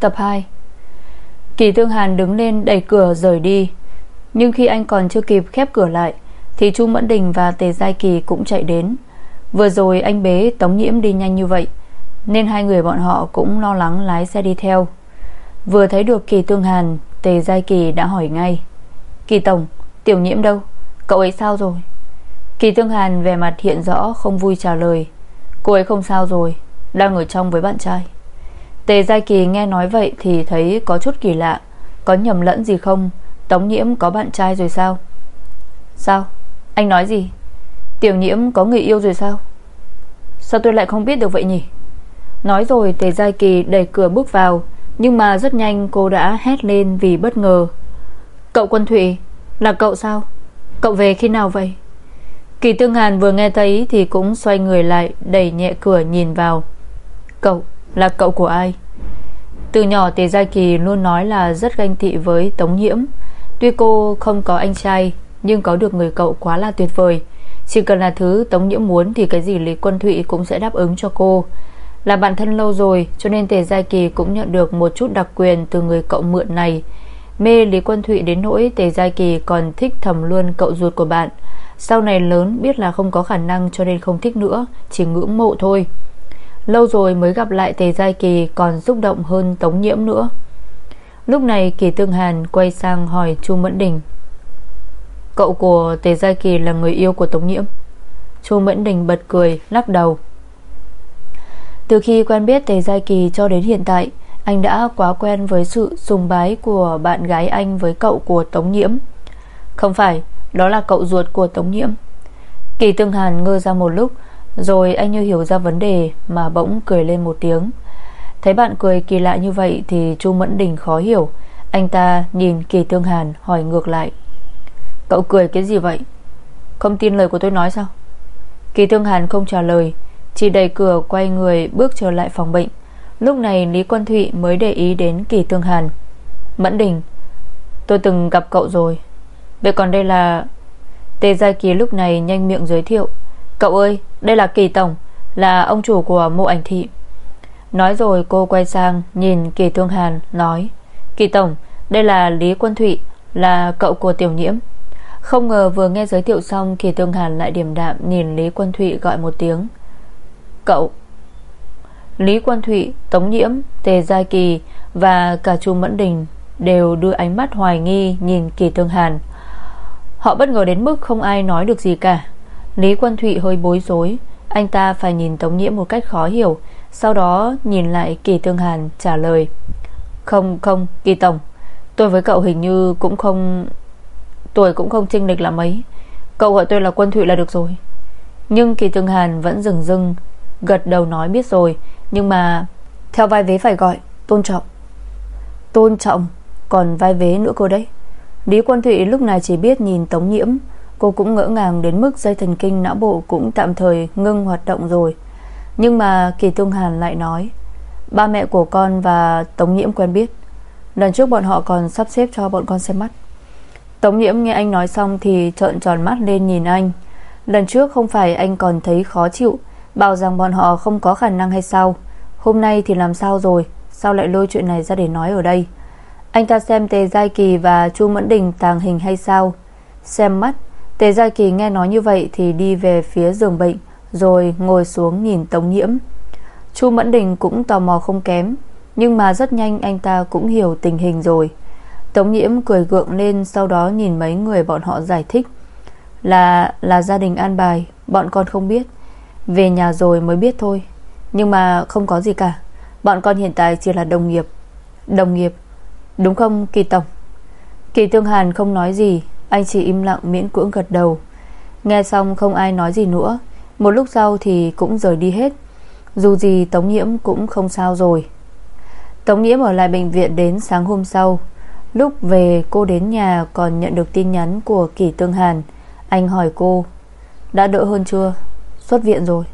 Tập 2 Kỳ Tương Hàn đứng lên đẩy cửa rời đi. Nhưng khi anh còn chưa kịp khép cửa lại Thì Chu Mẫn Đình và Tề Giai Kỳ cũng chạy đến. Vừa rồi anh bế Tống Nhiễm đi nhanh như vậy Nên hai người bọn họ cũng lo lắng lái xe đi theo. Vừa thấy được Kỳ Tương Hàn Tề Giai Kỳ đã hỏi ngay. Kỳ Tổng, Tiểu Nhiễm đâu? Cậu ấy sao rồi? Kỳ Tương Hàn về mặt hiện rõ không vui trả lời. Cô ấy không sao rồi Đang ở trong với bạn trai. Tề Gia Kỳ nghe nói vậy thì thấy có chút kỳ lạ. Có nhầm lẫn gì không? Tống Nhiễm có bạn trai rồi sao? Sao? Anh nói gì? Tiểu Nhiễm có người yêu rồi sao? Sao tôi lại không biết được vậy nhỉ? Nói rồi Tề Gia Kỳ đẩy cửa bước vào, Nhưng mà rất nhanh cô đã hét lên vì bất ngờ. Cậu Quân Thụy, Là cậu sao? Cậu về khi nào vậy? Kỳ Tương Hàn vừa nghe thấy Thì cũng xoay người lại, Đẩy nhẹ cửa nhìn vào. Cậu là cậu của ai? Từ nhỏ Tề Gia Kỳ luôn nói là Rất ganh tị với Tống Nhiễm. Tuy cô không có anh trai, Nhưng có được người cậu quá là tuyệt vời. Chỉ cần là thứ Tống Nhiễm muốn Thì cái gì Lý Quân Thụy cũng sẽ đáp ứng cho cô. Là bạn thân lâu rồi, Cho nên Tề Gia Kỳ cũng nhận được một chút đặc quyền Từ người cậu mượn này. Mê Lý Quân Thụy đến nỗi Tề Gia Kỳ còn thích thầm luôn cậu ruột của bạn. Sau này lớn biết là không có khả năng Cho nên không thích nữa, Chỉ ngưỡng mộ thôi. Lâu rồi mới gặp lại Tề Giai Kỳ Còn xúc động hơn Tống Nhiễm nữa. Lúc này Kỳ Tương Hàn quay sang hỏi Chu Mẫn Đình. Cậu của Tề Giai Kỳ là người yêu của Tống Nhiễm. Chu Mẫn Đình bật cười, Lắc đầu. Từ khi quen biết Tề Giai Kỳ cho đến hiện tại, Anh đã quá quen với sự sùng bái Của bạn gái anh với cậu của Tống Nhiễm. Không phải, Đó là cậu ruột của Tống Nhiễm. Kỳ Tương Hàn ngơ ra một lúc rồi anh như hiểu ra vấn đề Mà bỗng cười lên một tiếng. Thấy bạn cười kỳ lạ như vậy Thì Chu Mẫn Đình khó hiểu. Anh ta nhìn Kỳ Tương Hàn hỏi ngược lại. Cậu cười cái gì vậy? Không tin lời của tôi nói sao? Kỳ Tương Hàn không trả lời. Chỉ đẩy cửa quay người bước trở lại phòng bệnh. Lúc này Lý Quân Thụy mới để ý đến Kỳ Tương Hàn. Mẫn Đình, Tôi từng gặp cậu rồi. Vậy còn đây là Tề Gia Kỳ lúc này nhanh miệng giới thiệu. Cậu ơi đây là Kỳ Tổng Là ông chủ của mộ ảnh thị. Nói rồi cô quay sang nhìn Kỳ Thương Hàn Nói Kỳ Tổng đây là Lý Quân Thụy Là cậu của Tiểu Nhiễm. Không ngờ vừa nghe giới thiệu xong Kỳ Thương Hàn lại điểm đạm nhìn Lý Quân Thụy gọi một tiếng Cậu. Lý Quân Thụy, Tống Nhiễm Tề Giai Kỳ và cả Chu Mẫn Đình Đều đưa ánh mắt hoài nghi Nhìn Kỳ Thương Hàn. Họ bất ngờ đến mức không ai nói được gì cả. Lý Quân Thụy hơi bối rối. Anh ta phải nhìn Tống Nghĩa một cách khó hiểu, Sau đó nhìn lại Kỳ Tương Hàn trả lời. Không không, Kỳ Tổng, Tôi với cậu hình như cũng không Tuổi cũng không chênh lệch là mấy Cậu gọi tôi là Quân Thụy là được rồi. Nhưng Kỳ Tương Hàn vẫn dừng dưng Gật đầu nói biết rồi, Nhưng mà theo vai vế phải gọi, Tôn trọng. Tôn trọng, Còn vai vế nữa cô đấy. Lý Quân Thụy lúc này chỉ biết nhìn Tống Nhiễm Cô cũng ngỡ ngàng đến mức dây thần kinh não bộ Cũng tạm thời ngưng hoạt động rồi. Nhưng mà Kỳ Tung Hàn lại nói, Ba mẹ của con và Tống Nhiễm quen biết. Lần trước bọn họ còn sắp xếp cho bọn con xem mắt. Tống Nhiễm nghe anh nói xong Thì trợn tròn mắt lên nhìn anh. Lần trước không phải anh còn thấy khó chịu, Bảo rằng bọn họ không có khả năng hay sao? Hôm nay thì làm sao rồi? Sao lại lôi chuyện này ra để nói ở đây? Anh ta xem Tề Giai Kỳ và Chu Mẫn Đình tàng hình hay sao? Xem mắt Tề Gia Kỳ nghe nói như vậy Thì đi về phía giường bệnh, Rồi ngồi xuống nhìn Tống Nhiễm. Chu Mẫn Đình cũng tò mò không kém, Nhưng mà rất nhanh anh ta cũng hiểu tình hình rồi. Tống Nhiễm cười gượng lên, Sau đó nhìn mấy người bọn họ giải thích. Là là gia đình an bài, Bọn con không biết. Về nhà rồi mới biết thôi, Nhưng mà không có gì cả. Bọn con hiện tại chỉ là đồng nghiệp. Đồng nghiệp, Đúng không, Kỳ Tổng? Kỳ Tương Hàn không nói gì anh chỉ im lặng miễn cưỡng gật đầu. Nghe xong không ai nói gì nữa. Một lúc sau thì cũng rời đi hết. Dù gì Tống Nhiễm cũng không sao rồi. Tống Nhiễm ở lại bệnh viện đến sáng hôm sau. Lúc về, cô đến nhà còn nhận được tin nhắn của kỷ Tương Hàn. Anh hỏi cô, Đã đỡ hơn chưa? Xuất viện rồi.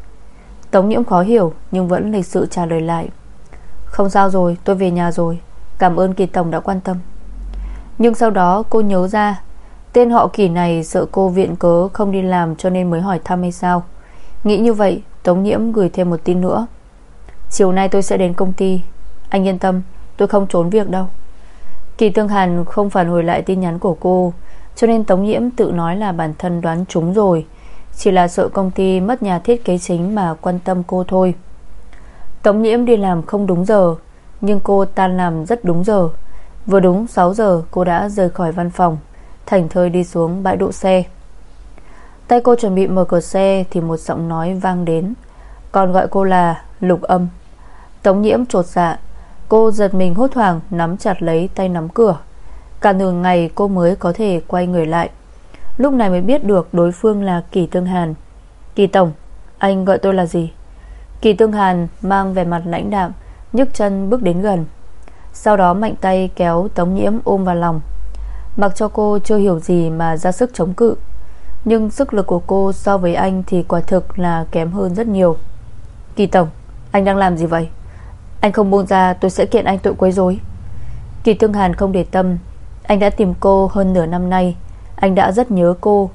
Tống Nhiễm khó hiểu nhưng vẫn lịch sự trả lời lại, Không sao rồi, tôi về nhà rồi. Cảm ơn Kỳ Tổng đã quan tâm. Nhưng sau đó cô nhớ ra Tên họ kỳ này sợ cô viện cớ Không đi làm cho nên mới hỏi thăm hay sao? Nghĩ như vậy, Tống Nhiễm gửi thêm một tin nữa. Chiều nay tôi sẽ đến công ty. Anh yên tâm, Tôi không trốn việc đâu. Kỳ Tương Hàn không phản hồi lại tin nhắn của cô, Cho nên Tống Nhiễm tự nói là bản thân đoán trúng rồi. Chỉ là sợ công ty mất nhà thiết kế chính Mà quan tâm cô thôi. Tống Nhiễm đi làm không đúng giờ, Nhưng cô tan làm rất đúng giờ. Vừa đúng 6 giờ, cô đã rời khỏi văn phòng. Thành thơi đi xuống bãi đỗ xe. Tay cô chuẩn bị mở cửa xe Thì một giọng nói vang đến. Còn gọi cô là Lục Âm. Tống nhiễm trột dạ. Cô giật mình hốt hoảng, nắm chặt lấy tay nắm cửa. Cả nửa ngày cô mới có thể quay người lại. Lúc này mới biết được đối phương là Kỳ Tương Hàn. Kỳ Tổng, Anh gọi tôi là gì? Kỳ Tương Hàn mang vẻ mặt lãnh đạm, nhấc chân bước đến gần. Sau đó mạnh tay kéo Tống Nhiễm ôm vào lòng. Mặc cho cô chưa hiểu gì mà ra sức chống cự. Nhưng sức lực của cô so với anh Thì quả thực là kém hơn rất nhiều. Kỳ Tổng, Anh đang làm gì vậy? Anh không buông ra, tôi sẽ kiện anh tội quấy rối. Kỳ Tương Hàn không để tâm. Anh đã tìm cô hơn nửa năm nay. Anh đã rất nhớ cô.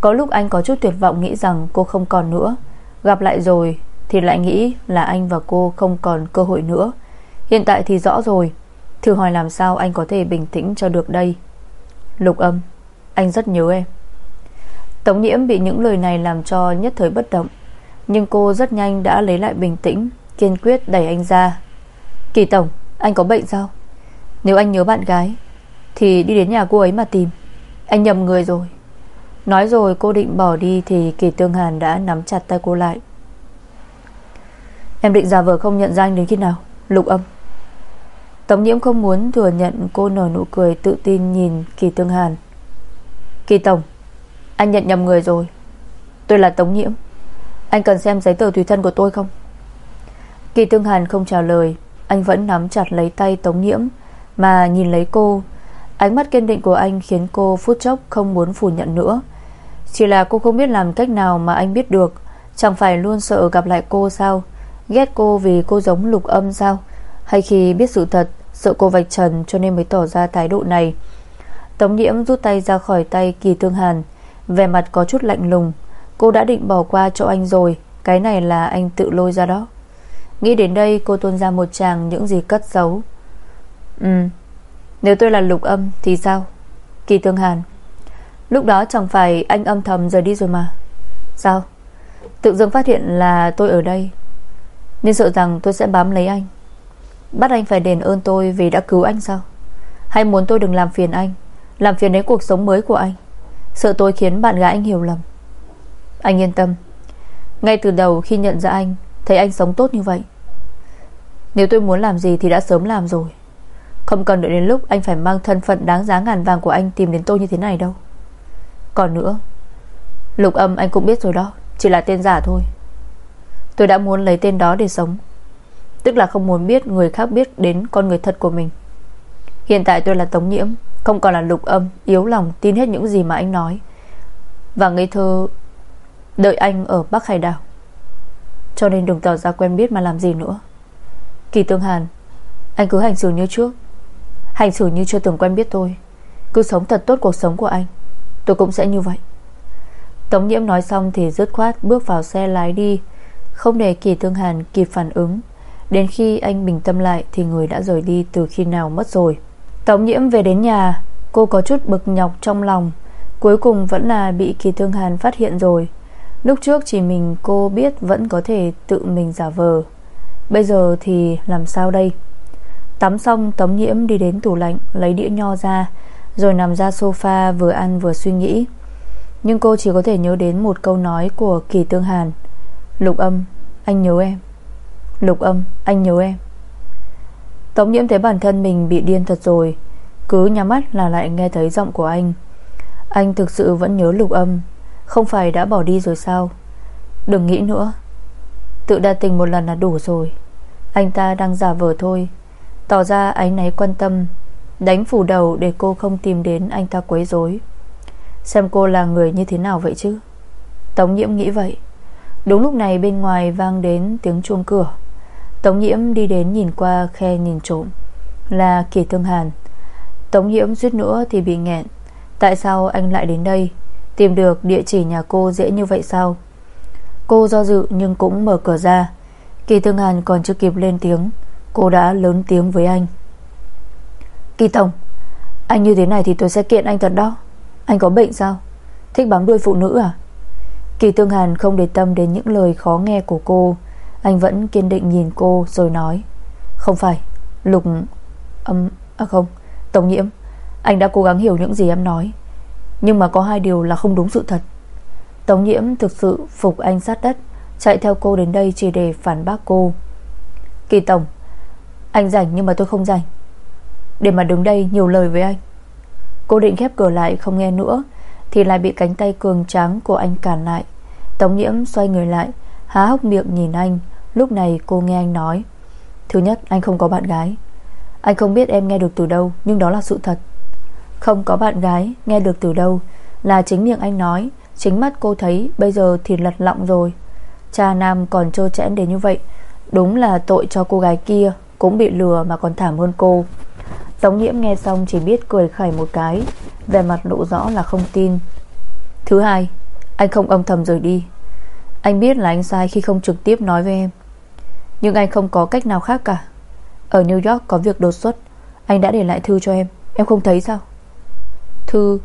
Có lúc anh có chút tuyệt vọng nghĩ rằng cô không còn nữa. Gặp lại rồi Thì lại nghĩ là anh và cô không còn cơ hội nữa. Hiện tại thì rõ rồi. Thử hỏi làm sao anh có thể bình tĩnh cho được đây. Lục âm. Anh rất nhớ em. Tống nhiễm bị những lời này làm cho nhất thời bất động. Nhưng cô rất nhanh đã lấy lại bình tĩnh, Kiên quyết đẩy anh ra. Kỳ tổng, Anh có bệnh sao? Nếu anh nhớ bạn gái, Thì đi đến nhà cô ấy mà tìm. Anh nhầm người rồi. Nói rồi cô định bỏ đi Thì Kỳ Tương Hàn đã nắm chặt tay cô lại. Em định giả vờ không nhận ra anh đến khi nào? Lục âm. Tống nhiễm không muốn thừa nhận cô nở nụ cười tự tin nhìn Kỳ Tương Hàn. Kỳ Tổng, Anh nhận nhầm người rồi. Tôi là Tống nhiễm. Anh cần xem giấy tờ tùy thân của tôi không? Kỳ Tương Hàn không trả lời. Anh vẫn nắm chặt lấy tay Tống nhiễm Mà nhìn lấy cô. Ánh mắt kiên định của anh khiến cô phút chốc Không muốn phủ nhận nữa. Chỉ là cô không biết làm cách nào mà anh biết được. Chẳng phải luôn sợ gặp lại cô sao? Ghét cô vì cô giống lục âm sao? Hay khi biết sự thật, Sợ cô vạch trần cho nên mới tỏ ra thái độ này. Tống nhiễm rút tay ra khỏi tay Kỳ Tương Hàn Về mặt có chút lạnh lùng. Cô đã định bỏ qua cho anh rồi, Cái này là anh tự lôi ra đó. Nghĩ đến đây, cô tuôn ra một chàng Những gì cất giấu. Ừ Nếu tôi là lục âm thì sao? Kỳ Tương Hàn. Lúc đó chẳng phải anh âm thầm rời đi rồi mà. Sao? Tự dưng phát hiện là tôi ở đây. Nên sợ rằng tôi sẽ bám lấy anh. Bắt anh phải đền ơn tôi vì đã cứu anh sao? Hay muốn tôi đừng làm phiền anh, Làm phiền đến cuộc sống mới của anh? Sợ tôi khiến bạn gái anh hiểu lầm. Anh yên tâm. Ngay từ đầu khi nhận ra anh, Thấy anh sống tốt như vậy. Nếu tôi muốn làm gì thì đã sớm làm rồi. Không cần đợi đến lúc anh phải mang thân phận đáng giá ngàn vàng của anh Tìm đến tôi như thế này đâu. Còn nữa, Lục âm anh cũng biết rồi đó, Chỉ là tên giả thôi. Tôi đã muốn lấy tên đó để sống. Tức là không muốn biết người khác biết đến con người thật của mình. Hiện tại tôi là Tống Nhiễm, Không còn là lục âm, Yếu lòng, tin hết những gì mà anh nói. Và ngây thơ, Đợi anh ở Bắc Hải Đảo. Cho nên đừng tỏ ra quen biết mà làm gì nữa. Kỳ Tương Hàn, Anh cứ hành xử như trước. Hành xử như chưa từng quen biết tôi. Cứ sống thật tốt cuộc sống của anh. Tôi cũng sẽ như vậy. Tống Nhiễm nói xong thì dứt khoát bước vào xe lái đi. Không để Kỳ Tương Hàn kịp phản ứng Đến khi anh bình tâm lại Thì người đã rời đi từ khi nào mất rồi. Tống nhiễm về đến nhà, Cô có chút bực nhọc trong lòng. Cuối cùng vẫn là bị Kỳ Thương Hàn phát hiện rồi. Lúc trước chỉ mình cô biết Vẫn có thể tự mình giả vờ. Bây giờ thì làm sao đây? Tắm xong, Tống nhiễm đi đến tủ lạnh, Lấy đĩa nho ra, Rồi nằm ra sofa vừa ăn vừa suy nghĩ. Nhưng cô chỉ có thể nhớ đến một câu nói Của Kỳ Tương Hàn. Lục âm, Anh nhớ em. Lục âm, anh nhớ em. Tống nhiễm thấy bản thân mình bị điên thật rồi, Cứ nhắm mắt là lại nghe thấy giọng của anh. Anh thực sự vẫn nhớ lục âm, Không phải đã bỏ đi rồi sao? Đừng nghĩ nữa, Tự đa tình một lần là đủ rồi. Anh ta đang giả vờ thôi, Tỏ ra ánh náy quan tâm, Đánh phủ đầu để cô không tìm đến anh ta quấy rối. Xem cô là người như thế nào vậy chứ? Tống nhiễm nghĩ vậy. Đúng lúc này bên ngoài vang đến tiếng chuông cửa. Tống Nhiễm đi đến nhìn qua khe nhìn trộm Là Kỳ Thương Hàn. Tống Nhiễm suýt nữa thì bị nghẹn. Tại sao anh lại đến đây? Tìm được địa chỉ nhà cô dễ như vậy sao? Cô do dự nhưng cũng mở cửa ra. Kỳ Thương Hàn còn chưa kịp lên tiếng, Cô đã lớn tiếng với anh. Kỳ Tổng, Anh như thế này thì tôi sẽ kiện anh thật đó. Anh có bệnh sao? Thích bám đuôi phụ nữ à? Kỳ Tương Hàn không để tâm đến những lời khó nghe của cô. Anh vẫn kiên định nhìn cô rồi nói, Không phải, Lục Âm À không, Tổng nhiễm, Anh đã cố gắng hiểu những gì em nói, Nhưng mà có hai điều là không đúng sự thật. Tống nhiễm thực sự phục anh sát đất, Chạy theo cô đến đây chỉ để phản bác cô. Kỳ Tổng, Anh rảnh nhưng mà tôi không rảnh. Để mà đứng đây nhiều lời với anh. Cô định khép cửa lại không nghe nữa, Thì lại bị cánh tay cường tráng của anh cản lại. Tống nhiễm xoay người lại, Há hốc miệng nhìn anh Lúc này cô nghe anh nói, Thứ nhất, anh không có bạn gái. Anh không biết em nghe được từ đâu, Nhưng đó là sự thật. Không có bạn gái, nghe được từ đâu Là chính miệng anh nói. Chính mắt cô thấy bây giờ thì lật lọng rồi. Cha Nam còn trơ chẽn đến như vậy. Đúng là tội cho cô gái kia, Cũng bị lừa mà còn thảm hơn cô. Tống nhiễm nghe xong chỉ biết cười khẩy một cái Về mặt lộ rõ là không tin. Thứ hai, Anh không âm thầm rời đi. Anh biết là anh sai khi không trực tiếp nói với em. Nhưng anh không có cách nào khác cả. Ở New York có việc đột xuất. Anh đã để lại thư cho em. Em không thấy sao? Thư?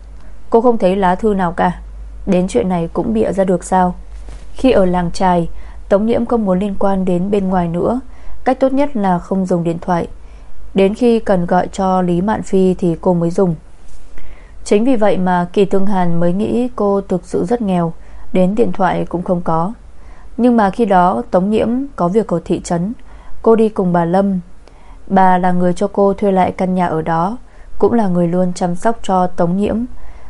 Cô không thấy lá thư nào cả. Đến chuyện này cũng bịa ra được sao? Khi ở làng trài Tống nhiễm không muốn liên quan đến bên ngoài nữa. Cách tốt nhất là không dùng điện thoại. Đến khi cần gọi cho Lý Mạn Phi Thì cô mới dùng. Chính vì vậy mà Kỳ Tương Hàn mới nghĩ Cô thực sự rất nghèo. Đến điện thoại cũng không có. Nhưng mà khi đó Tống Nhiễm có việc ở thị trấn. Cô đi cùng bà Lâm. Bà là người cho cô thuê lại căn nhà ở đó, Cũng là người luôn chăm sóc cho Tống Nhiễm.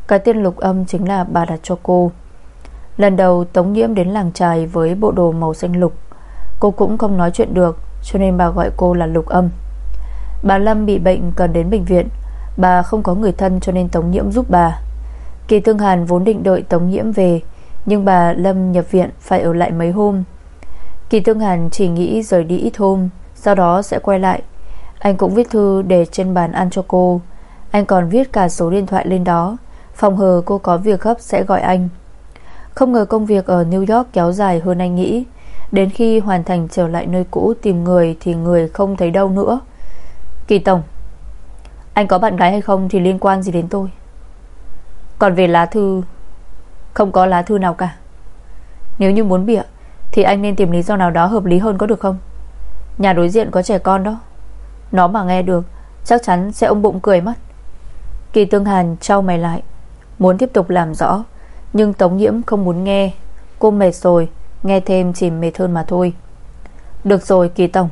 Cái tên lục âm chính là bà đặt cho cô. Lần đầu Tống Nhiễm đến làng trài Với bộ đồ màu xanh lục, Cô cũng không nói chuyện được, Cho nên bà gọi cô là lục âm. Bà Lâm bị bệnh cần đến bệnh viện, Bà không có người thân cho nên Tống Nhiễm giúp bà. Kỳ Tương Hàn vốn định đợi Tống Nhiễm về nhưng bà Lâm nhập viện Phải ở lại mấy hôm. Kỳ Tương Hàn chỉ nghĩ rời đi ít hôm, Sau đó sẽ quay lại. Anh cũng viết thư để trên bàn ăn cho cô. Anh còn viết cả số điện thoại lên đó. Phòng hờ cô có việc gấp sẽ gọi anh. Không ngờ công việc ở New York kéo dài hơn anh nghĩ. Đến khi hoàn thành trở lại nơi cũ Tìm người thì người không thấy đâu nữa. Kỳ Tổng, Anh có bạn gái hay không thì liên quan gì đến tôi? Còn về lá thư không có lá thư nào cả. Nếu như muốn bịa, Thì anh nên tìm lý do nào đó hợp lý hơn có được không? Nhà đối diện có trẻ con đó. Nó mà nghe được, Chắc chắn sẽ ôm bụng cười mất. Kỳ Tương Hàn trao mày lại, Muốn tiếp tục làm rõ, Nhưng Tống Nhiễm không muốn nghe. Cô mệt rồi, Nghe thêm chỉ mệt hơn mà thôi. Được rồi, Kỳ Tổng,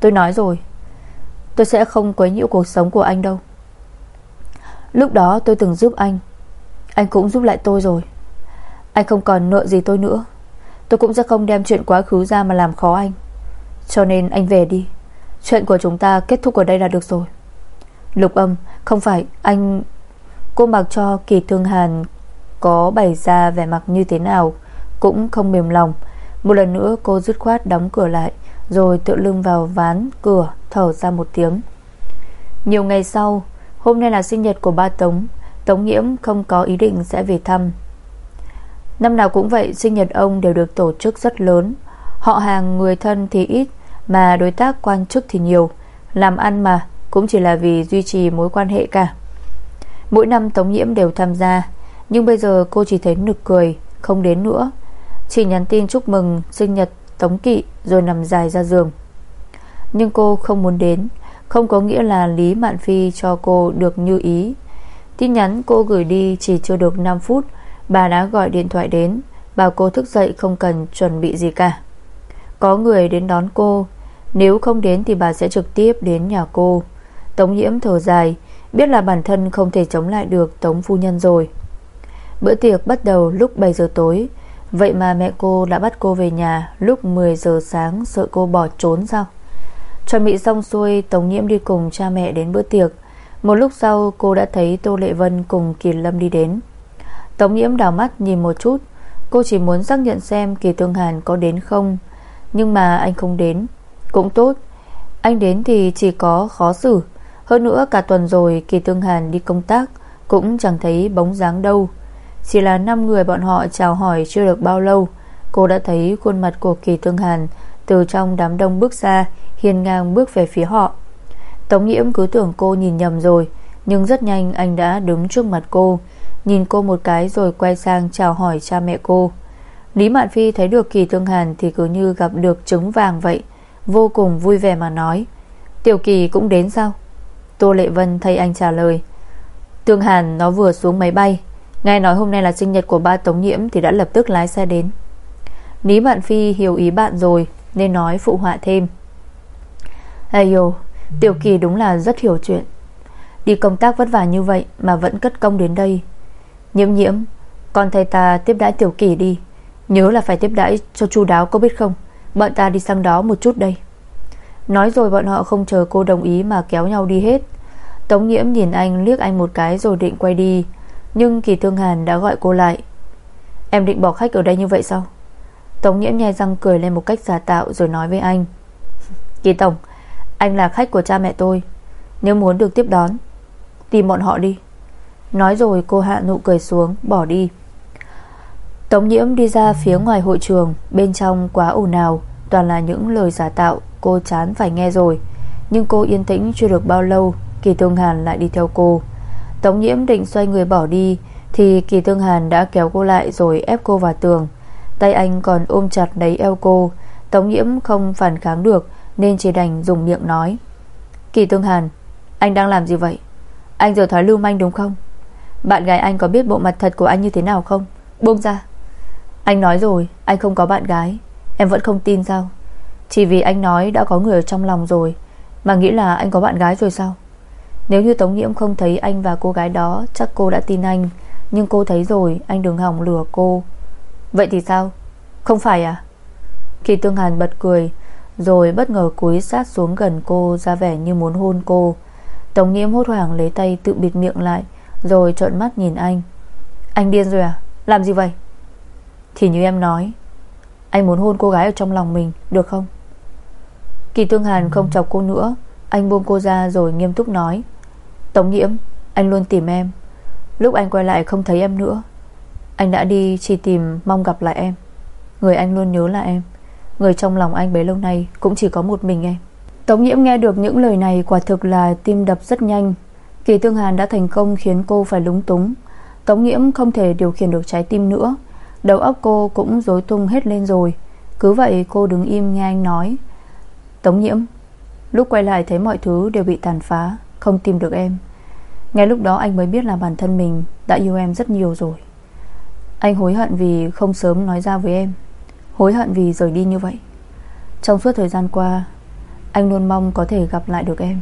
Tôi nói rồi. Tôi sẽ không quấy nhiễu cuộc sống của anh đâu. Lúc đó tôi từng giúp anh. Anh cũng giúp lại tôi rồi. Anh không còn nợ gì tôi nữa. Tôi cũng sẽ không đem chuyện quá khứ ra mà làm khó anh. Cho nên anh về đi. Chuyện của chúng ta kết thúc ở đây là được rồi. Lục âm, Không phải, anh, Cô mặc cho kỳ thương hàn Có bày ra vẻ mặt như thế nào Cũng không mềm lòng. Một lần nữa cô dứt khoát đóng cửa lại, rồi tựa lưng vào ván cửa, Thở ra một tiếng. Nhiều ngày sau, Hôm nay là sinh nhật của ba Tống. Tống Nhiễm không có ý định sẽ về thăm. Năm nào cũng vậy, Sinh nhật ông đều được tổ chức rất lớn. Họ hàng người thân thì ít, Mà đối tác quan chức thì nhiều. Làm ăn mà, Cũng chỉ là vì duy trì mối quan hệ cả. Mỗi năm Tống Nhiễm đều tham gia, Nhưng bây giờ cô chỉ thấy nực cười, Không đến nữa. Chỉ nhắn tin chúc mừng sinh nhật Tống kỵ rồi nằm dài ra giường. Nhưng cô không muốn đến, Không có nghĩa là Lý Mạn Phi cho cô được như ý. Tin nhắn cô gửi đi chỉ chưa được 5 phút Bà đã gọi điện thoại đến, Bảo cô thức dậy không cần chuẩn bị gì cả. Có người đến đón cô. Nếu không đến thì bà sẽ trực tiếp đến nhà cô. Tống nhiễm thở dài, Biết là bản thân không thể chống lại được Tống phu nhân rồi. Bữa tiệc bắt đầu lúc 7 giờ tối. Vậy mà mẹ cô đã bắt cô về nhà Lúc 10 giờ sáng, Sợ cô bỏ trốn sao? Chuẩn bị xong xuôi, Tống Nhiễm đi cùng cha mẹ đến bữa tiệc. Một lúc sau, cô đã thấy Tô Lệ Vân cùng Kỳ Lâm đi đến. Tống Nhiễm đào mắt nhìn một chút. Cô chỉ muốn xác nhận xem Kỳ Tương Hàn có đến không. Nhưng mà anh không đến. Cũng tốt. Anh đến thì chỉ có khó xử. Hơn nữa cả tuần rồi Kỳ Tương Hàn đi công tác Cũng chẳng thấy bóng dáng đâu. Chỉ là 5 người bọn họ chào hỏi chưa được bao lâu, Cô đã thấy khuôn mặt của Kỳ Tương Hàn Từ trong đám đông bước ra Hiên ngang bước về phía họ. Tống Nhiễm cứ tưởng cô nhìn nhầm rồi, Nhưng rất nhanh anh đã đứng trước mặt cô. Nhìn cô một cái rồi quay sang chào hỏi cha mẹ cô. Lý Mạn Phi thấy được Kỳ Tương Hàn Thì cứ như gặp được trứng vàng vậy, Vô cùng vui vẻ mà nói, Tiểu Kỳ cũng đến sao? Tô Lệ Vân thay anh trả lời Tương Hàn nó vừa xuống máy bay, Nghe nói hôm nay là sinh nhật của ba Tống Nhiễm Thì đã lập tức lái xe đến. Lý Mạn Phi hiểu ý bạn rồi, Nên nói phụ họa thêm, Ây dồ Tiểu Kỳ đúng là rất hiểu chuyện. Đi công tác vất vả như vậy Mà vẫn cất công đến đây Nhiễm nhiễm. Con thay ta tiếp đãi Tiểu Kỳ đi. Nhớ là phải tiếp đãi cho chu đáo có biết không? Bọn ta đi sang đó một chút đây. Nói rồi bọn họ không chờ cô đồng ý Mà kéo nhau đi hết. Tống nhiễm nhìn anh liếc anh một cái rồi định quay đi. Nhưng Kỳ Thương Hàn đã gọi cô lại. Em định bỏ khách ở đây như vậy sao? Tống nhiễm nhai răng cười lên một cách giả tạo Rồi nói với anh. Kỳ Tổng, Anh là khách của cha mẹ tôi. Nếu muốn được tiếp đón, Tìm bọn họ đi. Nói rồi cô hạ nụ cười xuống, bỏ đi. Tống nhiễm đi ra phía ngoài hội trường, Bên trong quá ồn ào, Toàn là những lời giả tạo, Cô chán phải nghe rồi. Nhưng cô yên tĩnh chưa được bao lâu, Kỳ Tương Hàn lại đi theo cô. Tống nhiễm định xoay người bỏ đi, Thì Kỳ Tương Hàn đã kéo cô lại Rồi ép cô vào tường. Tay anh còn ôm chặt lấy eo cô. Tống nhiễm không phản kháng được, Nên chỉ đành dùng miệng nói. Kỳ Tương Hàn, Anh đang làm gì vậy? Anh giờ thói lưu manh đúng không? Bạn gái anh có biết bộ mặt thật của anh như thế nào không? Buông ra. Anh nói rồi, anh không có bạn gái. Em vẫn không tin sao? Chỉ vì anh nói đã có người ở trong lòng rồi, Mà nghĩ là anh có bạn gái rồi sao? Nếu như Tống Nhiễm không thấy anh và cô gái đó, Chắc cô đã tin anh. Nhưng cô thấy rồi, anh đừng hỏng lừa cô. Vậy thì sao? Không phải à? Kỳ Tương Hàn bật cười, Rồi bất ngờ cúi sát xuống gần cô Ra vẻ như muốn hôn cô. Tống Nhiễm hốt hoảng lấy tay tự bịt miệng lại. Rồi trợn mắt nhìn anh. Anh điên rồi à? Làm gì vậy? Thì như em nói, Anh muốn hôn cô gái ở trong lòng mình, Được không? Kỳ Tương Hàn không chọc cô nữa. Anh buông cô ra rồi nghiêm túc nói. Tống Nhiễm, Anh luôn tìm em. Lúc anh quay lại không thấy em nữa. Anh đã đi chỉ tìm mong gặp lại em. Người anh luôn nhớ là em. Người trong lòng anh bấy lâu nay Cũng chỉ có một mình em. Tống Nhiễm nghe được những lời này Quả thực là tim đập rất nhanh. Kỳ Tương Hàn đã thành công khiến cô phải lúng túng. Tống Nhiễm không thể điều khiển được trái tim nữa. Đầu óc cô cũng rối tung hết lên rồi. Cứ vậy cô đứng im nghe anh nói. Tống Nhiễm, Lúc quay lại thấy mọi thứ đều bị tàn phá, Không tìm được em. Ngay lúc đó anh mới biết là bản thân mình Đã yêu em rất nhiều rồi. Anh hối hận vì không sớm nói ra với em. Hối hận vì rời đi như vậy. Trong suốt thời gian qua, Anh luôn mong có thể gặp lại được em.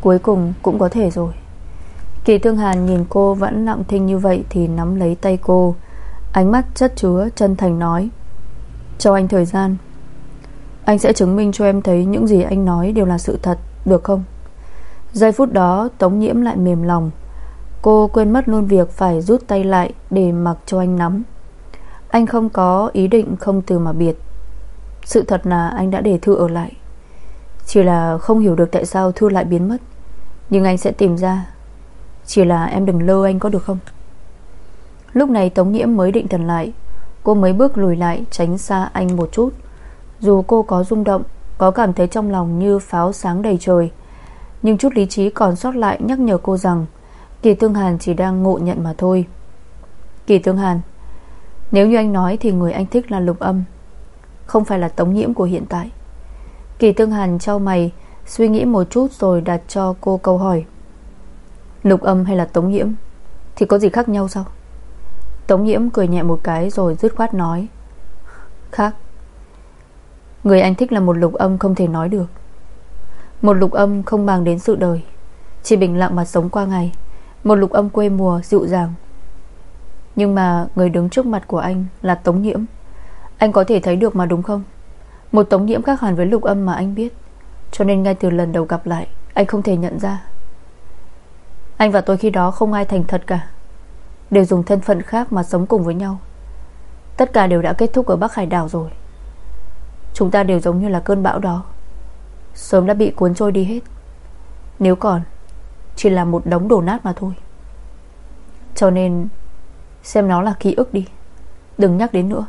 Cuối cùng cũng có thể rồi. Kỳ thương Hàn nhìn cô vẫn lặng thinh như vậy Thì nắm lấy tay cô. Ánh mắt chất chứa, chân thành nói, Cho anh thời gian. Anh sẽ chứng minh cho em thấy Những gì anh nói đều là sự thật, Được không? Giây phút đó, Tống Nhiễm lại mềm lòng. Cô quên mất luôn việc phải rút tay lại Để mặc cho anh nắm. Anh không có ý định không từ mà biệt. Sự thật là anh đã để Thư ở lại. Chỉ là không hiểu được tại sao Thư lại biến mất. Nhưng anh sẽ tìm ra. Chỉ là em đừng lơ anh có được không? Lúc này Tống Nhiễm mới định thần lại. Cô mấy bước lùi lại, tránh xa anh một chút. Dù cô có rung động, Có cảm thấy trong lòng như pháo sáng đầy trời, Nhưng chút lý trí còn sót lại Nhắc nhở cô rằng, Kỳ Tương Hàn chỉ đang ngộ nhận mà thôi. Kỳ Tương Hàn, Nếu như anh nói thì người anh thích là lục âm, Không phải là tống nhiễm của hiện tại. Kỳ Tương Hàn trao mày, Suy nghĩ một chút rồi đặt cho cô câu hỏi. Lục âm hay là tống nhiễm? Thì có gì khác nhau sao? Tống nhiễm cười nhẹ một cái rồi dứt khoát nói. Khác. Người anh thích là một lục âm không thể nói được. Một lục âm không mang đến sự đời, Chỉ bình lặng mà sống qua ngày. Một lục âm quê mùa, dịu dàng. Nhưng mà người đứng trước mặt của anh Là Tống Nhiễm. Anh có thể thấy được mà đúng không? Một Tống Nhiễm khác hẳn với lục âm mà anh biết. Cho nên ngay từ lần đầu gặp lại, Anh không thể nhận ra. Anh và tôi khi đó không ai thành thật cả. Đều dùng thân phận khác mà sống cùng với nhau. Tất cả đều đã kết thúc ở Bắc Hải đảo rồi. Chúng ta đều giống như là cơn bão đó. Sớm đã bị cuốn trôi đi hết. Nếu còn, Chỉ là một đống đổ nát mà thôi. Cho nên, Xem nó là ký ức đi. Đừng nhắc đến nữa.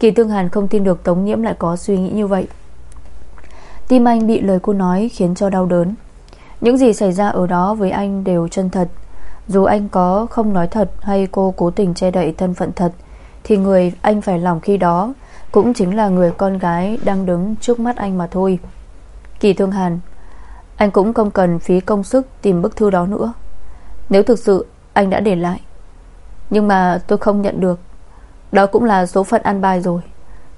Kỳ Tương Hàn không tin được Tống Nhiễm lại có suy nghĩ như vậy. Tim anh bị lời cô nói khiến cho đau đớn. Những gì xảy ra ở đó với anh đều chân thật. Dù anh có không nói thật Hay cô cố tình che đậy thân phận thật, Thì người anh phải lòng khi đó Cũng chính là người con gái Đang đứng trước mắt anh mà thôi. Kỳ Thương Hàn, Anh cũng không cần phí công sức tìm bức thư đó nữa. Nếu thực sự anh đã để lại, Nhưng mà tôi không nhận được. Đó cũng là số phận an bài rồi.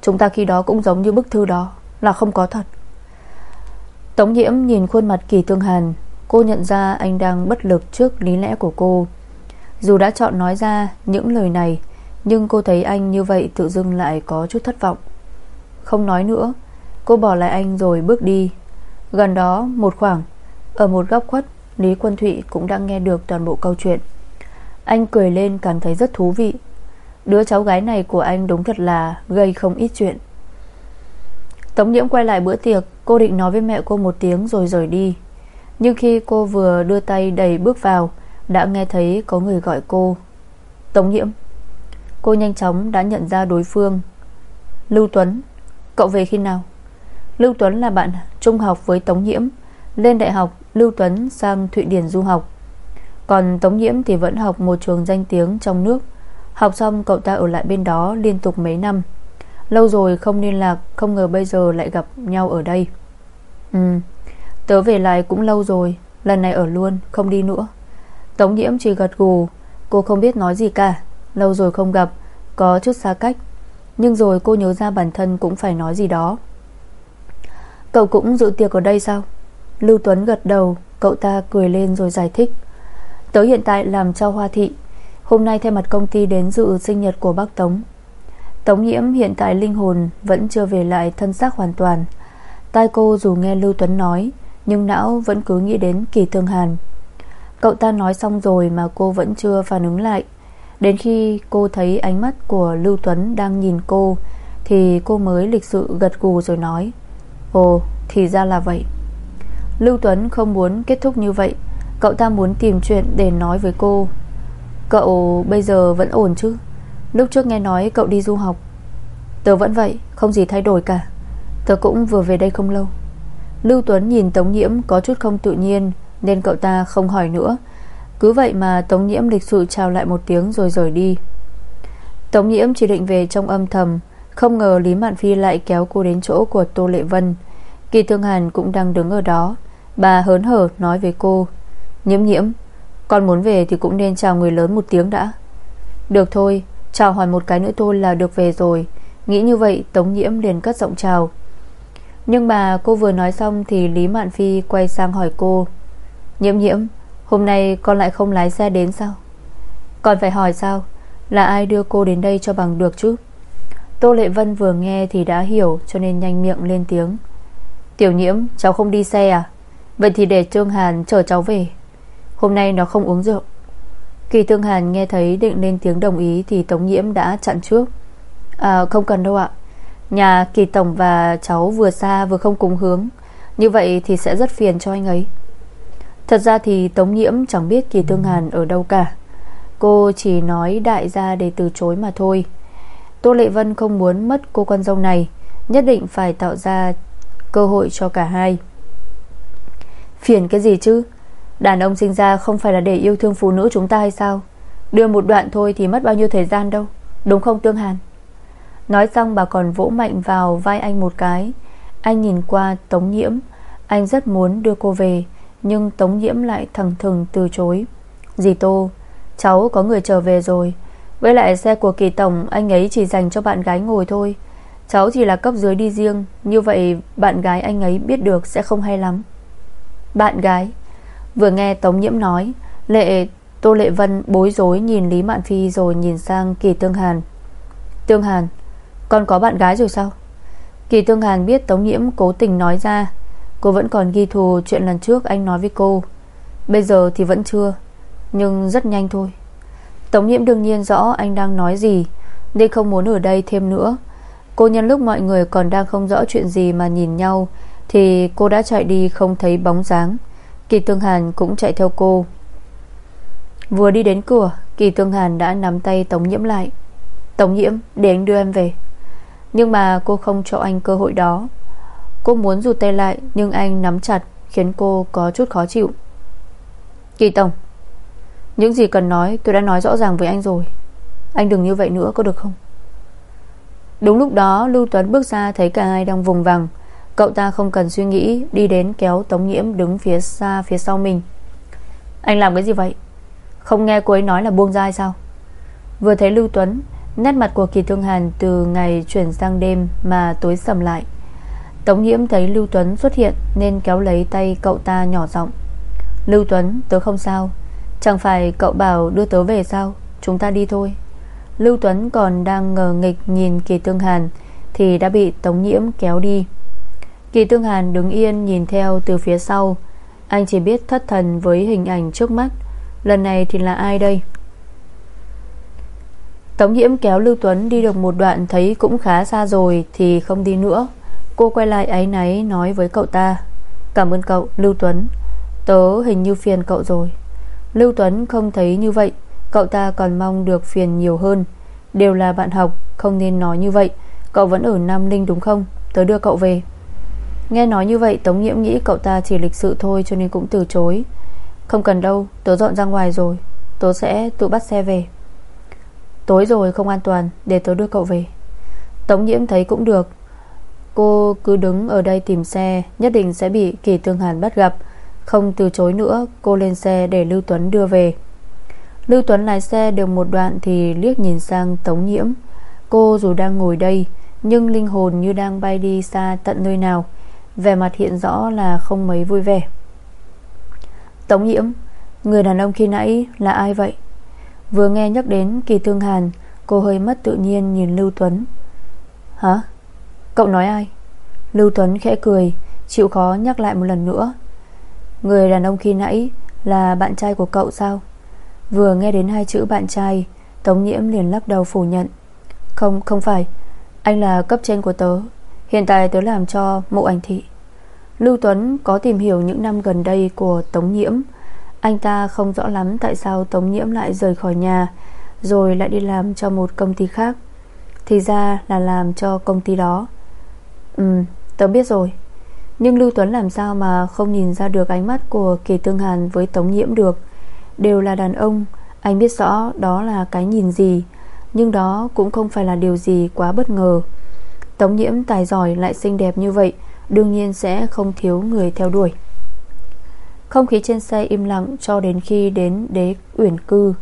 Chúng ta khi đó cũng giống như bức thư đó, Là không có thật. Tống nhiễm nhìn khuôn mặt kỳ tương hàn. Cô nhận ra anh đang bất lực trước lý lẽ của cô. Dù đã chọn nói ra những lời này, Nhưng cô thấy anh như vậy tự dưng lại có chút thất vọng. Không nói nữa, Cô bỏ lại anh rồi bước đi. Gần đó, một khoảng, Ở một góc khuất, Lý Quân Thụy cũng đang nghe được toàn bộ câu chuyện. Anh cười lên cảm thấy rất thú vị. Đứa cháu gái này của anh đúng thật là Gây không ít chuyện. Tống nhiễm quay lại bữa tiệc, Cô định nói với mẹ cô một tiếng rồi rời đi. Nhưng khi cô vừa đưa tay đầy bước vào, Đã nghe thấy có người gọi cô. Tống nhiễm, Cô nhanh chóng đã nhận ra đối phương. Lưu Tuấn, Cậu về khi nào? Lưu Tuấn là bạn trung học với Tống Nhiễm, Lên đại học Lưu Tuấn sang Thụy Điển du học. Còn Tống Nhiễm thì vẫn học một trường danh tiếng trong nước. Học xong cậu ta ở lại bên đó liên tục mấy năm. Lâu rồi không liên lạc, Không ngờ bây giờ lại gặp nhau ở đây. Ừ Tớ về lại cũng lâu rồi, Lần này ở luôn, không đi nữa. Tống nhiễm chỉ gật gù, Cô không biết nói gì cả, Lâu rồi không gặp, Có chút xa cách. Nhưng rồi cô nhớ ra bản thân cũng phải nói gì đó. Cậu cũng dự tiệc ở đây sao? Lưu Tuấn gật đầu, Cậu ta cười lên rồi giải thích. Tớ hiện tại làm cho Hoa Thị, Hôm nay thay mặt công ty đến dự sinh nhật của bác Tống. Tống nhiễm hiện tại linh hồn Vẫn chưa về lại thân xác hoàn toàn. Tai cô dù nghe Lưu Tuấn nói, Nhưng não vẫn cứ nghĩ đến Kỳ Thương Hàn. Cậu ta nói xong rồi mà cô vẫn chưa phản ứng lại. Đến khi cô thấy ánh mắt của Lưu Tuấn đang nhìn cô, Thì cô mới lịch sự gật gù rồi nói, Ồ, thì ra là vậy. Lưu Tuấn không muốn kết thúc như vậy. Cậu ta muốn tìm chuyện để nói với cô. Cậu bây giờ vẫn ổn chứ? Lúc trước nghe nói cậu đi du học. Tớ vẫn vậy, Không gì thay đổi cả. Tớ cũng vừa về đây không lâu. Lưu Tuấn nhìn Tống Nhiễm có chút không tự nhiên, Nên cậu ta không hỏi nữa. Cứ vậy mà Tống Nhiễm lịch sự chào lại một tiếng rồi rời đi. Tống Nhiễm chỉ định về trong âm thầm, Không ngờ Lý Mạn Phi lại kéo cô đến chỗ của Tô Lệ Vân. Kỳ Thương Hàn cũng đang đứng ở đó. Bà hớn hở nói với cô, Nhiễm nhiễm, Con muốn về thì cũng nên chào người lớn một tiếng đã. Được thôi Chào hỏi một cái nữa thôi là được về rồi. Nghĩ như vậy, Tống Nhiễm liền cất giọng chào. Nhưng mà cô vừa nói xong Thì Lý Mạn Phi quay sang hỏi cô. Nhiễm nhiễm, Hôm nay con lại không lái xe đến sao? Còn phải hỏi sao? Là ai đưa cô đến đây cho bằng được chứ? Tô Lệ Vân vừa nghe thì đã hiểu, Cho nên nhanh miệng lên tiếng. Tiểu nhiễm, cháu không đi xe à? Vậy thì để Trương Hàn chở cháu về. Hôm nay nó không uống rượu. Kỳ Thương Hàn nghe thấy định lên tiếng đồng ý Thì Tống Nhiễm đã chặn trước. À không cần đâu ạ. Nhà Kỳ Tổng và cháu vừa xa vừa không cùng hướng. Như vậy thì sẽ rất phiền cho anh ấy. Thật ra thì Tống Nhiễm chẳng biết Kỳ Thương Hàn ở đâu cả. Cô chỉ nói đại gia để từ chối mà thôi. Tô Lệ Vân không muốn mất cô con dâu này, Nhất định phải tạo ra cơ hội cho cả hai. Phiền cái gì chứ? Đàn ông sinh ra không phải là để yêu thương phụ nữ chúng ta hay sao? Đưa một đoạn thôi thì mất bao nhiêu thời gian đâu, Đúng không Tương Hàn? Nói xong bà còn vỗ mạnh vào vai anh một cái. Anh nhìn qua Tống Nhiễm. Anh rất muốn đưa cô về, Nhưng Tống Nhiễm lại thẳng thừng từ chối. Dì Tô, Cháu có người trở về rồi. Với lại xe của kỳ tổng, Anh ấy chỉ dành cho bạn gái ngồi thôi. Cháu chỉ là cấp dưới đi riêng, Như vậy bạn gái anh ấy biết được Sẽ không hay lắm. Bạn gái Vừa nghe Tống Nhiễm nói, Lệ, Tô Lệ Vân bối rối nhìn Lý Mạn Phi Rồi nhìn sang Kỳ Tương Hàn. Tương Hàn, Con có bạn gái rồi sao? Kỳ Tương Hàn biết Tống Nhiễm cố tình nói ra, Cô vẫn còn ghi thù chuyện lần trước anh nói với cô. Bây giờ thì vẫn chưa, Nhưng rất nhanh thôi. Tống Nhiễm đương nhiên rõ anh đang nói gì, Nên không muốn ở đây thêm nữa. Cô nhân lúc mọi người còn đang không rõ chuyện gì Mà nhìn nhau, Thì cô đã chạy đi không thấy bóng dáng. Kỳ Tương Hàn cũng chạy theo cô. Vừa đi đến cửa, Kỳ Tương Hàn đã nắm tay Tống Nhiễm lại. Tống Nhiễm, để anh đưa em về. Nhưng mà cô không cho anh cơ hội đó. Cô muốn rụt tay lại, Nhưng anh nắm chặt, Khiến cô có chút khó chịu. Kỳ Tổng, Những gì cần nói, tôi đã nói rõ ràng với anh rồi. Anh đừng như vậy nữa có được không? Đúng lúc đó, Lưu Tuấn bước ra thấy cả hai đang vùng vằng. Cậu ta không cần suy nghĩ, Đi đến kéo Tống Nhiễm đứng phía xa, phía sau mình. Anh làm cái gì vậy? Không nghe cô ấy nói là buông dai sao? Vừa thấy Lưu Tuấn, Nét mặt của Kỳ Thương Hàn từ ngày chuyển sang đêm Mà tối sầm lại. Tống Nhiễm thấy Lưu Tuấn xuất hiện Nên kéo lấy tay cậu ta nhỏ giọng. Lưu Tuấn, tớ không sao. Chẳng phải cậu bảo đưa tớ về sao? Chúng ta đi thôi. Lưu Tuấn còn đang ngờ nghịch nhìn Kỳ Tương Hàn Thì đã bị Tống Nhiễm kéo đi. Kỳ Tương Hàn đứng yên nhìn theo từ phía sau. Anh chỉ biết thất thần với hình ảnh trước mắt. Lần này thì là ai đây? Tống Nhiễm kéo Lưu Tuấn đi được một đoạn Thấy cũng khá xa rồi Thì không đi nữa. Cô quay lại áy náy nói với cậu ta. Cảm ơn cậu, Lưu Tuấn. Tớ hình như phiền cậu rồi. Lưu Tuấn không thấy như vậy. Cậu ta còn mong được phiền nhiều hơn. Đều là bạn học, Không nên nói như vậy. Cậu vẫn ở Nam Ninh đúng không? Tớ đưa cậu về. Nghe nói như vậy, Tống Nhiễm nghĩ cậu ta chỉ lịch sự thôi Cho nên cũng từ chối. Không cần đâu, Tớ dọn ra ngoài rồi. Tớ sẽ tự bắt xe về. Tối rồi, không an toàn, Để tớ đưa cậu về. Tống Nhiễm thấy cũng được. Cô cứ đứng ở đây tìm xe, Nhất định sẽ bị Kỳ Tương Hàn bắt gặp. Không từ chối nữa, Cô lên xe để Lưu Tuấn đưa về. Lưu Tuấn lái xe được một đoạn Thì liếc nhìn sang Tống Nhiễm. Cô dù đang ngồi đây, Nhưng linh hồn như đang bay đi xa tận nơi nào về mặt hiện rõ là không mấy vui vẻ. Tống Nhiễm, Người đàn ông khi nãy là ai vậy? Vừa nghe nhắc đến Kỳ thương Hàn, Cô hơi mất tự nhiên nhìn Lưu Tuấn. Hả? Cậu nói ai? Lưu Tuấn khẽ cười, Chịu khó nhắc lại một lần nữa. Người đàn ông khi nãy Là bạn trai của cậu sao? Vừa nghe đến hai chữ bạn trai, Tống nhiễm liền lắc đầu phủ nhận. Không không phải. Anh là cấp trên của tớ. Hiện tại tớ làm cho mộ ảnh thị. Lưu Tuấn có tìm hiểu những năm gần đây Của Tống nhiễm. Anh ta không rõ lắm tại sao Tống nhiễm lại rời khỏi nhà, Rồi lại đi làm cho một công ty khác. Thì ra là làm cho công ty đó. Ừ tớ biết rồi. Nhưng Lưu Tuấn làm sao mà không nhìn ra được ánh mắt của Kỳ Tương Hàn với Tống Nhiễm được? Đều là đàn ông, Anh biết rõ đó là cái nhìn gì, Nhưng đó cũng không phải là điều gì quá bất ngờ. Tống Nhiễm tài giỏi lại xinh đẹp như vậy Đương nhiên sẽ không thiếu người theo đuổi. Không khí trên xe im lặng cho đến khi đến đế uyển cư.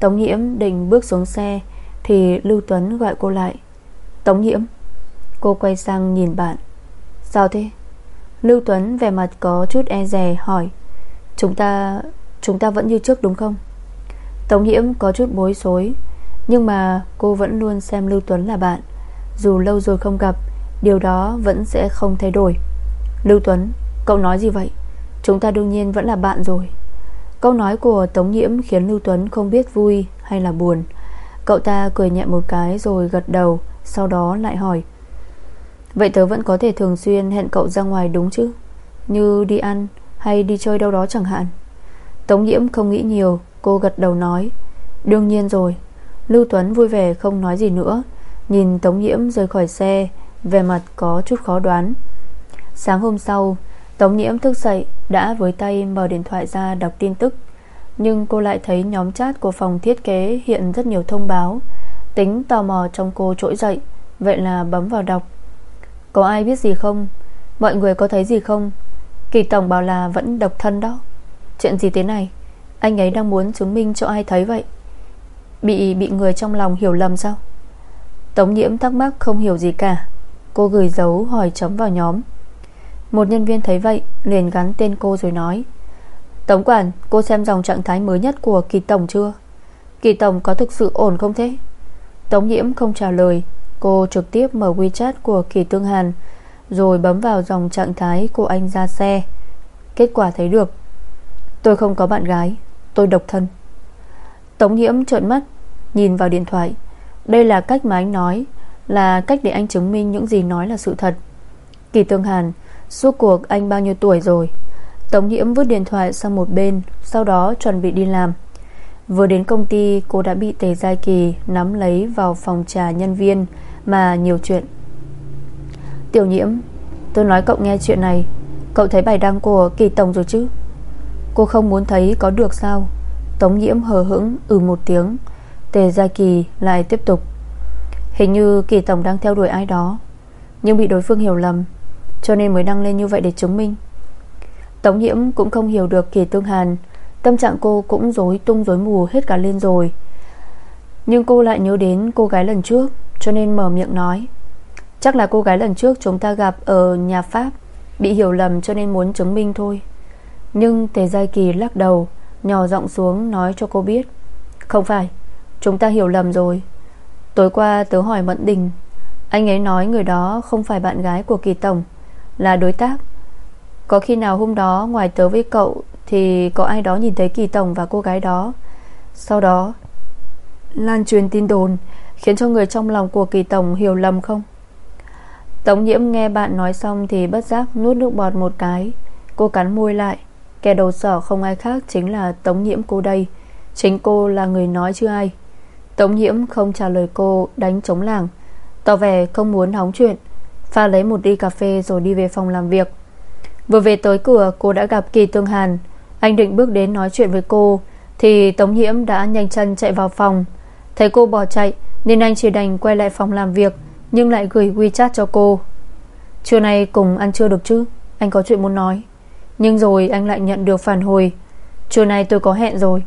Tống Nhiễm định bước xuống xe Thì Lưu Tuấn gọi cô lại. Tống Nhiễm. Cô quay sang nhìn bạn. Sao thế? Lưu Tuấn vẻ mặt có chút e dè hỏi. Chúng ta Chúng ta vẫn như trước đúng không? Tống Nhiễm có chút bối rối, Nhưng mà cô vẫn luôn xem Lưu Tuấn là bạn. Dù lâu rồi không gặp Điều đó vẫn sẽ không thay đổi. Lưu Tuấn, Cậu nói gì vậy? Chúng ta đương nhiên vẫn là bạn rồi. Câu nói của Tống Nhiễm khiến Lưu Tuấn không biết vui hay là buồn. Cậu ta cười nhẹ một cái rồi gật đầu, Sau đó lại hỏi. Vậy tớ vẫn có thể thường xuyên hẹn cậu ra ngoài đúng chứ? Như đi ăn hay đi chơi đâu đó chẳng hạn. Tống Nhiễm không nghĩ nhiều, Cô gật đầu nói. Đương nhiên rồi. Lưu Tuấn vui vẻ không nói gì nữa. Nhìn Tống Nhiễm rời khỏi xe về mặt có chút khó đoán. Sáng hôm sau, Tống Nhiễm thức dậy, Đã với tay mở điện thoại ra đọc tin tức. Nhưng cô lại thấy nhóm chat của phòng thiết kế Hiện rất nhiều thông báo. Tính tò mò trong cô trỗi dậy, Vậy là bấm vào đọc. Có ai biết gì không? Mọi người có thấy gì không? Kỳ tổng bảo là vẫn độc thân đó. Chuyện gì thế này? Anh ấy đang muốn chứng minh cho ai thấy vậy? Bị bị người trong lòng hiểu lầm sao? Tống nhiễm thắc mắc không hiểu gì cả. Cô gửi dấu hỏi chấm vào nhóm. Một nhân viên thấy vậy, Liền gắn tên cô rồi nói. Tống quản, cô xem dòng trạng thái mới nhất Của kỳ tổng chưa? Kỳ tổng có thực sự ổn không thế? Tống nhiễm không trả lời. Cô trực tiếp mở WeChat của Kỳ Tương Hàn, Rồi bấm vào dòng trạng thái của anh ra xe. Kết quả thấy được. Tôi không có bạn gái, Tôi độc thân. Tống Nhiễm trợn mắt, Nhìn vào điện thoại. Đây là cách mà anh nói. Là cách để anh chứng minh những gì nói là sự thật. Kỳ Tương Hàn, Suốt cuộc anh bao nhiêu tuổi rồi? Tống Nhiễm vứt điện thoại sang một bên, Sau đó chuẩn bị đi làm. Vừa đến công ty, cô đã bị Tề Giai Kỳ Nắm lấy vào phòng trà nhân viên Mà nhiều chuyện. Tiểu nhiễm, Tôi nói cậu nghe chuyện này. Cậu thấy bài đăng của Kỳ Tổng rồi chứ? Cô không muốn thấy có được sao? Tống nhiễm hờ hững ừ một tiếng. Tề Gia Kỳ lại tiếp tục. Hình như Kỳ Tổng đang theo đuổi ai đó. Nhưng bị đối phương hiểu lầm, Cho nên mới đăng lên như vậy để chứng minh. Tống nhiễm cũng không hiểu được Kỳ Tương Hàn. Tâm trạng cô cũng rối tung rối mù hết cả lên rồi. Nhưng cô lại nhớ đến cô gái lần trước, Cho nên mở miệng nói. Chắc là cô gái lần trước chúng ta gặp ở nhà Pháp, Bị hiểu lầm cho nên muốn chứng minh thôi. Nhưng Tề Giai Kỳ lắc đầu, Nhỏ giọng xuống nói cho cô biết. Không phải, Chúng ta hiểu lầm rồi. Tối qua tớ hỏi Mận Đình, Anh ấy nói người đó không phải bạn gái của Kỳ Tổng, Là đối tác. Có khi nào hôm đó ngoài tớ với cậu Thì có ai đó nhìn thấy Kỳ Tổng và cô gái đó? Sau đó, Lan truyền tin đồn, Khiến cho người trong lòng của Kỳ Tổng hiểu lầm không? Tống nhiễm nghe bạn nói xong Thì bất giác nuốt nước bọt một cái. Cô cắn môi lại, Kẻ đầu sỏ không ai khác chính là Tống nhiễm cô đây. Chính cô là người nói chứ ai. Tống nhiễm không trả lời cô, Đánh chống làng. Tỏ vẻ không muốn hóng chuyện. Pha lấy một ly cà phê rồi đi về phòng làm việc. Vừa về tới cửa, cô đã gặp Kỳ Tương Hàn. Anh định bước đến nói chuyện với cô, Thì Tống Nhiễm đã nhanh chân chạy vào phòng. Thấy cô bỏ chạy, Nên anh chỉ đành quay lại phòng làm việc, Nhưng lại gửi WeChat cho cô. Trưa nay cùng ăn trưa được chứ? Anh có chuyện muốn nói. Nhưng rồi anh lại nhận được phản hồi. Trưa nay tôi có hẹn rồi.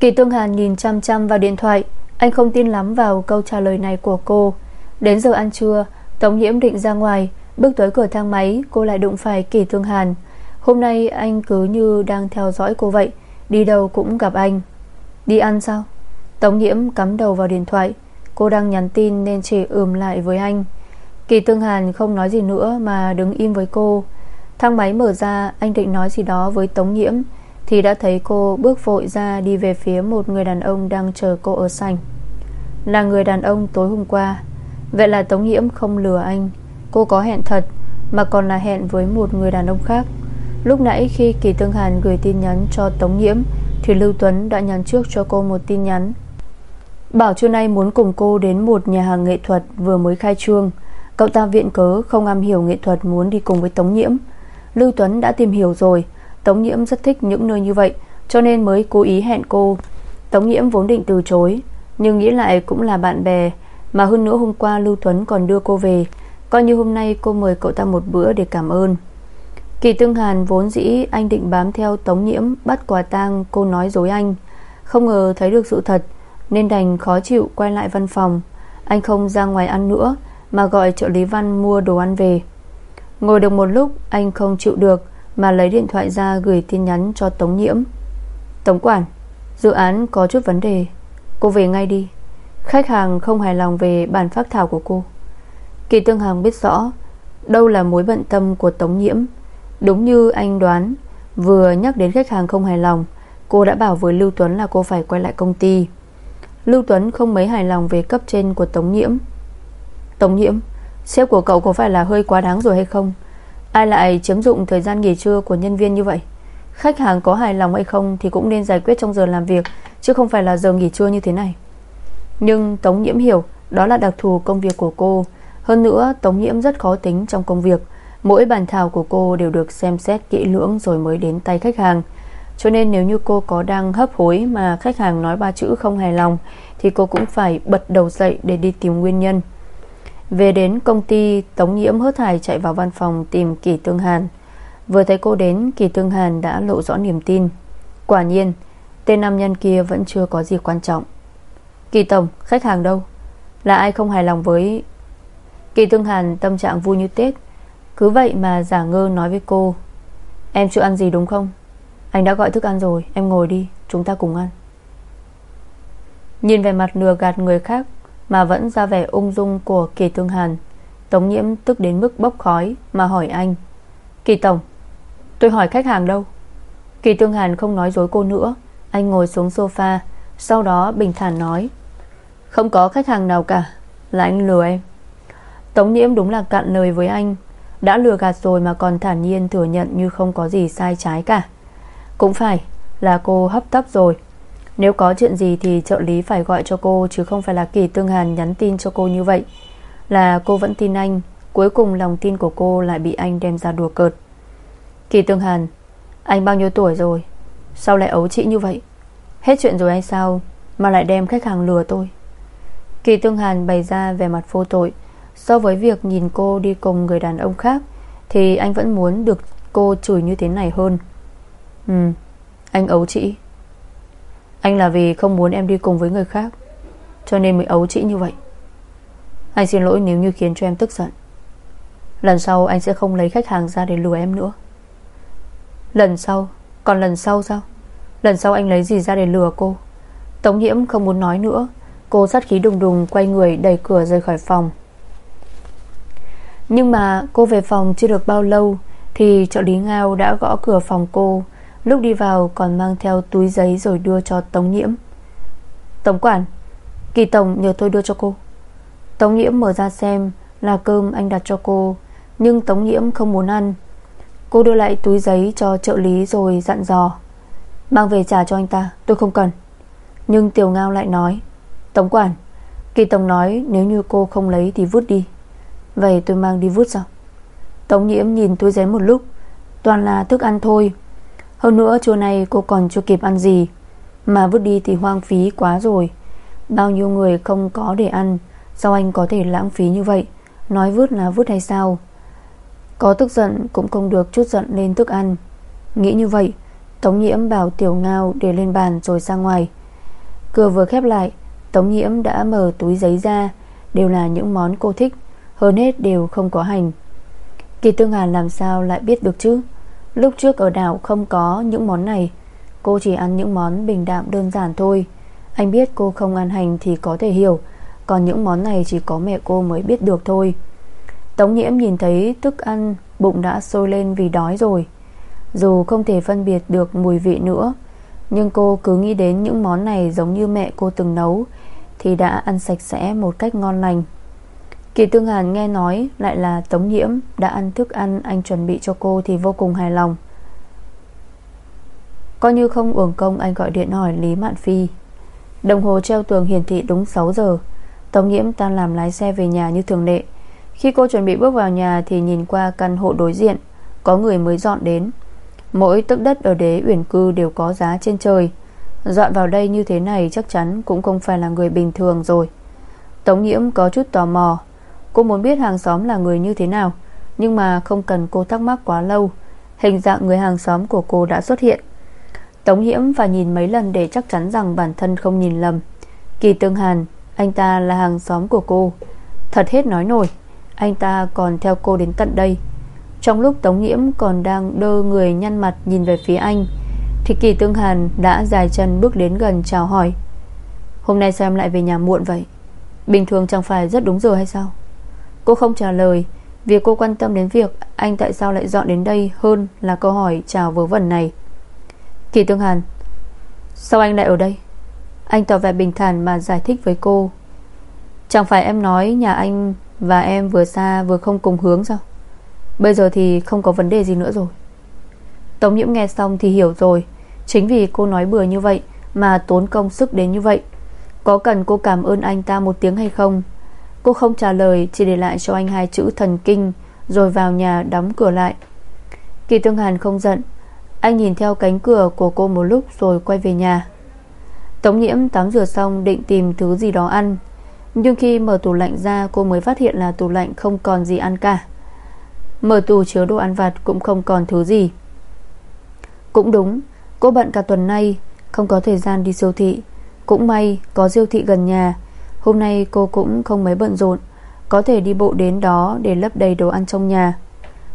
Kỳ Tương Hàn nhìn chăm chăm vào điện thoại, Anh không tin lắm vào câu trả lời này của cô. Đến giờ ăn trưa, Tống Nhiễm định ra ngoài, Bước tới cửa thang máy, Cô lại đụng phải Kỳ Tương Hàn. Hôm nay anh cứ như đang theo dõi cô vậy, Đi đâu cũng gặp anh. Đi ăn sao? Tống Nhiễm cắm đầu vào điện thoại, Cô đang nhắn tin nên chỉ ừm lại với anh. Kỳ Tương Hàn không nói gì nữa Mà đứng im với cô. Thang máy mở ra, Anh định nói gì đó với Tống Nhiễm thì đã thấy cô bước vội ra Đi về phía một người đàn ông đang chờ cô ở sảnh. Là người đàn ông tối hôm qua. Vậy là Tống Nhiễm không lừa anh. Cô có hẹn thật, Mà còn là hẹn với một người đàn ông khác. Lúc nãy khi Kỳ Tương Hàn gửi tin nhắn cho Tống Nhiễm Thì Lưu Tuấn đã nhắn trước cho cô một tin nhắn. Bảo trưa nay muốn cùng cô đến một nhà hàng nghệ thuật vừa mới khai trương. Cậu ta viện cớ không am hiểu nghệ thuật muốn đi cùng với Tống Nhiễm Lưu Tuấn đã tìm hiểu rồi Tống Nhiễm rất thích những nơi như vậy, Cho nên mới cố ý hẹn cô. Tống Nhiễm vốn định từ chối, Nhưng nghĩ lại cũng là bạn bè, Mà hơn nữa hôm qua Lưu Tuấn còn đưa cô về. Coi như hôm nay cô mời cậu ta một bữa để cảm ơn. Kỳ Tương Hàn vốn dĩ Anh định bám theo Tống Nhiễm Bắt quả tang cô nói dối anh. Không ngờ thấy được sự thật, Nên đành khó chịu quay lại văn phòng. Anh không ra ngoài ăn nữa, Mà gọi trợ lý văn mua đồ ăn về. Ngồi được một lúc, anh không chịu được mà lấy điện thoại ra gửi tin nhắn cho Tống Nhiễm. Tống quản, Dự án có chút vấn đề. Cô về ngay đi. Khách hàng không hài lòng về bản phát thảo của cô. Kỳ Tương Hằng biết rõ, Đâu là mối bận tâm của Tống Nhiễm. Đúng như anh đoán, Vừa nhắc đến khách hàng không hài lòng, Cô đã bảo với Lưu Tuấn là cô phải quay lại công ty. Lưu Tuấn không mấy hài lòng về cấp trên của Tống Nhiễm. Tống Nhiễm, Sếp của cậu có phải là hơi quá đáng rồi hay không? Ai lại chiếm dụng thời gian nghỉ trưa của nhân viên như vậy? Khách hàng có hài lòng hay không Thì cũng nên giải quyết trong giờ làm việc, Chứ không phải là giờ nghỉ trưa như thế này. Nhưng Tống Nhiễm hiểu, Đó là đặc thù công việc của cô. Hơn nữa, Tống Nhiễm rất khó tính trong công việc. Mỗi bàn thảo của cô đều được xem xét kỹ lưỡng Rồi mới đến tay khách hàng. Cho nên nếu như cô có đang hấp hối Mà khách hàng nói ba chữ không hài lòng, Thì cô cũng phải bật đầu dậy để đi tìm nguyên nhân về đến công ty, Tống Nhiễm hớt hải chạy vào văn phòng Tìm Kỳ Tương Hàn. Vừa thấy cô đến, Kỳ Tương Hàn đã lộ rõ niềm tin. Quả nhiên, Tên nam nhân kia vẫn chưa có gì quan trọng. Kỳ Tổng, khách hàng đâu? Là ai không hài lòng với Kỳ Tương Hàn tâm trạng vui như Tết? Cứ vậy mà giả ngơ nói với cô. Em chưa ăn gì đúng không? Anh đã gọi thức ăn rồi, Em ngồi đi, chúng ta cùng ăn. Nhìn về mặt nửa gạt người khác mà vẫn ra vẻ ung dung của Kỳ Tương Hàn. Tống nhiễm tức đến mức bốc khói Mà hỏi anh, Kỳ Tổng, Tôi hỏi khách hàng đâu? Kỳ Tương Hàn không nói dối cô nữa, Anh ngồi xuống sofa, Sau đó bình thản nói, Không có khách hàng nào cả, Là anh lừa em. Tống nhiễm đúng là cạn lời với anh, Đã lừa gạt rồi mà còn thản nhiên thừa nhận Như không có gì sai trái cả. Cũng phải, là cô hấp tấp rồi nếu có chuyện gì thì trợ lý phải gọi cho cô, Chứ không phải là Kỳ Tương Hàn nhắn tin cho cô như vậy. Là cô vẫn tin anh, Cuối cùng lòng tin của cô lại bị anh đem ra đùa cợt. Kỳ Tương Hàn, Anh bao nhiêu tuổi rồi? Sao lại ấu trĩ như vậy? Hết chuyện rồi hay sao Mà lại đem khách hàng lừa tôi? Kỳ Tương Hàn bày ra về mặt vô tội. So với việc nhìn cô đi cùng người đàn ông khác, Thì anh vẫn muốn được cô chửi như thế này hơn. Ừ Anh ấu trĩ. Anh là vì không muốn em đi cùng với người khác, Cho nên mới ấu trĩ như vậy. Anh xin lỗi nếu như khiến cho em tức giận. Lần sau anh sẽ không lấy khách hàng ra để lừa em nữa. Lần sau, Còn lần sau sao? Lần sau anh lấy gì ra để lừa cô? Tống nhiễm không muốn nói nữa. Cô sát khí đùng đùng quay người đẩy cửa rời khỏi phòng. Nhưng mà cô về phòng chưa được bao lâu Thì trợ lý Ngao đã gõ cửa phòng cô. Lúc đi vào còn mang theo túi giấy rồi đưa cho Tống Nhiễm. Tổng quản, Kỳ Tổng nhờ tôi đưa cho cô. Tống Nhiễm mở ra xem Là cơm anh đặt cho cô, Nhưng Tống Nhiễm không muốn ăn. Cô đưa lại túi giấy cho trợ lý rồi dặn dò, Mang về trả cho anh ta, Tôi không cần. Nhưng Tiểu Ngao lại nói Tống quản, Kỳ Tổng nói nếu như cô không lấy thì vứt đi. Vậy tôi mang đi vứt sao? Tống nhiễm nhìn túi giấy một lúc, Toàn là thức ăn thôi hơn nữa, trưa nay cô còn chưa kịp ăn gì, Mà vứt đi thì hoang phí quá rồi. Bao nhiêu người không có để ăn, Sao anh có thể lãng phí như vậy? Nói vứt là vứt hay sao? Có tức giận cũng không được chút giận lên thức ăn. Nghĩ như vậy, Tống nhiễm bảo tiểu ngao để lên bàn rồi ra ngoài. Cửa vừa khép lại, Tống nhiễm đã mở túi giấy ra, Đều là những món cô thích, Hơn hết đều không có hành. Kỳ Tương Hàn làm sao lại biết được chứ? Lúc trước ở đảo không có những món này. Cô chỉ ăn những món bình đạm đơn giản thôi. Anh biết cô không ăn hành thì có thể hiểu. Còn những món này chỉ có mẹ cô mới biết được thôi. Tống nhiễm nhìn thấy thức ăn, Bụng đã sôi lên vì đói rồi. Dù không thể phân biệt được mùi vị nữa, Nhưng cô cứ nghĩ đến những món này giống như mẹ cô từng nấu, Thì đã ăn sạch sẽ một cách ngon lành. Kỳ Tương Hàn nghe nói lại là Tống Nhiễm đã ăn thức ăn anh chuẩn bị cho cô thì vô cùng hài lòng. Coi như không uổng công anh gọi điện hỏi Lý Mạn Phi. Đồng hồ treo tường hiển thị đúng 6 giờ. Tống Nhiễm tan làm lái xe về nhà như thường lệ. Khi cô chuẩn bị bước vào nhà thì nhìn qua căn hộ đối diện, có người mới dọn đến. Mỗi tấc đất ở đế uyển cư đều có giá trên trời. Dọn vào đây như thế này chắc chắn cũng không phải là người bình thường rồi. Tống Nhiễm có chút tò mò Cô muốn biết hàng xóm là người như thế nào, Nhưng mà không cần cô thắc mắc quá lâu, Hình dạng người hàng xóm của cô đã xuất hiện. Tống Hiễm phải nhìn mấy lần để chắc chắn rằng bản thân không nhìn lầm. Kỳ Tương Hàn, Anh ta là hàng xóm của cô. Thật hết nói nổi, Anh ta còn theo cô đến tận đây. Trong lúc Tống Nhiễm còn đang đơ người nhăn mặt nhìn về phía anh, Thì Kỳ Tương Hàn đã dài chân bước đến gần chào hỏi. Hôm nay sao em lại về nhà muộn vậy? Bình thường chẳng phải rất đúng giờ hay sao? Cô không trả lời. Việc cô quan tâm đến việc Anh tại sao lại dọn đến đây Hơn là câu hỏi chào vớ vẩn này. Kỳ Tương Hàn, Sao anh lại ở đây? Anh tỏ vẻ bình thản mà giải thích với cô. Chẳng phải em nói nhà anh Và em vừa xa vừa không cùng hướng sao? Bây giờ thì không có vấn đề gì nữa rồi. Tống nhiễm nghe xong thì hiểu rồi. Chính vì cô nói bừa như vậy Mà tốn công sức đến như vậy. Có cần cô cảm ơn anh ta một tiếng hay không? Cô không trả lời, Chỉ để lại cho anh hai chữ thần kinh, Rồi vào nhà đóng cửa lại. Kỳ Tương Hàn không giận. Anh nhìn theo cánh cửa của cô một lúc Rồi quay về nhà. Tống nhiễm tắm rửa xong định tìm thứ gì đó ăn. Nhưng khi mở tủ lạnh ra, Cô mới phát hiện là tủ lạnh không còn gì ăn cả. Mở tủ chứa đồ ăn vặt Cũng không còn thứ gì. Cũng đúng, Cô bận cả tuần nay, Không có thời gian đi siêu thị. Cũng may, có siêu thị gần nhà Hôm nay cô cũng không mấy bận rộn, Có thể đi bộ đến đó để lấp đầy đồ ăn trong nhà.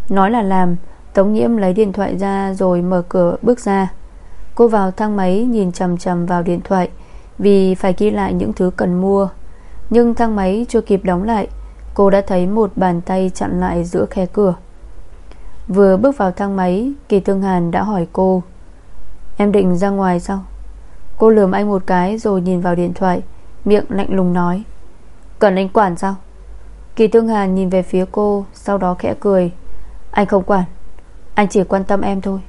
Nói là làm, Tống nhiễm lấy điện thoại ra rồi mở cửa bước ra. Cô vào thang máy nhìn chầm chầm vào điện thoại, Vì phải ghi lại những thứ cần mua. Nhưng thang máy chưa kịp đóng lại, Cô đã thấy một bàn tay chặn lại giữa khe cửa. Vừa bước vào thang máy, Kỳ Tương Hàn đã hỏi cô, Em định ra ngoài sao? Cô lườm anh một cái rồi nhìn vào điện thoại. Miệng lạnh lùng nói. Cần anh quản sao? Kỳ Tương hà nhìn về phía cô, Sau đó khẽ cười. Anh không quản, Anh chỉ quan tâm em thôi.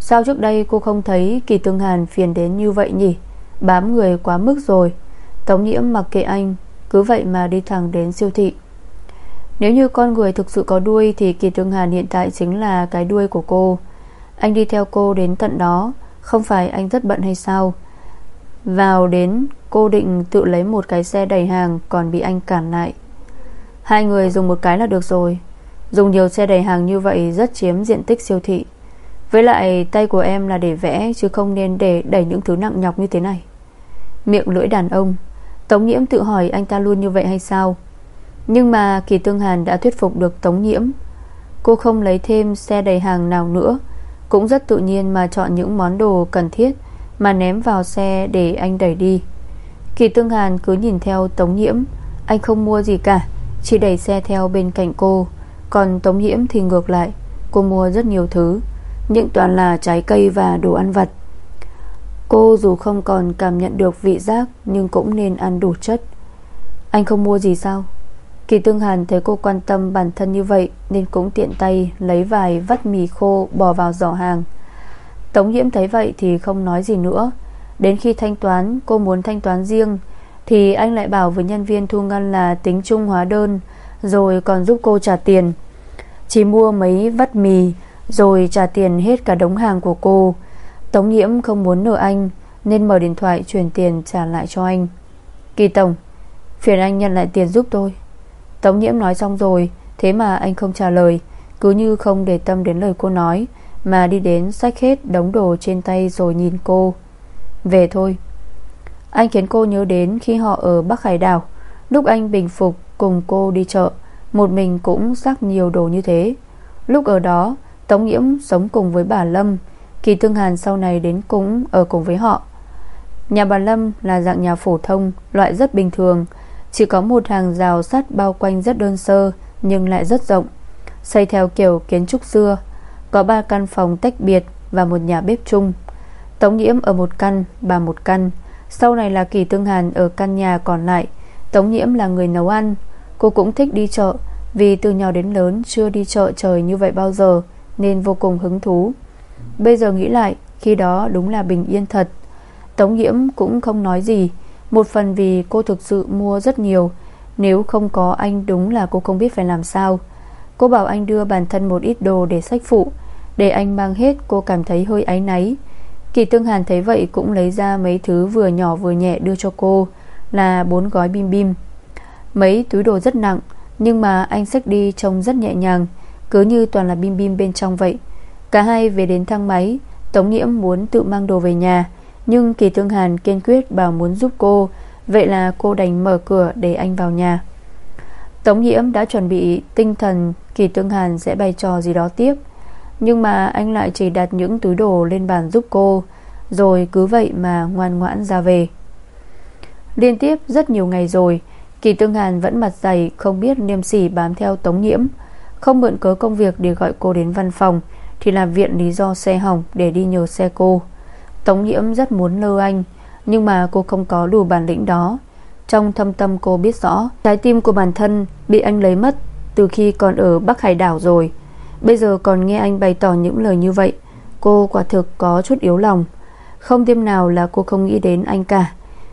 Sao trước đây cô không thấy Kỳ Tương Hàn phiền đến như vậy nhỉ? Bám người quá mức rồi. Tống nhiễm mặc kệ anh, Cứ vậy mà đi thẳng đến siêu thị. Nếu như con người thực sự có đuôi Thì Kỳ Tương Hàn hiện tại chính là cái đuôi của cô. Anh đi theo cô đến tận đó, Không phải anh rất bận hay sao? Vào đến Cô định tự lấy một cái xe đầy hàng, Còn bị anh cản lại. Hai người dùng một cái là được rồi. Dùng nhiều xe đầy hàng như vậy Rất chiếm diện tích siêu thị. Với lại tay của em là để vẽ, Chứ không nên để đẩy những thứ nặng nhọc như thế này. Miệng lưỡi đàn ông. Tống Nhiễm tự hỏi anh ta luôn như vậy hay sao? Nhưng mà Kỳ Tương Hàn đã thuyết phục được Tống Nhiễm. Cô không lấy thêm xe đầy hàng nào nữa. Cũng rất tự nhiên mà chọn những món đồ cần thiết Mà ném vào xe để anh đẩy đi. Kỳ Tương Hàn cứ nhìn theo Tống Nhiễm. Anh không mua gì cả, Chỉ đẩy xe theo bên cạnh cô. Còn Tống Nhiễm thì ngược lại, Cô mua rất nhiều thứ, những toàn là trái cây và đồ ăn vặt. Cô dù không còn cảm nhận được vị giác, Nhưng cũng nên ăn đủ chất. Anh không mua gì sao? Kỳ Tương Hàn thấy cô quan tâm bản thân như vậy, Nên cũng tiện tay lấy vài vắt mì khô Bỏ vào giỏ hàng. Tống Nhiễm thấy vậy thì không nói gì nữa. Đến khi thanh toán, cô muốn thanh toán riêng, Thì anh lại bảo với nhân viên thu ngân là tính chung hóa đơn, Rồi còn giúp cô trả tiền. Chỉ mua mấy vắt mì, Rồi trả tiền hết cả đống hàng của cô. Tống Nhiễm không muốn nợ anh, Nên mở điện thoại chuyển tiền trả lại cho anh. Kỳ Tổng, Phiền anh nhận lại tiền giúp tôi. Tống Nhiễm nói xong rồi, Thế mà anh không trả lời, Cứ như không để tâm đến lời cô nói, Mà đi đến sách hết đống đồ trên tay rồi nhìn cô. Về thôi. Anh khiến cô nhớ đến khi họ ở Bắc Hải đảo. Lúc anh bình phục cùng cô đi chợ, Một mình cũng rắc nhiều đồ như thế. Lúc ở đó, Tống Nhiễm sống cùng với bà Lâm. Kỳ Tương Hàn sau này đến cũng ở cùng với họ. Nhà bà Lâm là dạng nhà phổ thông, Loại rất bình thường. Chỉ có một hàng rào sắt bao quanh rất đơn sơ, Nhưng lại rất rộng. Xây theo kiểu kiến trúc xưa. Có ba căn phòng tách biệt Và một nhà bếp chung. Tống Nhiễm ở một căn, bà một căn. Sau này là Kỳ Tương Hàn ở căn nhà còn lại. Tống Nhiễm là người nấu ăn. Cô cũng thích đi chợ. Vì từ nhỏ đến lớn chưa đi chợ trời như vậy bao giờ Nên vô cùng hứng thú. Bây giờ nghĩ lại Khi đó đúng là bình yên thật. Tống Nhiễm cũng không nói gì. Một phần vì cô thực sự mua rất nhiều. Nếu không có anh đúng là cô không biết phải làm sao. Cô bảo anh đưa bản thân một ít đồ để sách phụ. Để anh mang hết cô cảm thấy hơi áy náy. Kỳ Tương Hàn thấy vậy cũng lấy ra mấy thứ vừa nhỏ vừa nhẹ đưa cho cô, Là bốn gói bim bim. Mấy túi đồ rất nặng, Nhưng mà anh xách đi trông rất nhẹ nhàng, Cứ như toàn là bim bim bên trong vậy. Cả hai về đến thang máy, Tống Nhiễm muốn tự mang đồ về nhà, Nhưng Kỳ Tương Hàn kiên quyết bảo muốn giúp cô, Vậy là cô đành mở cửa để anh vào nhà. Tống Nhiễm đã chuẩn bị tinh thần, Kỳ Tương Hàn sẽ bày trò gì đó tiếp. Nhưng mà anh lại chỉ đặt những túi đồ lên bàn giúp cô, Rồi cứ vậy mà ngoan ngoãn ra về. Liên tiếp rất nhiều ngày rồi, Kỳ Tương Hàn vẫn mặt dày, Không biết niêm sỉ bám theo Tống Nhiễm. Không mượn cớ công việc để gọi cô đến văn phòng, thì làm viện lý do xe hỏng Để đi nhờ xe cô. Tống nhiễm rất muốn lơ anh, Nhưng mà cô không có đủ bản lĩnh đó. Trong thâm tâm cô biết rõ, Trái tim của bản thân bị anh lấy mất Từ khi còn ở Bắc Hải đảo rồi. Bây giờ còn nghe anh bày tỏ những lời như vậy, Cô quả thực có chút yếu lòng. Không đêm nào là cô không nghĩ đến anh cả.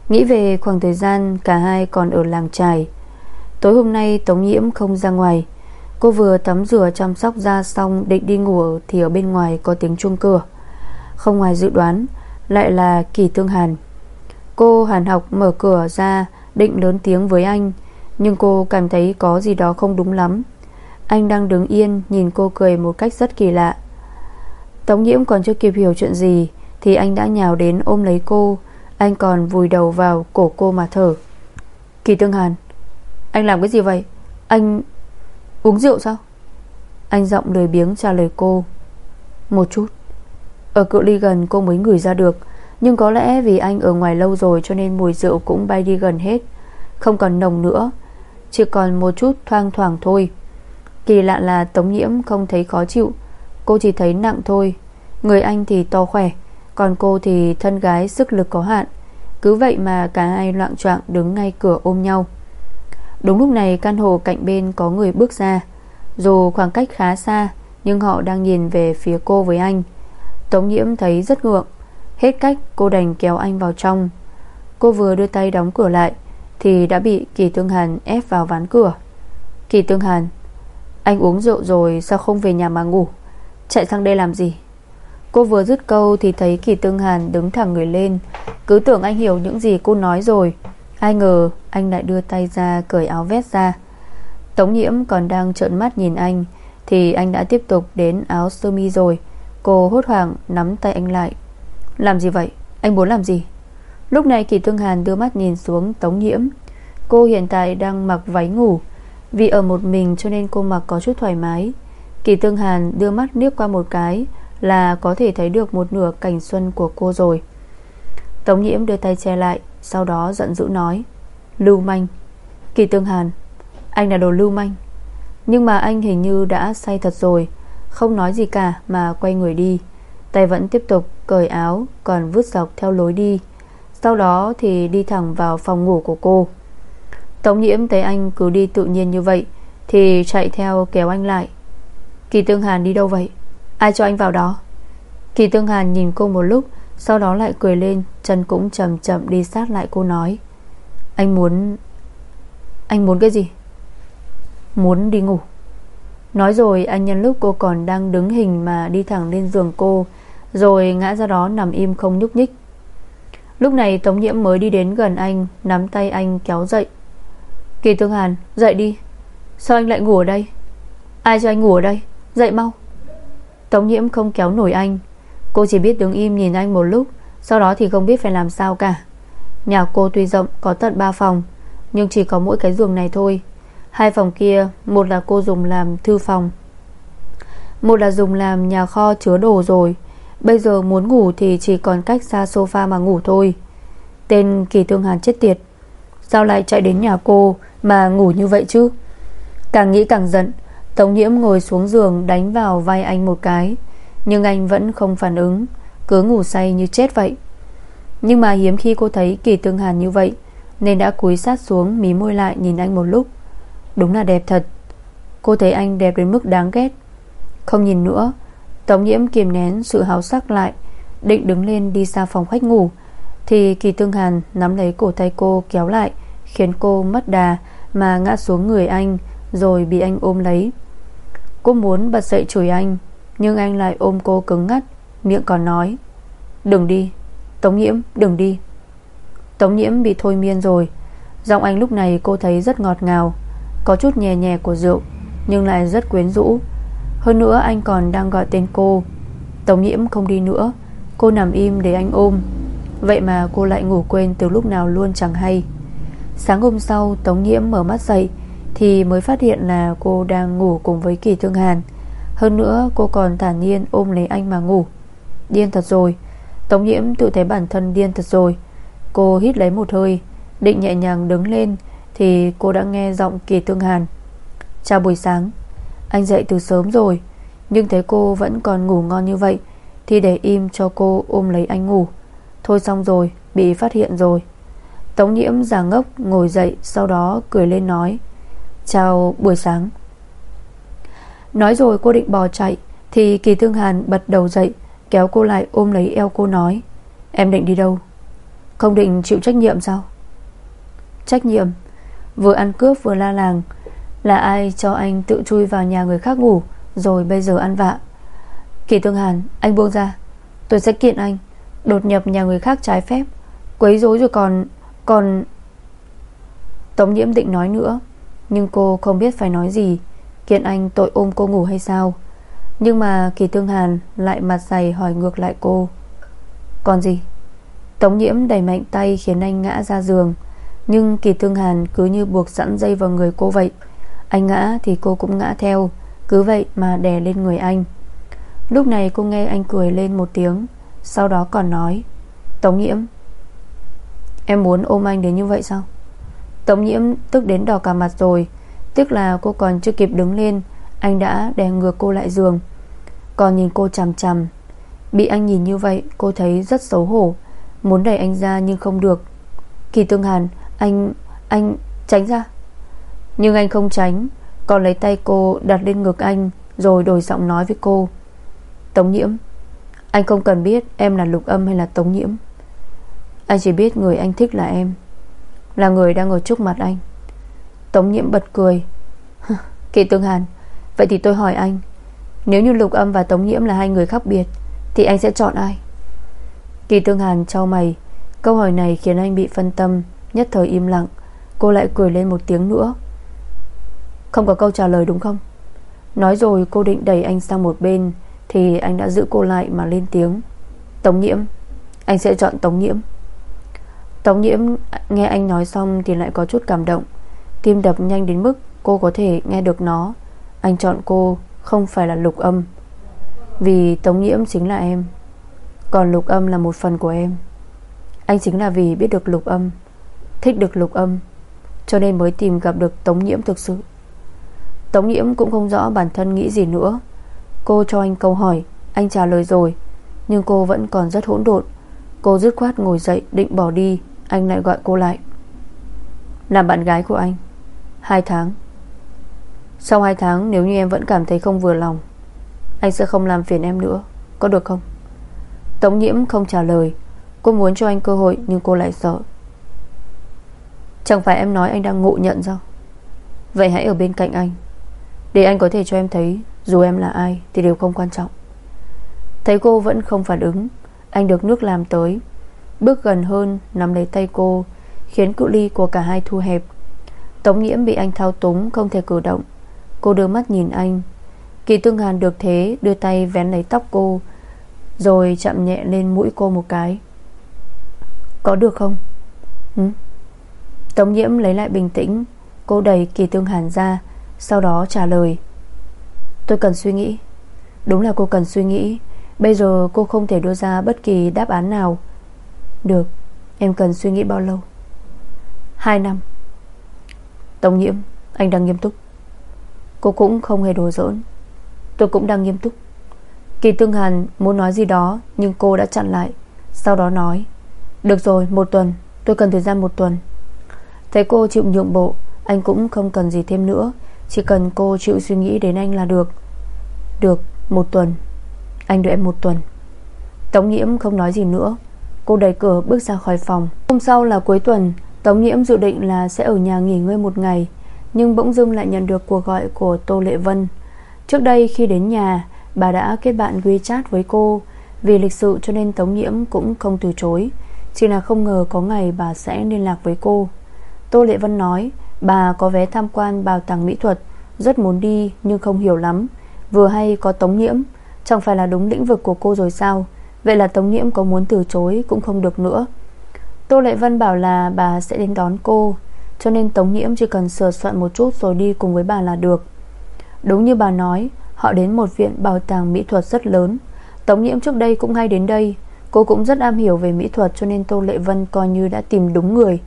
Nghĩ về khoảng thời gian Cả hai còn ở làng trài. Tối hôm nay Tống Nhiễm không ra ngoài. Cô vừa tắm rửa chăm sóc da xong Định đi ngủ thì ở bên ngoài có tiếng chuông cửa. Không ngoài dự đoán, Lại là Kỳ Tương Hàn. Cô Hàn học mở cửa ra, Định lớn tiếng với anh, Nhưng cô cảm thấy có gì đó không đúng lắm. Anh đang đứng yên, Nhìn cô cười một cách rất kỳ lạ. Tống nhiễm còn chưa kịp hiểu chuyện gì, Thì anh đã nhào đến ôm lấy cô. Anh còn vùi đầu vào cổ cô mà thở. Kỳ Tương Hàn, Anh làm cái gì vậy? Anh Uống rượu sao? Anh giọng lười biếng trả lời cô. Một chút. Ở cự ly gần cô mới ngửi ra được, Nhưng có lẽ vì anh ở ngoài lâu rồi Cho nên mùi rượu cũng bay đi gần hết. Không còn nồng nữa, Chỉ còn một chút thoang thoảng thôi. Kỳ lạ là Tống Nhiễm không thấy khó chịu. Cô chỉ thấy nặng thôi. Người anh thì to khỏe, Còn cô thì thân gái sức lực có hạn. Cứ vậy mà cả hai loạn trọng đứng ngay cửa ôm nhau. Đúng lúc này căn hộ cạnh bên có người bước ra. Dù khoảng cách khá xa, Nhưng họ đang nhìn về phía cô với anh. Tống nhiễm thấy rất ngượng. Hết cách, cô đành kéo anh vào trong. Cô vừa đưa tay đóng cửa lại, Thì đã bị Kỳ Tương Hàn ép vào ván cửa. Kỳ Tương Hàn anh uống rượu rồi sao không về nhà mà ngủ? Chạy sang đây làm gì? Cô vừa dứt câu thì thấy Kỳ Tương Hàn đứng thẳng người lên. Cứ tưởng anh hiểu những gì cô nói rồi. Ai ngờ anh lại đưa tay ra cởi áo vest ra. Tống nhiễm còn đang trợn mắt nhìn anh Thì anh đã tiếp tục đến áo sơ mi rồi. Cô hốt hoảng nắm tay anh lại. Làm gì vậy? Anh muốn làm gì? Lúc này Kỳ Tương Hàn đưa mắt nhìn xuống Tống nhiễm. Cô hiện tại đang mặc váy ngủ. Vì ở một mình cho nên cô mặc có chút thoải mái. Kỳ Tương Hàn đưa mắt liếc qua một cái Là có thể thấy được một nửa cảnh xuân của cô rồi. Tống nhiễm đưa tay che lại, Sau đó giận dữ nói, Lưu manh. Kỳ Tương Hàn, Anh là đồ lưu manh. Nhưng mà anh hình như đã say thật rồi, Không nói gì cả mà quay người đi. Tay vẫn tiếp tục cởi áo, Còn vứt dọc theo lối đi. Sau đó thì đi thẳng vào phòng ngủ của cô. Tống nhiễm thấy anh cứ đi tự nhiên như vậy, Thì chạy theo kéo anh lại. Kỳ Tương Hàn đi đâu vậy? Ai cho anh vào đó? Kỳ Tương Hàn nhìn cô một lúc, Sau đó lại cười lên, Chân cũng chậm chậm đi sát lại cô nói. Anh muốn Anh muốn cái gì? Muốn đi ngủ. Nói rồi, anh nhân lúc cô còn đang đứng hình Mà đi thẳng lên giường cô, Rồi ngã ra đó nằm im không nhúc nhích. Lúc này Tống Nhiễm mới đi đến gần anh, Nắm tay anh kéo dậy. Kỳ Tương Hàn, dậy đi. Sao anh lại ngủ ở đây? Ai cho anh ngủ ở đây? Dậy mau. Tống nhiễm không kéo nổi anh. Cô chỉ biết đứng im nhìn anh một lúc, Sau đó thì không biết phải làm sao cả. Nhà cô tuy rộng, có tận 3 phòng, Nhưng chỉ có mỗi cái giường này thôi. Hai phòng kia, Một là cô dùng làm thư phòng, Một là dùng làm nhà kho chứa đồ rồi. Bây giờ muốn ngủ thì chỉ còn cách xa sofa mà ngủ thôi. Tên kỳ tương hàn chết tiệt. Sao lại chạy đến nhà cô Mà ngủ như vậy chứ? Càng nghĩ càng giận, Tống nhiễm ngồi xuống giường đánh vào vai anh một cái. Nhưng anh vẫn không phản ứng, Cứ ngủ say như chết vậy. Nhưng mà hiếm khi cô thấy kỳ tương hàn như vậy, Nên đã cúi sát xuống Mí môi lại nhìn anh một lúc. Đúng là đẹp thật. Cô thấy anh đẹp đến mức đáng ghét. Không nhìn nữa, Tống nhiễm kiềm nén sự háo sắc lại, Định đứng lên đi ra phòng khách ngủ. Thì kỳ tương hàn nắm lấy cổ tay cô kéo lại, Khiến cô mất đà Mà ngã xuống người anh, Rồi bị anh ôm lấy. Cô muốn bật dậy chửi anh, Nhưng anh lại ôm cô cứng ngắt, Miệng còn nói, Đừng đi, Tống nhiễm, đừng đi. Tống nhiễm bị thôi miên rồi. Giọng anh lúc này cô thấy rất ngọt ngào, Có chút nhẹ nhẹ của rượu, Nhưng lại rất quyến rũ. Hơn nữa anh còn đang gọi tên cô, Tống nhiễm không đi nữa, Cô nằm im để anh ôm. Vậy mà cô lại ngủ quên từ lúc nào luôn chẳng hay. Sáng hôm sau, Tống nhiễm mở mắt dậy thì mới phát hiện là cô đang ngủ cùng với Kỳ Thương Hàn. Hơn nữa, cô còn thản nhiên ôm lấy anh mà ngủ. Điên thật rồi. Tống nhiễm tự thấy bản thân điên thật rồi. Cô hít lấy một hơi, Định nhẹ nhàng đứng lên Thì cô đã nghe giọng Kỳ Thương Hàn. Chào buổi sáng. Anh dậy từ sớm rồi, Nhưng thấy cô vẫn còn ngủ ngon như vậy Thì để im cho cô ôm lấy anh ngủ. Thôi xong rồi, Bị phát hiện rồi. Tống nhiễm giả ngốc ngồi dậy, Sau đó cười lên nói, Chào, buổi sáng. Nói rồi cô định bò chạy, Thì Kỳ Thương Hàn bật đầu dậy, Kéo cô lại ôm lấy eo cô nói, Em định đi đâu? Không định chịu trách nhiệm sao? Trách nhiệm? Vừa ăn cướp vừa la làng, Là ai cho anh tự chui vào nhà người khác ngủ, Rồi bây giờ ăn vạ? Kỳ Thương Hàn, anh buông ra, Tôi sẽ kiện anh. Đột nhập nhà người khác trái phép. Quấy rối rồi còn Còn Tống nhiễm định nói nữa, nhưng cô không biết phải nói gì, Kiện anh tội ôm cô ngủ hay sao. Nhưng mà Kỳ Tương Hàn Lại mặt dày hỏi ngược lại cô. Còn gì? Tống nhiễm đẩy mạnh tay khiến anh ngã ra giường, Nhưng Kỳ Tương Hàn cứ như buộc sẵn dây vào người cô vậy. Anh ngã thì cô cũng ngã theo, Cứ vậy mà đè lên người anh. Lúc này cô nghe anh cười lên một tiếng sau đó còn nói Tống nhiễm Em muốn ôm anh đến như vậy sao? Tống nhiễm tức đến đỏ cả mặt rồi Tức là cô còn chưa kịp đứng lên Anh đã đè ngược cô lại giường. Còn nhìn cô chằm chằm. Bị anh nhìn như vậy cô thấy rất xấu hổ. Muốn đẩy anh ra nhưng không được. Kỳ tương hàn Anh, anh tránh ra. Nhưng anh không tránh. Còn lấy tay cô đặt lên ngực anh Rồi đổi giọng nói với cô. Tống nhiễm anh không cần biết em là lục âm hay là tống nhiễm. Anh chỉ biết người anh thích là em, là người đang ở trước mặt anh. Tống nhiễm bật cười. Kỳ Tương Hàn, Vậy thì tôi hỏi anh, Nếu như Lục Âm và Tống Nhiễm là hai người khác biệt, Thì anh sẽ chọn ai? Kỳ Tương Hàn trao mày. Câu hỏi này khiến anh bị phân tâm, Nhất thời im lặng. Cô lại cười lên một tiếng nữa. Không có câu trả lời đúng không? Nói rồi cô định đẩy anh sang một bên. Thì anh đã giữ cô lại mà lên tiếng. Tống nhiễm, Anh sẽ chọn Tống nhiễm. Tống nhiễm nghe anh nói xong Thì lại có chút cảm động. Tim đập nhanh đến mức cô có thể nghe được nó. Anh chọn cô, Không phải là lục âm. Vì Tống nhiễm chính là em, Còn lục âm là một phần của em. Anh chính là vì biết được lục âm, Thích được lục âm, Cho nên mới tìm gặp được Tống nhiễm thực sự. Tống nhiễm cũng không rõ bản thân nghĩ gì nữa. Cô cho anh câu hỏi, Anh trả lời rồi. Nhưng cô vẫn còn rất hỗn độn. Cô dứt khoát ngồi dậy, định bỏ đi. Anh lại gọi cô lại. Làm bạn gái của anh. Hai tháng. Sau hai tháng, nếu như em vẫn cảm thấy không vừa lòng, Anh sẽ không làm phiền em nữa. Có được không? Tống nhiễm không trả lời. Cô muốn cho anh cơ hội, nhưng cô lại sợ. Chẳng phải em nói anh đang ngộ nhận sao? Vậy hãy ở bên cạnh anh. Để anh có thể cho em thấy dù em là ai thì đều không quan trọng. Thấy cô vẫn không phản ứng. Anh được nước làm tới. Bước gần hơn, nắm lấy tay cô, Khiến cự ly của cả hai thu hẹp. Tống nhiễm bị anh thao túng, Không thể cử động. Cô đưa mắt nhìn anh. Kỳ tương hàn được thế, đưa tay vén lấy tóc cô, Rồi chạm nhẹ lên mũi cô một cái. Có được không? Ừ? Tống nhiễm lấy lại bình tĩnh. Cô đẩy kỳ tương hàn ra, Sau đó trả lời. Tôi cần suy nghĩ. Đúng là cô cần suy nghĩ. Bây giờ cô không thể đưa ra bất kỳ đáp án nào. Được, Em cần suy nghĩ bao lâu? Hai năm. Tống nhiễm Anh đang nghiêm túc. Cô cũng không hề đùa giỡn. Tôi cũng đang nghiêm túc. Kỳ Tương Hàn muốn nói gì đó, Nhưng cô đã chặn lại. Sau đó nói, Được rồi, một tuần. Tôi cần thời gian một tuần. Thấy cô chịu nhượng bộ, Anh cũng không cần gì thêm nữa. Chỉ cần cô chịu suy nghĩ đến anh là được. Được, một tuần. Anh đợi em một tuần. Tống Nhiễm không nói gì nữa. Cô đẩy cửa bước ra khỏi phòng. Hôm sau là cuối tuần, Tống Nhiễm dự định là sẽ ở nhà nghỉ ngơi một ngày, Nhưng bỗng dưng lại nhận được cuộc gọi của Tô Lệ Vân. Trước đây khi đến nhà, Bà đã kết bạn WeChat với cô. Vì lịch sự cho nên Tống Nhiễm cũng không từ chối. Chỉ là không ngờ có ngày bà sẽ liên lạc với cô. Tô Lệ Vân nói Bà có vé tham quan bảo tàng mỹ thuật, Rất muốn đi nhưng không hiểu lắm. Vừa hay có Tống Nhiễm, Chẳng phải là đúng lĩnh vực của cô rồi sao? Vậy là Tống Nhiễm có muốn từ chối Cũng không được nữa. Tô Lệ Vân bảo là bà sẽ đến đón cô, Cho nên Tống Nhiễm chỉ cần sửa soạn một chút Rồi đi cùng với bà là được. Đúng như bà nói, Họ đến một viện bảo tàng mỹ thuật rất lớn. Tống Nhiễm trước đây cũng hay đến đây. Cô cũng rất am hiểu về mỹ thuật Cho nên Tô Lệ Vân coi như đã tìm đúng người.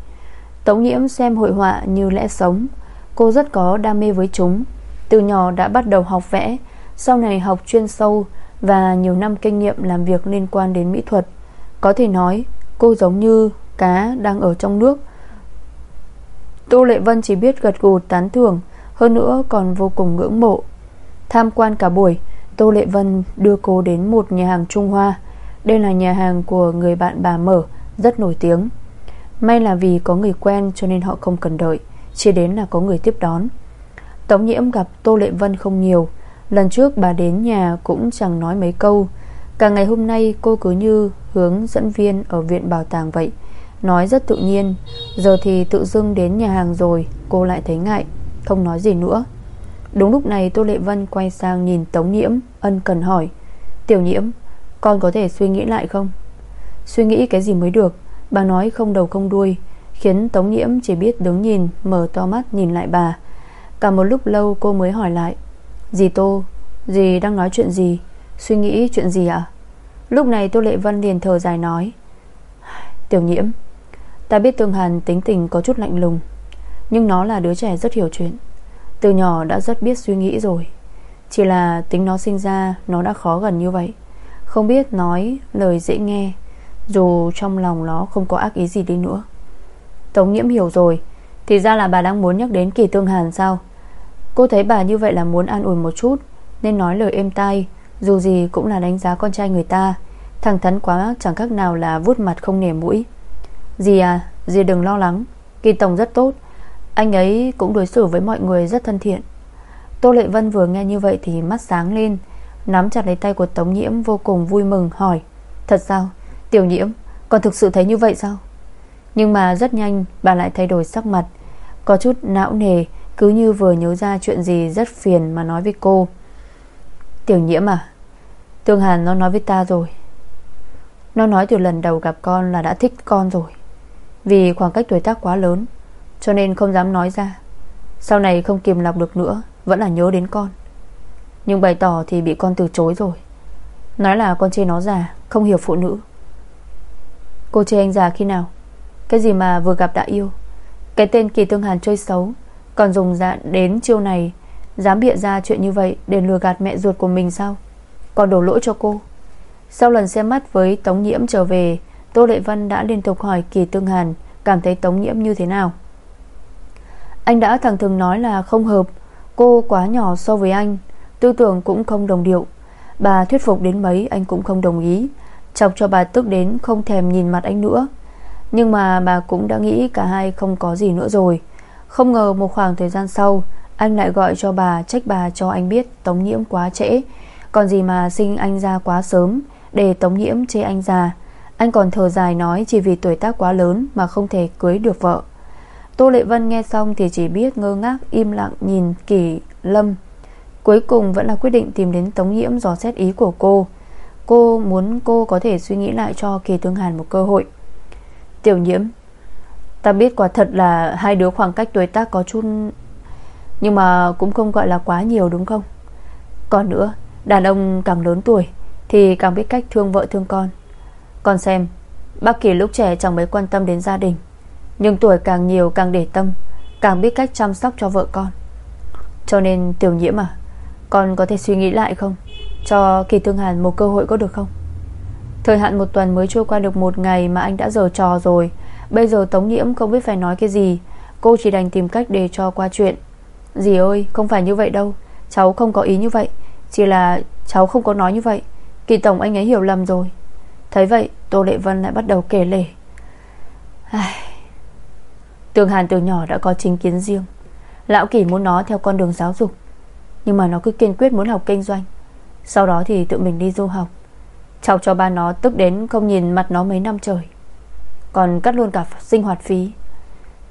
Tống nhiễm xem hội họa như lẽ sống. Cô rất có đam mê với chúng. Từ nhỏ đã bắt đầu học vẽ, Sau này học chuyên sâu Và nhiều năm kinh nghiệm làm việc liên quan đến mỹ thuật. Có thể nói, Cô giống như cá đang ở trong nước. Tô Lệ Vân chỉ biết gật gù tán thưởng, Hơn nữa còn vô cùng ngưỡng mộ. Tham quan cả buổi, Tô Lệ Vân đưa cô đến một nhà hàng Trung Hoa. Đây là nhà hàng của người bạn bà mở, Rất nổi tiếng. May là vì có người quen cho nên họ không cần đợi, Chỉ đến là có người tiếp đón. Tống nhiễm gặp Tô Lệ Vân không nhiều. Lần trước bà đến nhà cũng chẳng nói mấy câu. Cả ngày hôm nay cô cứ như hướng dẫn viên ở viện bảo tàng vậy. Nói rất tự nhiên, Giờ thì tự dưng đến nhà hàng rồi, Cô lại thấy ngại, Không nói gì nữa. Đúng lúc này Tô Lệ Vân quay sang nhìn Tống Nhiễm, Ân cần hỏi, Tiểu Nhiễm, Con có thể suy nghĩ lại không? Suy nghĩ cái gì mới được Bà nói không đầu không đuôi, Khiến Tống Nhiễm chỉ biết đứng nhìn, Mở to mắt nhìn lại bà. Cả một lúc lâu cô mới hỏi lại, Dì Tô, Dì đang nói chuyện gì? Suy nghĩ chuyện gì ạ? Lúc này Tô Lệ Vân liền thở dài nói, Tiểu Nhiễm, Ta biết Tương Hàn tính tình có chút lạnh lùng, Nhưng nó là đứa trẻ rất hiểu chuyện. Từ nhỏ đã rất biết suy nghĩ rồi. Chỉ là tính nó sinh ra, Nó đã khó gần như vậy. Không biết nói, lời dễ nghe dù trong lòng nó không có ác ý gì đi nữa. Tống nhiễm hiểu rồi. Thì ra là bà đang muốn nhắc đến kỳ tương hàn sao? Cô thấy bà như vậy là muốn an ủi một chút, Nên nói lời êm tai. Dù gì cũng là đánh giá con trai người ta. Thẳng thắn quá, chẳng khác nào là vuốt mặt không nể mũi. Dì à Dì đừng lo lắng. Kỳ Tổng rất tốt. Anh ấy cũng đối xử với mọi người rất thân thiện. Tô Lệ Vân vừa nghe như vậy thì mắt sáng lên, Nắm chặt lấy tay của Tống Nhiễm vô cùng vui mừng, hỏi, Thật sao? Tiểu Nhiễm Còn thực sự thấy như vậy sao? Nhưng mà rất nhanh, bà lại thay đổi sắc mặt. Có chút não nề, Cứ như vừa nhớ ra chuyện gì rất phiền mà nói với cô. Tiểu Nhiễm à Tương Hàn nó nói với ta rồi. Nó nói từ lần đầu gặp con là đã thích con rồi. Vì khoảng cách tuổi tác quá lớn, Cho nên không dám nói ra. Sau này không kìm lọc được nữa, Vẫn là nhớ đến con. Nhưng bày tỏ thì bị con từ chối rồi. Nói là con chê nó già, Không hiểu phụ nữ. Cô chê anh già khi nào? Cái gì mà vừa gặp đã yêu? Cái tên Kỳ Tương Hàn chơi xấu, Còn dùng dạ đến chiêu này, Dám bịa ra chuyện như vậy Để lừa gạt mẹ ruột của mình sao? Còn đổ lỗi cho cô. Sau lần xem mắt với Tống Nhiễm trở về, Tô Lệ Vân đã liên tục hỏi Kỳ Tương Hàn Cảm thấy Tống Nhiễm như thế nào. Anh đã thẳng thừng nói là không hợp, Cô quá nhỏ so với anh, Tư tưởng cũng không đồng điệu. Bà thuyết phục đến mấy, anh cũng không đồng ý. Chọc cho bà tức đến không thèm nhìn mặt anh nữa. Nhưng mà bà cũng đã nghĩ Cả hai không có gì nữa rồi. Không ngờ một khoảng thời gian sau, Anh lại gọi cho bà, trách bà cho anh biết Tống nhiễm quá trễ. Còn gì mà sinh anh ra quá sớm, Để tống nhiễm chê anh già Anh còn thở dài nói chỉ vì tuổi tác quá lớn Mà không thể cưới được vợ. Tô Lệ Vân nghe xong thì chỉ biết ngơ ngác, Im lặng nhìn Kỳ Lâm. Cuối cùng vẫn là quyết định tìm đến Tống Nhiễm Dò xét ý của cô. Cô muốn cô có thể suy nghĩ lại cho Kỳ Tương Hàn một cơ hội. Tiểu Nhiễm, Ta biết quả thật là Hai đứa khoảng cách tuổi tác có chút, Nhưng mà cũng không gọi là quá nhiều đúng không? Còn nữa, Đàn ông càng lớn tuổi Thì càng biết cách thương vợ thương con. Con xem, Bác Kỳ lúc trẻ chẳng mấy quan tâm đến gia đình, Nhưng tuổi càng nhiều càng để tâm, Càng biết cách chăm sóc cho vợ con. Cho nên tiểu nhiễm à con có thể suy nghĩ lại không? Cho Kỳ thương Hàn một cơ hội có được không? Thời hạn một tuần mới trôi qua được một ngày Mà anh đã giờ trò rồi. Bây giờ Tống Nhiễm không biết phải nói cái gì. Cô chỉ đành tìm cách để cho qua chuyện. Dì ơi, không phải như vậy đâu. Cháu không có ý như vậy. Chỉ là cháu không có nói như vậy. Kỳ Tổng anh ấy hiểu lầm rồi. Thấy vậy, Tô Lệ Vân lại bắt đầu kể lể. Ai? Tường Hàn từ nhỏ đã có chính kiến riêng. Lão Kỳ muốn nó theo con đường giáo dục. Nhưng mà nó cứ kiên quyết muốn học kinh doanh. Sau đó thì tự mình đi du học. Chọc cho ba nó tức đến không nhìn mặt nó mấy năm trời. Còn cắt luôn cả sinh hoạt phí.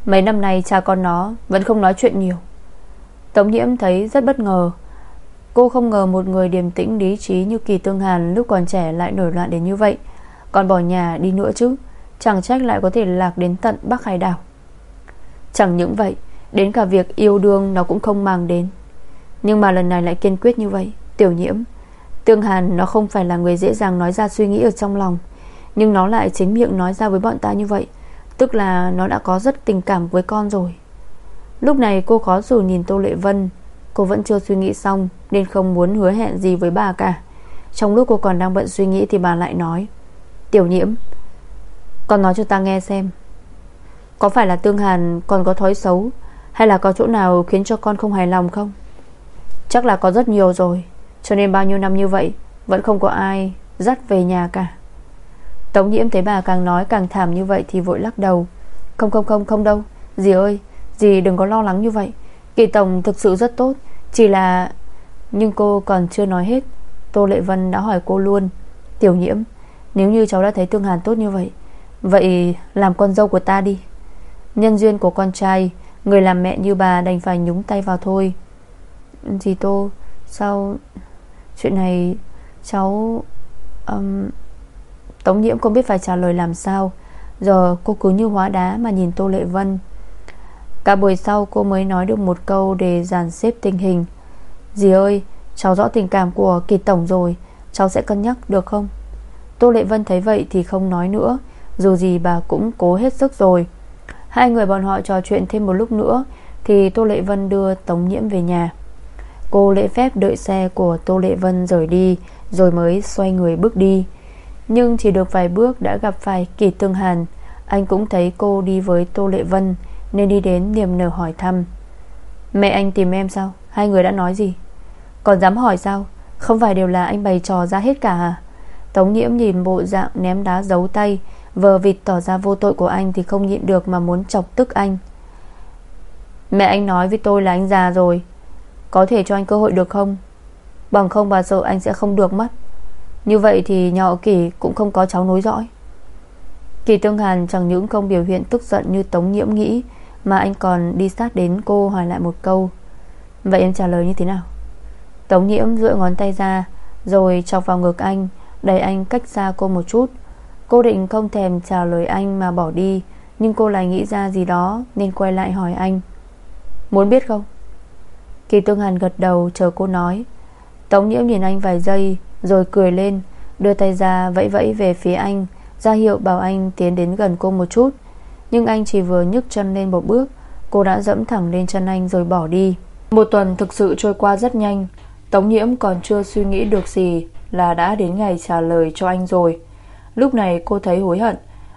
Mấy năm nay cha con nó Vẫn không nói chuyện nhiều. Tống nhiễm thấy rất bất ngờ. Cô không ngờ một người điềm tĩnh, lý trí Như Kỳ Tương Hàn lúc còn trẻ lại nổi loạn đến như vậy. Còn bỏ nhà đi nữa chứ. Chẳng trách lại có thể lạc đến tận Bắc Hải đảo. Chẳng những vậy, Đến cả việc yêu đương nó cũng không mang đến. Nhưng mà lần này lại kiên quyết như vậy, Tiểu nhiễm. Tương Hàn, nó không phải là người dễ dàng nói ra suy nghĩ ở trong lòng, Nhưng nó lại chính miệng nói ra với bọn ta như vậy, Tức là nó đã có rất tình cảm với con rồi. Lúc này cô khó dù nhìn Tô Lệ Vân, Cô vẫn chưa suy nghĩ xong Nên không muốn hứa hẹn gì với bà cả. Trong lúc cô còn đang bận suy nghĩ Thì bà lại nói, Tiểu nhiễm, Con nói cho ta nghe xem, Có phải là Tương Hàn còn có thói xấu Hay là có chỗ nào khiến cho con không hài lòng không? Chắc là có rất nhiều rồi. Cho nên bao nhiêu năm như vậy, Vẫn không có ai dắt về nhà cả. Tống nhiễm thấy bà càng nói càng thảm như vậy Thì vội lắc đầu. Không không không không đâu. Dì ơi, Dì đừng có lo lắng như vậy. Kỳ Tổng thực sự rất tốt. Chỉ là, Nhưng cô còn chưa nói hết. Tô Lệ Vân đã hỏi cô luôn. Tiểu nhiễm, Nếu như cháu đã thấy Tương Hàn tốt như vậy Vậy làm con dâu của ta đi. Nhân duyên của con trai, Người làm mẹ như bà đành phải nhúng tay vào thôi. Dì Tô, Sao Chuyện này cháu um, Tống nhiễm không biết phải trả lời làm sao. Giờ cô cứ như hóa đá mà nhìn Tô Lệ Vân. Cả buổi sau cô mới nói được một câu Để dàn xếp tình hình. Dì ơi cháu rõ tình cảm của kỳ tổng rồi Cháu sẽ cân nhắc được không? Tô Lệ Vân thấy vậy thì không nói nữa Dù gì bà cũng cố hết sức rồi. Hai người bọn họ trò chuyện thêm một lúc nữa Thì Tô Lệ Vân đưa Tống Nhiễm về nhà. Cô lễ phép đợi xe của Tô Lệ Vân rời đi, Rồi mới xoay người bước đi. Nhưng chỉ được vài bước đã gặp phải Kỳ Tương Hàn. Anh cũng thấy cô đi với Tô Lệ Vân, Nên đi đến niềm nở hỏi thăm. Mẹ anh tìm em sao? Hai người đã nói gì? Còn dám hỏi sao? Không phải đều là anh bày trò ra hết cả à? Tống nhiễm nhìn bộ dạng ném đá giấu tay, Vờ vịt tỏ ra vô tội của anh Thì không nhịn được mà muốn chọc tức anh. Mẹ anh nói với tôi là anh già rồi có thể cho anh cơ hội được không? Bằng không bà sợ anh sẽ không được mất. Như vậy thì nhỏ Kỳ cũng không có cháu nối dõi. Kỳ Tương Hàn chẳng những không biểu hiện tức giận như Tống Nhiễm nghĩ, Mà anh còn đi sát đến cô hỏi lại một câu. Vậy em trả lời như thế nào? Tống Nhiễm duỗi ngón tay ra, Rồi chọc vào ngực anh, Đẩy anh cách xa cô một chút. Cô định không thèm trả lời anh mà bỏ đi, Nhưng cô lại nghĩ ra gì đó Nên quay lại hỏi anh. Muốn biết không? Kỳ Tương Hàn gật đầu, chờ cô nói. Tống Nhiễm nhìn anh vài giây, Rồi cười lên, Đưa tay ra vẫy vẫy về phía anh, ra hiệu bảo anh tiến đến gần cô một chút. Nhưng anh chỉ vừa nhấc chân lên một bước, Cô đã dẫm thẳng lên chân anh rồi bỏ đi. Một tuần thực sự trôi qua rất nhanh. Tống nhiễm còn chưa suy nghĩ được gì Là đã đến ngày trả lời cho anh rồi. Lúc này cô thấy hối hận,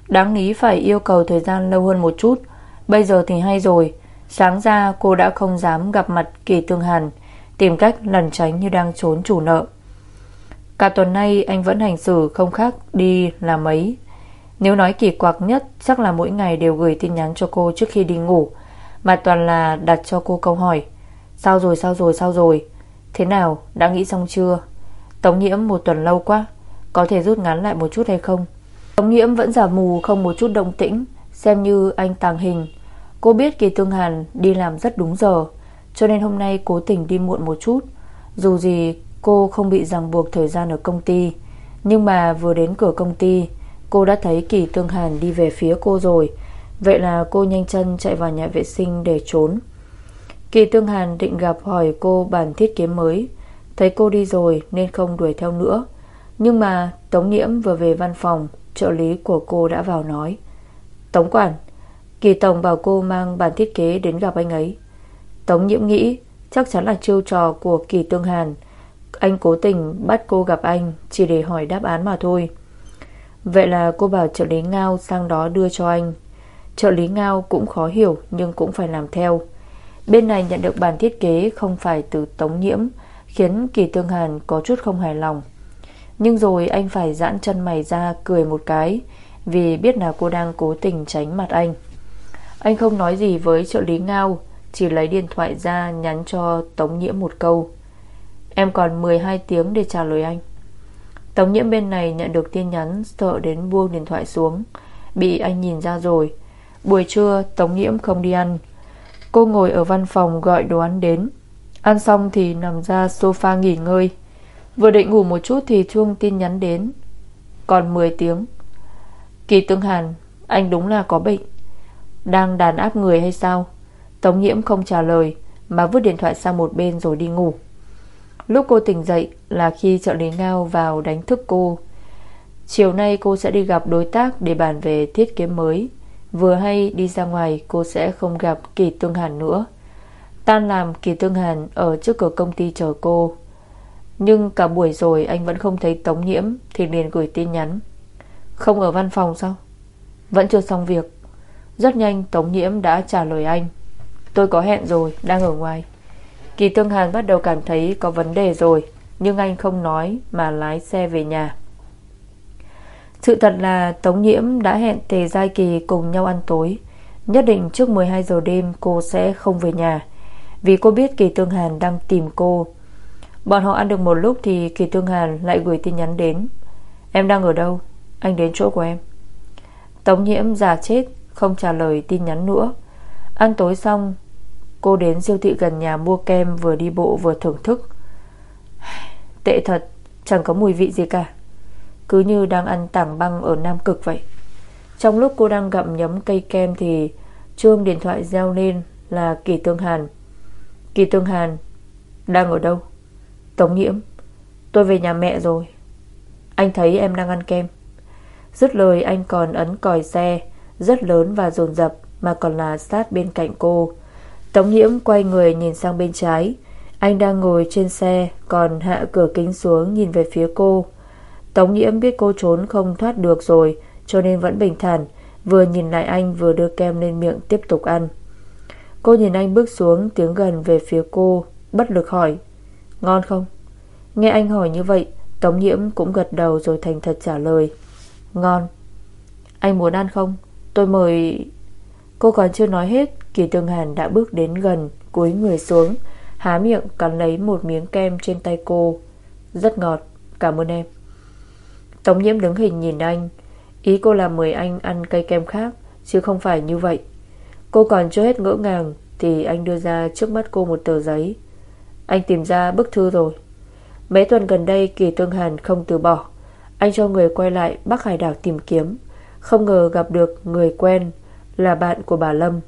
Đáng lý phải yêu cầu thời gian lâu hơn một chút. Bây giờ thì hay rồi Sáng ra, cô đã không dám gặp mặt Kỳ Tương Hàn, Tìm cách lẩn tránh như đang trốn chủ nợ. Cả tuần nay, anh vẫn hành xử không khác đi là mấy. Nếu nói kỳ quặc nhất, Chắc là mỗi ngày đều gửi tin nhắn cho cô trước khi đi ngủ, Mà toàn là đặt cho cô câu hỏi, Sao rồi sao rồi sao rồi? Thế nào, đã nghĩ xong chưa? Tống nhiễm một tuần lâu quá, Có thể rút ngắn lại một chút hay không? Tống nhiễm vẫn giả mù không một chút động tĩnh, Xem như anh tàng hình Cô biết Kỳ Tương Hàn đi làm rất đúng giờ, Cho nên hôm nay cố tình đi muộn một chút. Dù gì, Cô không bị ràng buộc thời gian ở công ty. Nhưng mà vừa đến cửa công ty, Cô đã thấy Kỳ Tương Hàn đi về phía cô rồi. Vậy là cô nhanh chân chạy vào nhà vệ sinh để trốn. Kỳ Tương Hàn định gặp hỏi cô bản thiết kế mới. Thấy cô đi rồi nên không đuổi theo nữa. Nhưng mà Tống Nhiễm vừa về văn phòng, Trợ lý của cô đã vào nói. Tống Quản Kỳ Tổng bảo cô mang bản thiết kế đến gặp anh ấy. Tống Nhiễm nghĩ Chắc chắn là chiêu trò của Kỳ Tương Hàn. Anh cố tình bắt cô gặp anh Chỉ để hỏi đáp án mà thôi. Vậy là cô bảo trợ lý Ngao sang đó đưa cho anh. Trợ lý Ngao cũng khó hiểu Nhưng cũng phải làm theo. Bên này nhận được bản thiết kế Không phải từ Tống Nhiễm, Khiến Kỳ Tương Hàn có chút không hài lòng. Nhưng rồi anh phải giãn chân mày ra, Cười một cái, Vì biết là cô đang cố tình tránh mặt anh. Anh không nói gì với trợ lý Ngao, Chỉ lấy điện thoại ra nhắn cho Tống Nhiễm một câu. Em còn 12 tiếng để trả lời anh. Tống nhiễm bên này nhận được tin nhắn, Sợ đến buông điện thoại xuống. Bị anh nhìn ra rồi. Buổi trưa, Tống nhiễm không đi ăn. Cô ngồi ở văn phòng gọi đồ ăn đến. Ăn xong thì nằm ra sofa nghỉ ngơi. Vừa định ngủ một chút Thì chuông tin nhắn đến. Còn 10 tiếng. Kỳ Tương Hàn, Anh đúng là có bệnh. Đang đàn áp người hay sao? Tống nhiễm không trả lời, Mà vứt điện thoại sang một bên rồi đi ngủ. Lúc cô tỉnh dậy là khi trợ lý Ngao vào đánh thức cô. Chiều nay cô sẽ đi gặp đối tác để bàn về thiết kế mới. Vừa hay đi ra ngoài, cô sẽ không gặp Kỳ Tương Hàn nữa. Tan làm Kỳ Tương Hàn ở trước cửa công ty chờ cô. Nhưng cả buổi rồi anh vẫn không thấy Tống Nhiễm Thì liền gửi tin nhắn. Không ở văn phòng sao? Vẫn chưa xong việc. Rất nhanh Tống Nhiễm đã trả lời anh. Tôi có hẹn rồi, đang ở ngoài. Kỳ Tương Hàn bắt đầu cảm thấy có vấn đề rồi Nhưng anh không nói Mà lái xe về nhà. Sự thật là Tống Nhiễm đã hẹn Tề Giai Kỳ cùng nhau ăn tối. Nhất định trước 12 giờ đêm Cô sẽ không về nhà. Vì cô biết Kỳ Tương Hàn đang tìm cô. Bọn họ ăn được một lúc Thì Kỳ Tương Hàn lại gửi tin nhắn đến. Em đang ở đâu? Anh đến chỗ của em. Tống Nhiễm già chết. Không trả lời tin nhắn nữa. Ăn tối xong, Cô đến siêu thị gần nhà mua kem Vừa đi bộ vừa thưởng thức. Tệ thật, Chẳng có mùi vị gì cả. Cứ như đang ăn tảng băng ở Nam Cực vậy. Trong lúc cô đang gặm nhấm cây kem Thì chuông điện thoại reo lên Là Kỳ Tương Hàn. Kỳ Tương Hàn, Đang ở đâu? Tống Nhiễm, Tôi về nhà mẹ rồi. Anh thấy em đang ăn kem. Dứt lời, anh còn ấn còi xe. Rất lớn và dồn dập Mà còn là sát bên cạnh cô. Tống Nhiễm quay người nhìn sang bên trái. Anh đang ngồi trên xe, Còn hạ cửa kính xuống nhìn về phía cô. Tống Nhiễm biết cô trốn không thoát được rồi, Cho nên vẫn bình thản, Vừa nhìn lại anh vừa đưa kem lên miệng tiếp tục ăn. Cô nhìn anh bước xuống Tiếng gần về phía cô, Bất lực hỏi, Ngon không? Nghe anh hỏi như vậy, Tống Nhiễm cũng gật đầu rồi thành thật trả lời, Ngon. Anh muốn ăn không? Tôi mời Cô còn chưa nói hết, Kỳ Tương Hàn đã bước đến gần, Cúi người xuống, Há miệng cắn lấy một miếng kem trên tay cô. Rất ngọt, Cảm ơn em. Tống nhiễm đứng hình nhìn anh. Ý cô là mời anh ăn cây kem khác, Chứ không phải như vậy. Cô còn chưa hết ngỡ ngàng Thì anh đưa ra trước mắt cô một tờ giấy. Anh tìm ra bức thư rồi. Mấy tuần gần đây, Kỳ Tương Hàn không từ bỏ. Anh cho người quay lại Bắc Hải đảo tìm kiếm. Không ngờ gặp được người quen Là bạn của bà Lâm.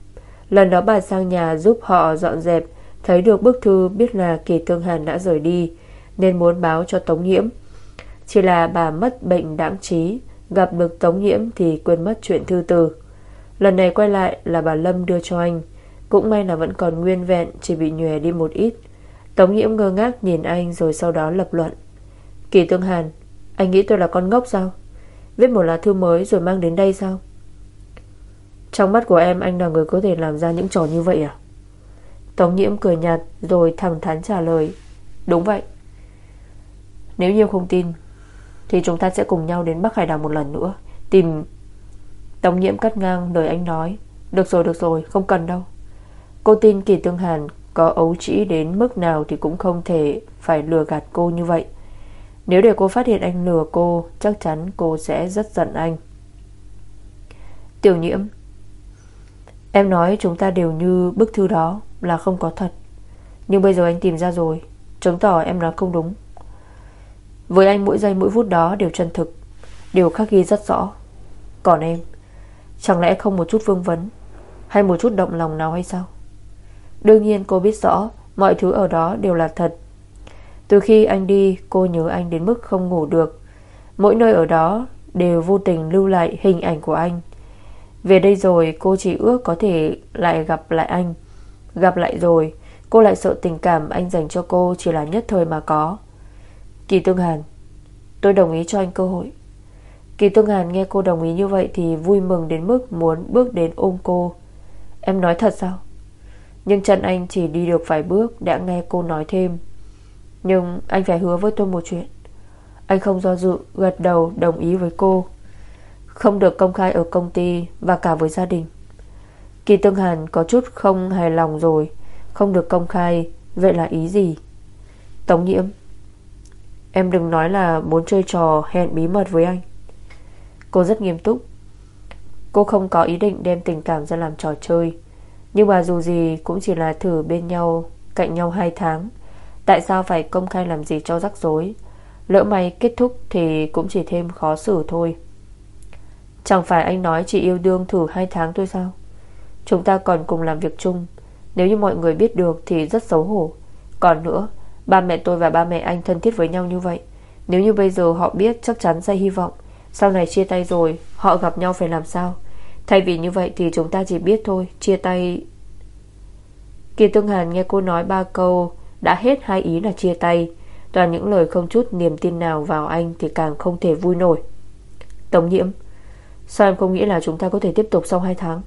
Lần đó bà sang nhà giúp họ dọn dẹp, Thấy được bức thư biết là Kỳ Tương Hàn đã rời đi, Nên muốn báo cho Tống Nhiễm. Chỉ là bà mất bệnh đáng trí, Gặp được Tống Nhiễm thì quên mất chuyện thư từ. Lần này quay lại là bà Lâm đưa cho anh. Cũng may là vẫn còn nguyên vẹn, Chỉ bị nhòe đi một ít. Tống Nhiễm ngơ ngác nhìn anh rồi sau đó lập luận. Kỳ Tương Hàn, Anh nghĩ tôi là con ngốc sao? Viết một lá thư mới rồi mang đến đây sao? Trong mắt của em, Anh là người có thể làm ra những trò như vậy à? Tống Nhiễm cười nhạt Rồi thẳng thắn trả lời, Đúng vậy. Nếu như không tin, Thì chúng ta sẽ cùng nhau đến Bắc Hải Đảo một lần nữa, Tìm Tống Nhiễm cắt ngang lời anh nói, Được rồi được rồi, không cần đâu. Cô tin Kỳ Tương Hàn có ấu trĩ đến mức nào Thì cũng không thể phải lừa gạt cô như vậy. Nếu để cô phát hiện anh lừa cô, Chắc chắn cô sẽ rất giận anh. Tiểu nhiễm, Em nói chúng ta đều như bức thư đó Là không có thật. Nhưng bây giờ anh tìm ra rồi, Chứng tỏ em nói không đúng. Với anh mỗi giây mỗi phút đó đều chân thực Đều khắc ghi rất rõ. Còn em, Chẳng lẽ không một chút vương vấn Hay một chút động lòng nào hay sao? Đương nhiên cô biết rõ Mọi thứ ở đó đều là thật. Từ khi anh đi, cô nhớ anh đến mức không ngủ được. Mỗi nơi ở đó Đều vô tình lưu lại hình ảnh của anh. Về đây rồi, cô chỉ ước có thể lại gặp lại anh. Gặp lại rồi, Cô lại sợ tình cảm anh dành cho cô Chỉ là nhất thời mà có. Kỳ Tương Hàn, Tôi đồng ý cho anh cơ hội. Kỳ Tương Hàn nghe cô đồng ý như vậy Thì vui mừng đến mức muốn bước đến ôm cô. Em nói thật sao? Nhưng chân anh chỉ đi được vài bước Đã nghe cô nói thêm. Nhưng anh phải hứa với tôi một chuyện. Anh không do dự, Gật đầu đồng ý với cô. Không được công khai ở công ty Và cả với gia đình. Kỳ Tương Hàn có chút không hài lòng rồi. Không được công khai, Vậy là ý gì? Tống nhiễm, Em đừng nói là muốn chơi trò hẹn bí mật với anh. Cô rất nghiêm túc. Cô không có ý định đem tình cảm ra làm trò chơi. Nhưng mà dù gì Cũng chỉ là thử bên nhau, Cạnh nhau 2 tháng. Tại sao phải công khai làm gì cho rắc rối? Lỡ may kết thúc thì cũng chỉ thêm khó xử thôi. Chẳng phải anh nói chỉ yêu đương thử 2 tháng thôi sao? Chúng ta còn cùng làm việc chung. Nếu như mọi người biết được thì rất xấu hổ. Còn nữa, Ba mẹ tôi và ba mẹ anh thân thiết với nhau như vậy. Nếu như bây giờ họ biết chắc chắn sẽ hy vọng. Sau này chia tay rồi, Họ gặp nhau phải làm sao? Thay vì như vậy thì chúng ta chỉ biết thôi, Chia tay. Kỳ Tương Hàn nghe cô nói ba câu đã hết hai ý là chia tay. Toàn những lời không chút niềm tin nào vào anh Thì càng không thể vui nổi. Tống nhiễm, Sao em không nghĩ là chúng ta có thể tiếp tục sau 2 tháng?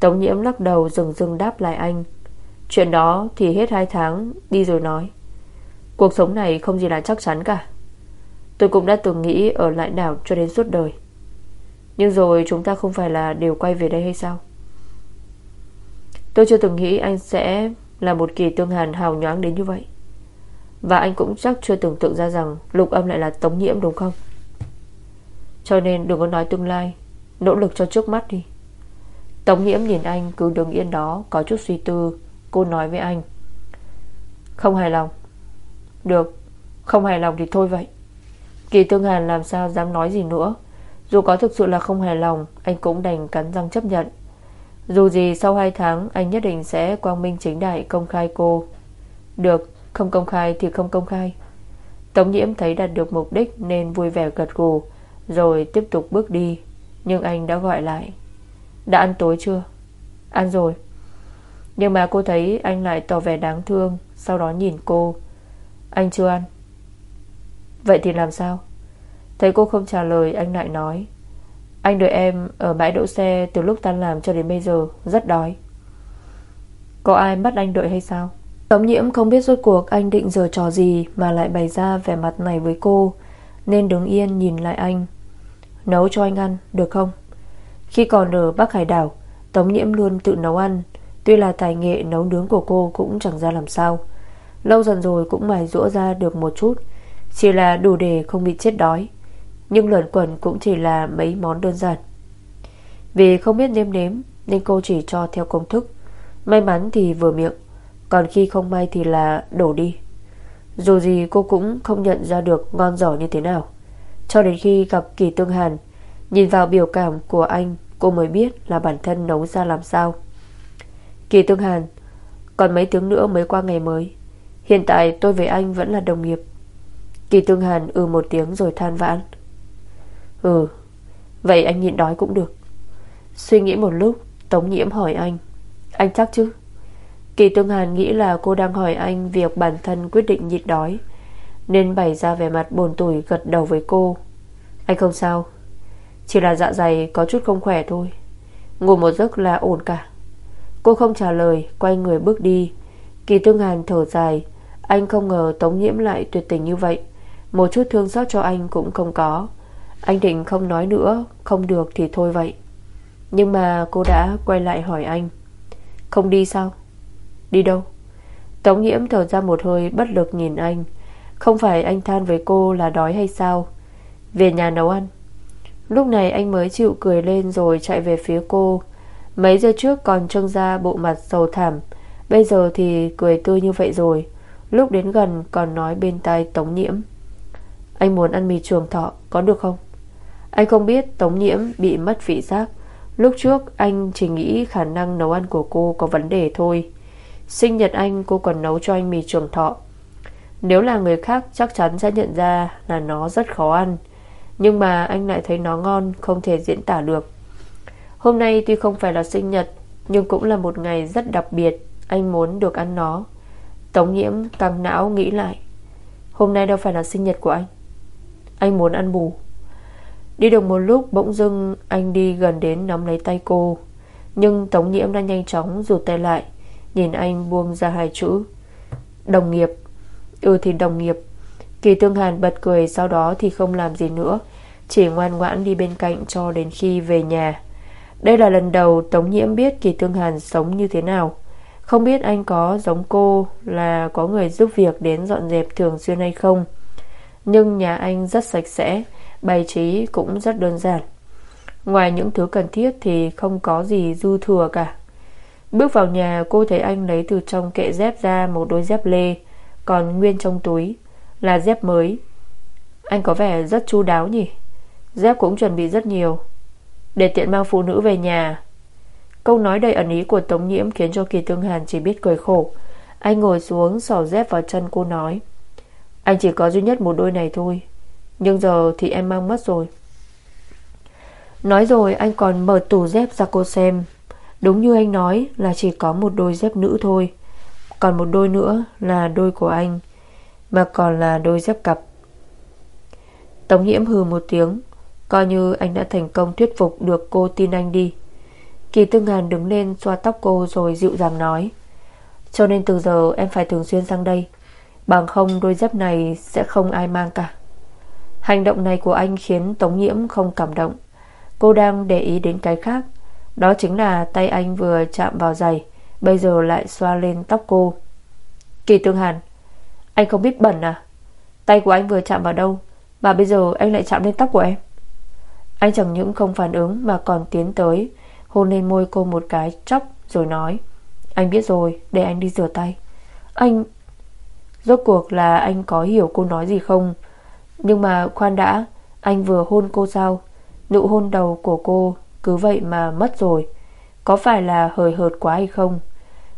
Tống nhiễm lắc đầu dừng dừng đáp lại anh. Chuyện đó thì hết 2 tháng, Đi rồi nói. Cuộc sống này không gì là chắc chắn cả. Tôi cũng đã từng nghĩ ở lại đảo cho đến suốt đời. Nhưng rồi chúng ta không phải là đều quay về đây hay sao? Tôi chưa từng nghĩ anh sẽ là một kỳ tương hàn hào nhoáng đến như vậy. Và anh cũng chắc chưa tưởng tượng ra rằng Lục âm lại là tống nhiễm đúng không? Cho nên đừng có nói tương lai. Nỗ lực cho trước mắt đi. Tống nhiễm nhìn anh cứ đứng yên đó, Có chút suy tư. Cô nói với anh. Không hài lòng. Được. Không hài lòng thì thôi vậy. Kỳ Tương Hàn làm sao dám nói gì nữa. Dù có thực sự là không hài lòng, Anh cũng đành cắn răng chấp nhận. Dù gì sau 2 tháng, Anh nhất định sẽ quang minh chính đại công khai cô. Được, Không công khai thì không công khai. Tống nhiễm thấy đạt được mục đích Nên vui vẻ gật gù, Rồi tiếp tục bước đi. Nhưng anh đã gọi lại. Đã ăn tối chưa? Ăn rồi. Nhưng mà cô thấy anh lại tỏ vẻ đáng thương, Sau đó nhìn cô. Anh chưa ăn. Vậy thì làm sao? Thấy cô không trả lời, anh lại nói. Anh đợi em ở bãi đỗ xe Từ lúc tan làm cho đến bây giờ, Rất đói. Có ai bắt anh đợi hay sao? Tống nhiễm không biết rốt cuộc anh định giờ trò gì Mà lại bày ra vẻ mặt này với cô, Nên đứng yên nhìn lại anh. Nấu cho anh ăn, được không? Khi còn ở Bắc Hải đảo, Tống nhiễm luôn tự nấu ăn. Tuy là tài nghệ nấu nướng của cô cũng chẳng ra làm sao. Lâu dần rồi cũng mài rũa ra được một chút. Chỉ là đủ để không bị chết đói. Nhưng lợn quẩn cũng chỉ là mấy món đơn giản. Vì không biết nêm nếm, Nên cô chỉ cho theo công thức. May mắn thì vừa miệng, Còn khi không may thì là đổ đi. Dù gì cô cũng không nhận ra được Ngon giỏ như thế nào. Cho đến khi gặp Kỳ Tương Hàn, Nhìn vào biểu cảm của anh, Cô mới biết là bản thân nấu ra làm sao. Kỳ Tương Hàn, Còn mấy tiếng nữa mới qua ngày mới. Hiện tại tôi với anh vẫn là đồng nghiệp. Kỳ Tương Hàn ừ một tiếng rồi than vãn. Ừ Vậy anh nhịn đói cũng được. Suy nghĩ một lúc, Tống nhiễm hỏi anh Anh chắc chứ? Kỳ Tương Hàn nghĩ là cô đang hỏi anh Việc bản thân quyết định nhịn đói, Nên bày ra vẻ mặt buồn tủi gật đầu với cô. Anh không sao, Chỉ là dạ dày có chút không khỏe thôi. Ngủ một giấc là ổn cả. Cô không trả lời, Quay người bước đi. Kỳ Tương Hàn thở dài, Anh không ngờ Tống Nhiễm lại tuyệt tình như vậy. Một chút thương xót cho anh cũng không có. Anh định không nói nữa, Không được thì thôi vậy. Nhưng mà cô đã quay lại hỏi anh. Không đi sao? Đi đâu? Tống Nhiễm thở ra một hơi bất lực nhìn anh. Không phải anh than với cô là đói hay sao? Về nhà nấu ăn. Lúc này anh mới chịu cười lên Rồi chạy về phía cô. Mấy giờ trước còn trông ra bộ mặt sầu thảm, Bây giờ thì cười tươi như vậy rồi. Lúc đến gần còn nói bên tai Tống Nhiễm. Anh muốn ăn mì trường thọ, Có được không? Anh không biết Tống Nhiễm bị mất vị giác. Lúc trước, anh chỉ nghĩ khả năng nấu ăn của cô có vấn đề thôi. Sinh nhật anh, cô còn nấu cho anh mì trường thọ. Nếu là người khác, chắc chắn sẽ nhận ra là nó rất khó ăn. Nhưng mà anh lại thấy nó ngon, Không thể diễn tả được. Hôm nay tuy không phải là sinh nhật, Nhưng cũng là một ngày rất đặc biệt. Anh muốn được ăn nó. Tống nhiễm căng não nghĩ lại. Hôm nay đâu phải là sinh nhật của anh. Anh muốn ăn bù. Đi được một lúc, bỗng dưng Anh đi gần đến nắm lấy tay cô. Nhưng Tống nhiễm đã nhanh chóng rụt tay lại, Nhìn anh buông ra hai chữ, Đồng nghiệp. Ừ thì đồng nghiệp. Kỳ Tương Hàn bật cười, Sau đó thì không làm gì nữa, Chỉ ngoan ngoãn đi bên cạnh cho đến khi về nhà. Đây là lần đầu Tống Nhiễm biết Kỳ Tương Hàn sống như thế nào. Không biết anh có giống cô Là có người giúp việc đến dọn dẹp thường xuyên hay không. Nhưng nhà anh rất sạch sẽ Bày trí cũng rất đơn giản. Ngoài những thứ cần thiết Thì không có gì dư thừa cả. Bước vào nhà, cô thấy anh lấy từ trong kệ dép ra Một đôi dép lê, Còn nguyên trong túi Là dép mới. Anh có vẻ rất chu đáo nhỉ? Dép cũng chuẩn bị rất nhiều. Để tiện mang phụ nữ về nhà. Câu nói đầy ẩn ý của Tống Nhiễm Khiến cho Kỳ Tương Hàn chỉ biết cười khổ. Anh ngồi xuống sỏ dép vào chân cô nói. Anh chỉ có duy nhất một đôi này thôi. Nhưng giờ thì em mang mất rồi. Nói rồi, anh còn mở tủ dép ra cô xem. Đúng như anh nói là chỉ có một đôi dép nữ thôi. Còn một đôi nữa là đôi của anh, Mà còn là đôi dép cặp. Tống nhiễm hừ một tiếng, Coi như anh đã thành công thuyết phục được cô tin anh đi. Kỳ Tư Ngàn đứng lên xoa tóc cô rồi dịu dàng nói, Cho nên từ giờ em phải thường xuyên sang đây. Bằng không đôi dép này sẽ không ai mang cả. Hành động này của anh khiến Tống Nhiễm không cảm động. Cô đang để ý đến cái khác. Đó chính là tay anh vừa chạm vào giày, Bây giờ lại xoa lên tóc cô. Kỳ Tương Hàn, Anh không biết bẩn à? Tay của anh vừa chạm vào đâu, Mà bây giờ anh lại chạm lên tóc của em. Anh chẳng những không phản ứng Mà còn tiến tới, Hôn lên môi cô một cái, chóc, rồi nói, Anh biết rồi, để anh đi rửa tay. Anh, Rốt cuộc là anh có hiểu cô nói gì không? Nhưng mà khoan đã, Anh vừa hôn cô sao? Nụ hôn đầu của cô cứ vậy mà mất rồi. Có phải là hời hợt quá hay không?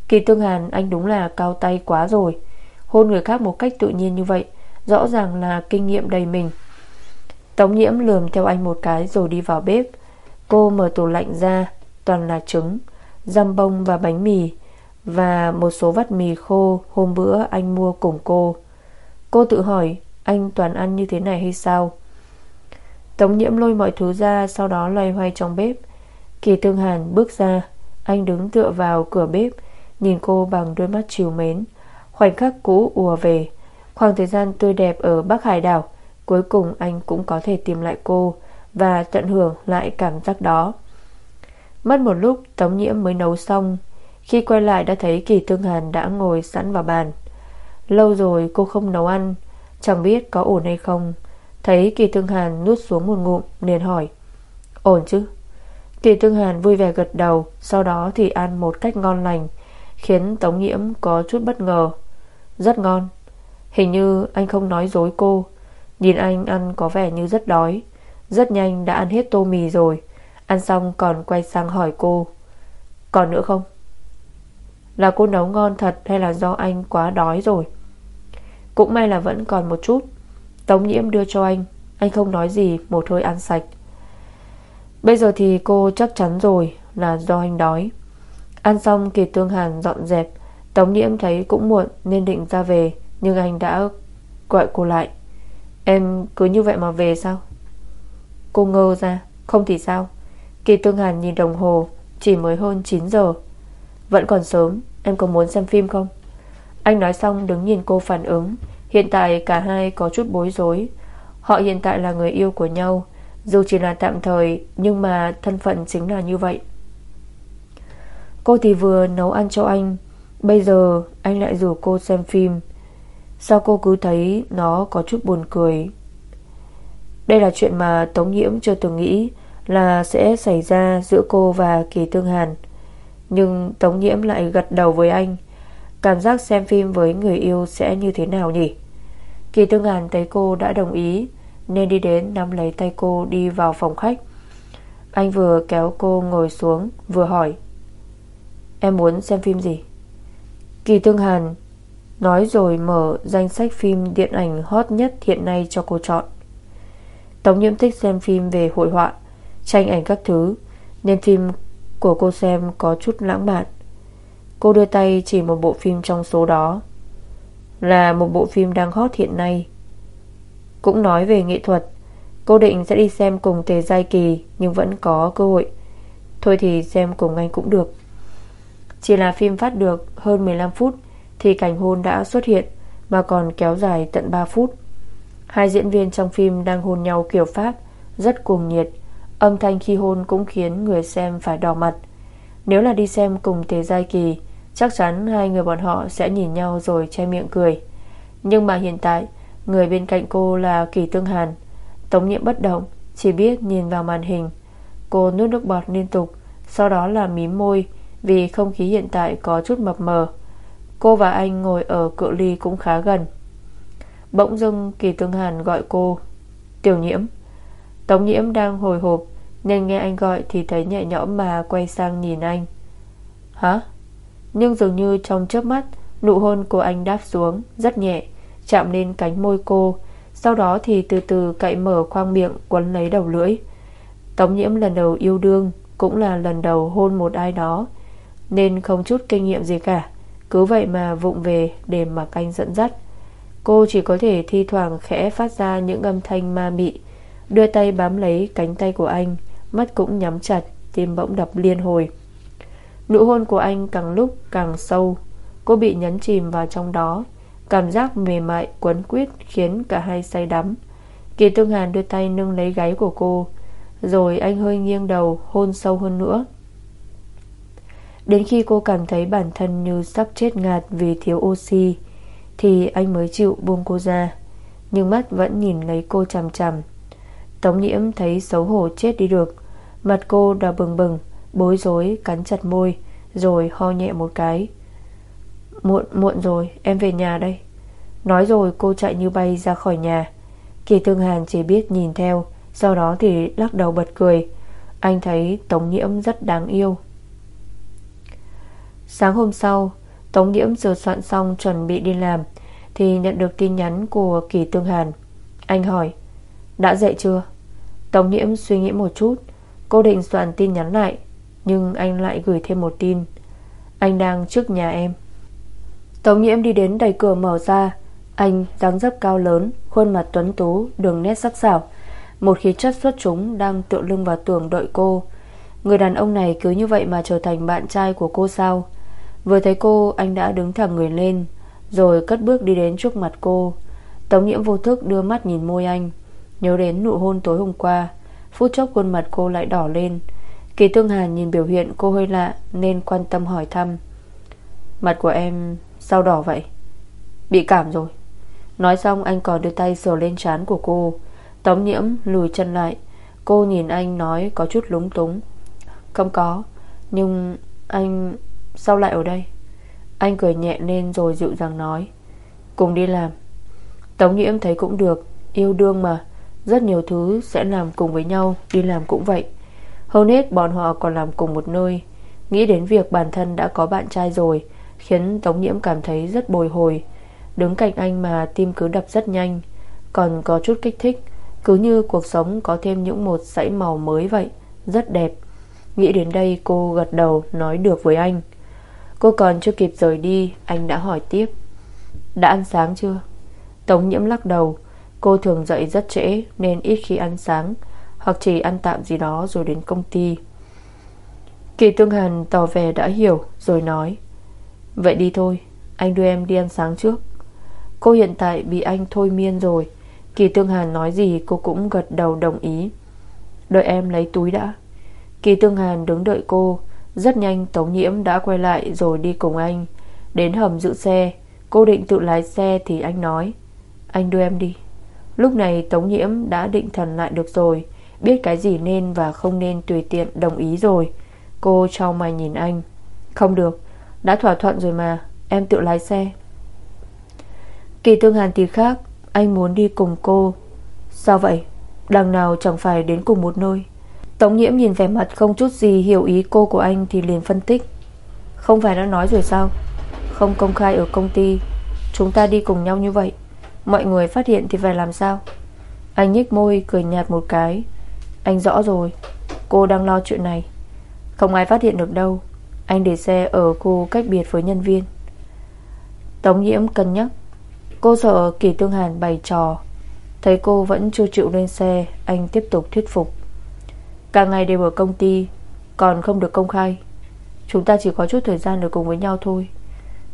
Kỳ Tương Hàn, anh đúng là cao tay quá rồi. Hôn người khác một cách tự nhiên như vậy, Rõ ràng là kinh nghiệm đầy mình. Tống nhiễm lườm theo anh một cái Rồi đi vào bếp. Cô mở tủ lạnh ra, Toàn là trứng, Răm bông và bánh mì Và một số vắt mì khô Hôm bữa anh mua cùng cô. Cô tự hỏi anh toàn ăn như thế này hay sao? Tống nhiễm lôi mọi thứ ra, Sau đó loay hoay trong bếp. Kỳ Tương Hàn bước ra, Anh đứng tựa vào cửa bếp, Nhìn cô bằng đôi mắt chiều mến. Khoảnh khắc cũ ùa về, Khoảng thời gian tươi đẹp ở Bắc Hải đảo, Cuối cùng anh cũng có thể tìm lại cô Và tận hưởng lại cảm giác đó. Mất một lúc, Tống nhiễm mới nấu xong. Khi quay lại đã thấy Kỳ Tương Hàn đã ngồi sẵn vào bàn. Lâu rồi cô không nấu ăn Chẳng biết có ổn hay không. Thấy Kỳ Tương Hàn nuốt xuống một ngụm, liền hỏi, Ổn chứ? Kỳ Tương Hàn vui vẻ gật đầu, Sau đó thì ăn một cách ngon lành, Khiến Tống Nhiễm có chút bất ngờ. Rất ngon. Hình như anh không nói dối cô. Nhìn anh ăn có vẻ như rất đói. Rất nhanh đã ăn hết tô mì rồi. Ăn xong còn quay sang hỏi cô, Còn nữa không? Là cô nấu ngon thật Hay là do anh quá đói rồi? Cũng may là vẫn còn một chút. Tống nhiễm đưa cho anh. Anh không nói gì, một hơi ăn sạch. Bây giờ thì cô chắc chắn rồi, Là do anh đói. Ăn xong, kỳ Tương Hàn dọn dẹp. Tống nhiễm thấy cũng muộn, nên định ra về. Nhưng anh đã gọi cô lại. Em cứ như vậy mà về sao? Cô ngơ ra. Không thì sao? Kỳ Tương Hàn nhìn đồng hồ. Chỉ mới hơn 9 giờ. Vẫn còn sớm. Em có muốn xem phim không? Anh nói xong đứng nhìn cô phản ứng. Hiện tại cả hai có chút bối rối. Họ hiện tại là người yêu của nhau. Dù chỉ là tạm thời, Nhưng mà thân phận chính là như vậy. Cô thì vừa nấu ăn cho anh. Bây giờ, anh lại rủ cô xem phim. Sao cô cứ thấy Nó có chút buồn cười? Đây là chuyện mà Tống Nhiễm chưa từng nghĩ Là sẽ xảy ra giữa cô và Kỳ Tương Hàn. Nhưng Tống Nhiễm lại gật đầu với anh. Cảm giác xem phim với người yêu sẽ như thế nào nhỉ? Kỳ Tương Hàn thấy cô đã đồng ý, Nên đi đến nắm lấy tay cô đi vào phòng khách. Anh vừa kéo cô ngồi xuống, Vừa hỏi, Em muốn xem phim gì? Kỳ Tương Hàn Nói rồi mở danh sách phim điện ảnh hot nhất hiện nay cho cô chọn. Tống nhiễm thích xem phim về hội họa, Tranh ảnh các thứ, Nên phim của cô xem có chút lãng mạn. Cô đưa tay chỉ một bộ phim trong số đó. Là một bộ phim đang hot hiện nay. Cũng nói về nghệ thuật, Cô định sẽ đi xem cùng Tề Giai Kỳ, Nhưng vẫn có cơ hội. Thôi thì xem cùng anh cũng được. Chỉ là phim phát được hơn 15 phút thì cảnh hôn đã xuất hiện, Mà còn kéo dài tận 3 phút. Hai diễn viên trong phim đang hôn nhau kiểu Pháp, Rất cuồng nhiệt. Âm thanh khi hôn cũng khiến người xem phải đỏ mặt. Nếu là đi xem cùng Tề Giai Kỳ, Chắc chắn hai người bọn họ sẽ nhìn nhau rồi che miệng cười. Nhưng mà hiện tại, Người bên cạnh cô là Kỳ Tương Hàn. Tống nhiệm bất động, Chỉ biết nhìn vào màn hình. Cô nuốt nước bọt liên tục, Sau đó là mím môi Vì không khí hiện tại có chút mập mờ. Cô và anh ngồi ở cự ly cũng khá gần. Bỗng dưng Kỳ Tương Hàn gọi cô, Tiểu nhiễm Tống nhiễm đang hồi hộp nên nghe anh gọi thì thấy nhẹ nhõm mà quay sang nhìn anh. Hả? Nhưng dường như trong chớp mắt, Nụ hôn của anh đáp xuống, Rất nhẹ, Chạm lên cánh môi cô. Sau đó thì từ từ cậy mở khoang miệng, Quấn lấy đầu lưỡi. Tống nhiễm lần đầu yêu đương, Cũng là lần đầu hôn một ai đó. Nên không chút kinh nghiệm gì cả, cứ vậy mà vụng về để mà canh dẫn dắt. Cô chỉ có thể thi thoảng khẽ phát ra những âm thanh ma mị, Đưa tay bám lấy cánh tay của anh. Mắt cũng nhắm chặt, Tim bỗng đập liên hồi. Nụ hôn của anh càng lúc càng sâu, Cô bị nhấn chìm vào trong đó. Cảm giác mềm mại, quấn quýt Khiến cả hai say đắm. Kỳ Tương Hàn đưa tay nâng lấy gáy của cô, Rồi anh hơi nghiêng đầu, Hôn sâu hơn nữa. Đến khi cô cảm thấy bản thân như sắp chết ngạt vì thiếu oxy, Thì anh mới chịu buông cô ra. Nhưng mắt vẫn nhìn lấy cô chằm chằm. Tống nhiễm thấy xấu hổ chết đi được. Mặt cô đỏ bừng bừng, Bối rối, cắn chặt môi, Rồi ho nhẹ một cái. Muộn muộn rồi, em về nhà đây. Nói rồi cô chạy như bay ra khỏi nhà. Kỳ Tương Hàn chỉ biết nhìn theo, Sau đó thì lắc đầu bật cười. Anh thấy Tống Nhiễm rất đáng yêu. Sáng hôm sau, Tống Nhiễm sửa soạn xong chuẩn bị đi làm, Thì nhận được tin nhắn của Kỳ Tương Hàn. Anh hỏi, Đã dậy chưa? Tống Nhiễm suy nghĩ một chút Cô định soạn tin nhắn lại, Nhưng anh lại gửi thêm một tin. Anh đang trước nhà em. Tống Nhiễm đi đến đẩy cửa mở ra. Anh dáng dấp cao lớn, Khuôn mặt tuấn tú, Đường nét sắc sảo. Một khí chất xuất chúng Đang tựa lưng vào tường đợi cô. Người đàn ông này cứ như vậy mà trở thành bạn trai của cô sao? Vừa thấy cô, anh đã đứng thẳng người lên, Rồi cất bước đi đến trước mặt cô. Tống nhiễm vô thức đưa mắt nhìn môi anh, Nhớ đến nụ hôn tối hôm qua. Phút chốc khuôn mặt cô lại đỏ lên. Kỳ Tương Hàn nhìn biểu hiện cô hơi lạ Nên quan tâm hỏi thăm. Mặt của em sao đỏ vậy? Bị cảm rồi. Nói xong anh còn đưa tay sờ lên trán của cô. Tống nhiễm lùi chân lại. Cô nhìn anh nói có chút lúng túng. Không có, Nhưng anh Sao lại ở đây? Anh cười nhẹ lên rồi dịu dàng nói. Cùng đi làm. Tống nhiễm thấy cũng được, Yêu đương mà. Rất nhiều thứ sẽ làm cùng với nhau, Đi làm cũng vậy. Hơn hết bọn họ còn làm cùng một nơi. Nghĩ đến việc bản thân đã có bạn trai rồi, Khiến Tống nhiễm cảm thấy rất bồi hồi. Đứng cạnh anh mà tim cứ đập rất nhanh, Còn có chút kích thích. Cứ như cuộc sống có thêm những một dãy màu mới vậy, Rất đẹp. Nghĩ đến đây cô gật đầu, nói được với anh. Cô còn chưa kịp rời đi, Anh đã hỏi tiếp. Đã ăn sáng chưa? Tống nhiễm lắc đầu. Cô thường dậy rất trễ, Nên ít khi ăn sáng, Hoặc chỉ ăn tạm gì đó rồi đến công ty. Kỳ Tương Hàn tỏ vẻ đã hiểu, Rồi nói, Vậy đi thôi, Anh đưa em đi ăn sáng trước. Cô hiện tại bị anh thôi miên rồi. Kỳ Tương Hàn nói gì cô cũng gật đầu đồng ý. Đợi em lấy túi đã. Kỳ Tương Hàn đứng đợi cô. Rất nhanh, Tống Nhiễm đã quay lại Rồi đi cùng anh. Đến hầm giữ xe, Cô định tự lái xe thì anh nói, Anh đưa em đi. Lúc này Tống Nhiễm đã định thần lại được rồi. Biết cái gì nên và không nên tùy tiện đồng ý rồi. Cô trao mày nhìn anh. Không được, Đã thỏa thuận rồi mà, Em tự lái xe. Kỳ Tương Hàn thì khác, Anh muốn đi cùng cô. Sao vậy? Đằng nào chẳng phải đến cùng một nơi. Tống nhiễm nhìn vẻ mặt không chút gì hiểu ý cô của anh Thì liền phân tích. Không phải đã nói rồi sao? Không công khai ở công ty, Chúng ta đi cùng nhau như vậy. Mọi người phát hiện thì phải làm sao? Anh nhếch môi, cười nhạt một cái. Anh rõ rồi, Cô đang lo chuyện này. Không ai phát hiện được đâu. Anh để xe ở khu cách biệt với nhân viên. Tống nhiễm cân nhắc. Cô sợ Kỳ Tương Hàn bày trò. Thấy cô vẫn chưa chịu lên xe, Anh tiếp tục thuyết phục. Cả ngày đều ở công ty, Còn không được công khai. Chúng ta chỉ có chút thời gian ở cùng với nhau thôi.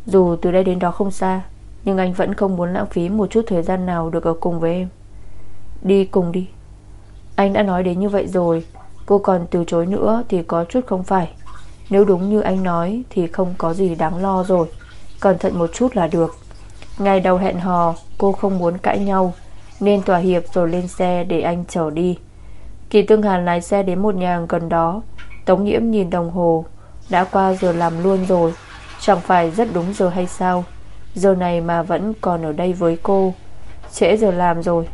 Dù từ đây đến đó không xa nhưng anh vẫn không muốn lãng phí Một chút thời gian nào được ở cùng với em. Đi cùng đi. Anh đã nói đến như vậy rồi. Cô còn từ chối nữa thì có chút không phải. Nếu đúng như anh nói Thì không có gì đáng lo rồi. Cẩn thận một chút là được. Ngày đầu hẹn hò, Cô không muốn cãi nhau, Nên tòa hiệp rồi lên xe để anh chở đi. Kỳ Tương Hàn lái xe đến một nhà gần đó. Tống Nhiễm nhìn đồng hồ. Đã qua giờ làm luôn rồi. Chẳng phải rất đúng giờ hay sao? Giờ này mà vẫn còn ở đây với cô, Trễ giờ làm rồi.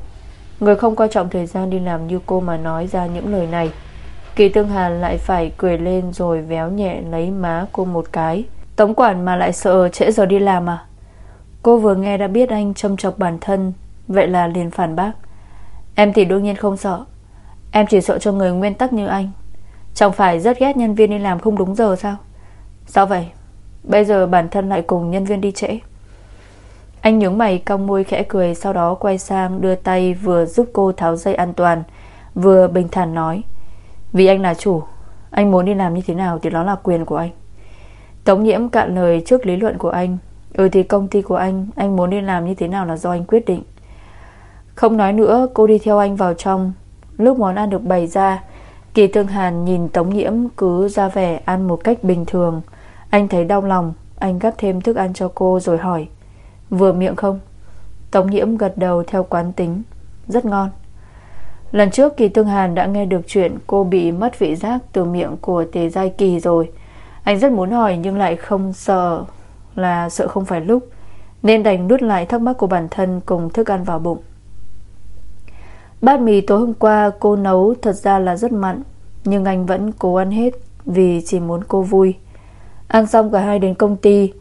Người không quan trọng thời gian đi làm như cô mà nói ra những lời này. Kỳ Tương Hàn lại phải cười lên rồi véo nhẹ lấy má cô một cái. Tống quản mà lại sợ trễ giờ đi làm à? Cô vừa nghe đã biết anh châm chọc bản thân, Vậy là liền phản bác. Em thì đương nhiên không sợ. Em chỉ sợ cho người nguyên tắc như anh. Chẳng phải rất ghét nhân viên đi làm không đúng giờ sao? Sao vậy? Bây giờ bản thân lại cùng nhân viên đi trễ. Anh nhướng mày, cong môi khẽ cười, Sau đó quay sang đưa tay Vừa giúp cô tháo dây an toàn, Vừa bình thản nói, Vì anh là chủ, Anh muốn đi làm như thế nào thì đó là quyền của anh. Tống nhiễm cạn lời trước lý luận của anh Ừ thì công ty của anh Anh muốn đi làm như thế nào là do anh quyết định. Không nói nữa, Cô đi theo anh vào trong. Lúc món ăn được bày ra, Kỳ Tương Hàn nhìn Tống Nhiễm cứ ra vẻ ăn một cách bình thường. Anh thấy đau lòng, Anh gắp thêm thức ăn cho cô rồi hỏi Vừa miệng không? Tống Nhiễm gật đầu theo quán tính. Rất ngon. Lần trước Kỳ Tương Hàn đã nghe được chuyện Cô bị mất vị giác từ miệng của Tề Giai Kỳ rồi. Anh rất muốn hỏi nhưng lại không sợ Là sợ không phải lúc, Nên đành nuốt lại thắc mắc của bản thân Cùng thức ăn vào bụng. Bát mì tối hôm qua cô nấu thật ra là rất mặn, Nhưng anh vẫn cố ăn hết Vì chỉ muốn cô vui. Ăn xong cả hai đến công ty,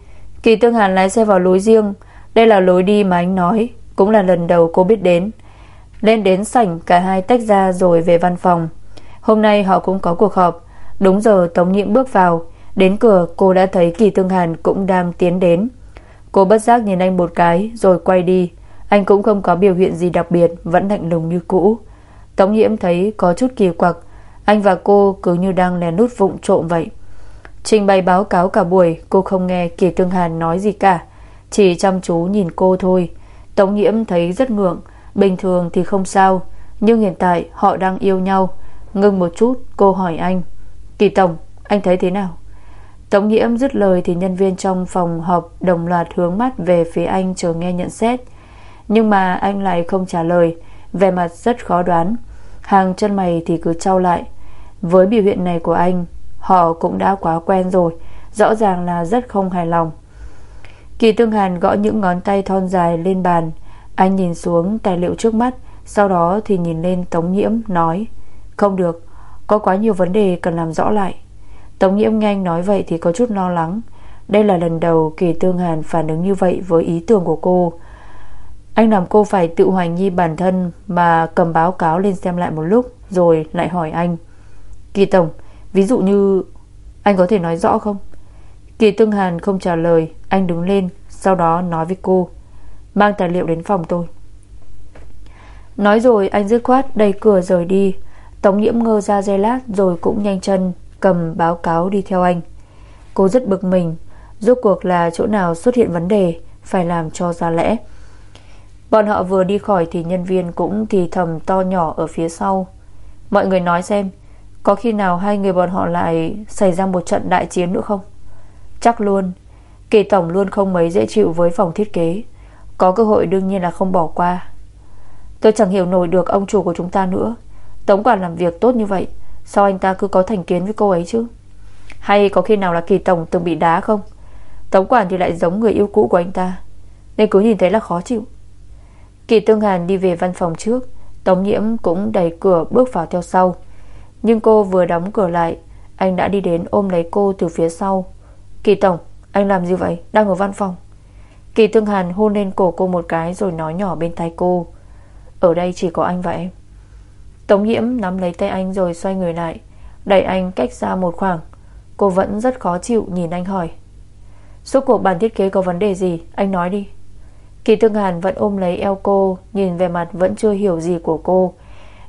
Kỳ Tương Hàn lái xe vào lối riêng đây là lối đi mà anh nói, Cũng là lần đầu cô biết đến. Lên đến sảnh, cả hai tách ra rồi về văn phòng. Hôm nay họ cũng có cuộc họp. Đúng giờ Tống Nhiệm bước vào. Đến cửa, cô đã thấy Kỳ Tương Hàn cũng đang tiến đến. Cô bất giác nhìn anh một cái, Rồi quay đi. Anh cũng không có biểu hiện gì đặc biệt, Vẫn lạnh lùng như cũ. Tống nhiễm thấy có chút kỳ quặc. Anh và cô cứ như đang lén nút vụng trộm vậy. Trình bày báo cáo cả buổi, Cô không nghe Kỳ Tương Hàn nói gì cả. Chỉ chăm chú nhìn cô thôi. Tống nhiễm thấy rất ngượng, Bình thường thì không sao, Nhưng hiện tại họ đang yêu nhau. Ngưng một chút, cô hỏi anh, Kỳ Tổng, anh thấy thế nào? Tống Nhiễm dứt lời Thì nhân viên trong phòng họp Đồng loạt hướng mắt về phía anh chờ nghe nhận xét. Nhưng mà anh lại không trả lời Về mặt rất khó đoán. Hàng chân mày thì cứ trao lại, Với biểu hiện này của anh, Họ cũng đã quá quen rồi, Rõ ràng là rất không hài lòng. Kỳ Tương Hàn gõ những ngón tay thon dài lên bàn. Anh nhìn xuống tài liệu trước mắt, Sau đó thì nhìn lên Tống Nhiễm, Nói, Không được, Có quá nhiều vấn đề cần làm rõ lại. Tống Nhiễm nghe anh nói vậy thì có chút lo lắng. Đây là lần đầu Kỳ Tương Hàn phản ứng như vậy Với ý tưởng của cô. Anh làm cô phải tự hoài nghi bản thân Mà cầm báo cáo lên xem lại một lúc, Rồi lại hỏi anh, Kỳ Tổng, Ví dụ như Anh có thể nói rõ không? Kỳ Tương Hàn không trả lời, Anh đứng lên, Sau đó nói với cô, Mang tài liệu đến phòng tôi. Nói rồi, anh dứt khoát đẩy cửa rời đi. Tống nhiễm ngơ ra dây lát Rồi cũng nhanh chân Cầm báo cáo đi theo anh. Cô rất bực mình, Rốt cuộc là chỗ nào xuất hiện vấn đề Phải làm cho ra lẽ. Bọn họ vừa đi khỏi thì nhân viên cũng thì thầm to nhỏ ở phía sau. Mọi người nói xem, Có khi nào hai người bọn họ lại Xảy ra một trận đại chiến nữa không? Chắc luôn. Kỳ tổng luôn không mấy dễ chịu với phòng thiết kế. Có cơ hội đương nhiên là không bỏ qua. Tôi chẳng hiểu nổi được ông chủ của chúng ta nữa. Tống quản làm việc tốt như vậy, Sao anh ta cứ có thành kiến với cô ấy chứ? Hay có khi nào là kỳ tổng từng bị đá không? Tống quản thì lại giống người yêu cũ của anh ta, Nên cứ nhìn thấy là khó chịu. Kỳ Tương Hàn đi về văn phòng trước, Tống Nhiễm cũng đẩy cửa bước vào theo sau. Nhưng cô vừa đóng cửa lại, Anh đã đi đến ôm lấy cô từ phía sau. Kỳ Tổng, Anh làm gì vậy? Đang ở văn phòng. Kỳ Tương Hàn hôn lên cổ cô một cái Rồi nói nhỏ bên tai cô. Ở đây chỉ có anh và em. Tống Nhiễm nắm lấy tay anh rồi xoay người lại. Đẩy anh cách ra một khoảng. Cô vẫn rất khó chịu nhìn anh hỏi. Suốt cuộc bản thiết kế có vấn đề gì? Anh nói đi. Kỳ Tương Hàn vẫn ôm lấy eo cô, Nhìn về mặt vẫn chưa hiểu gì của cô.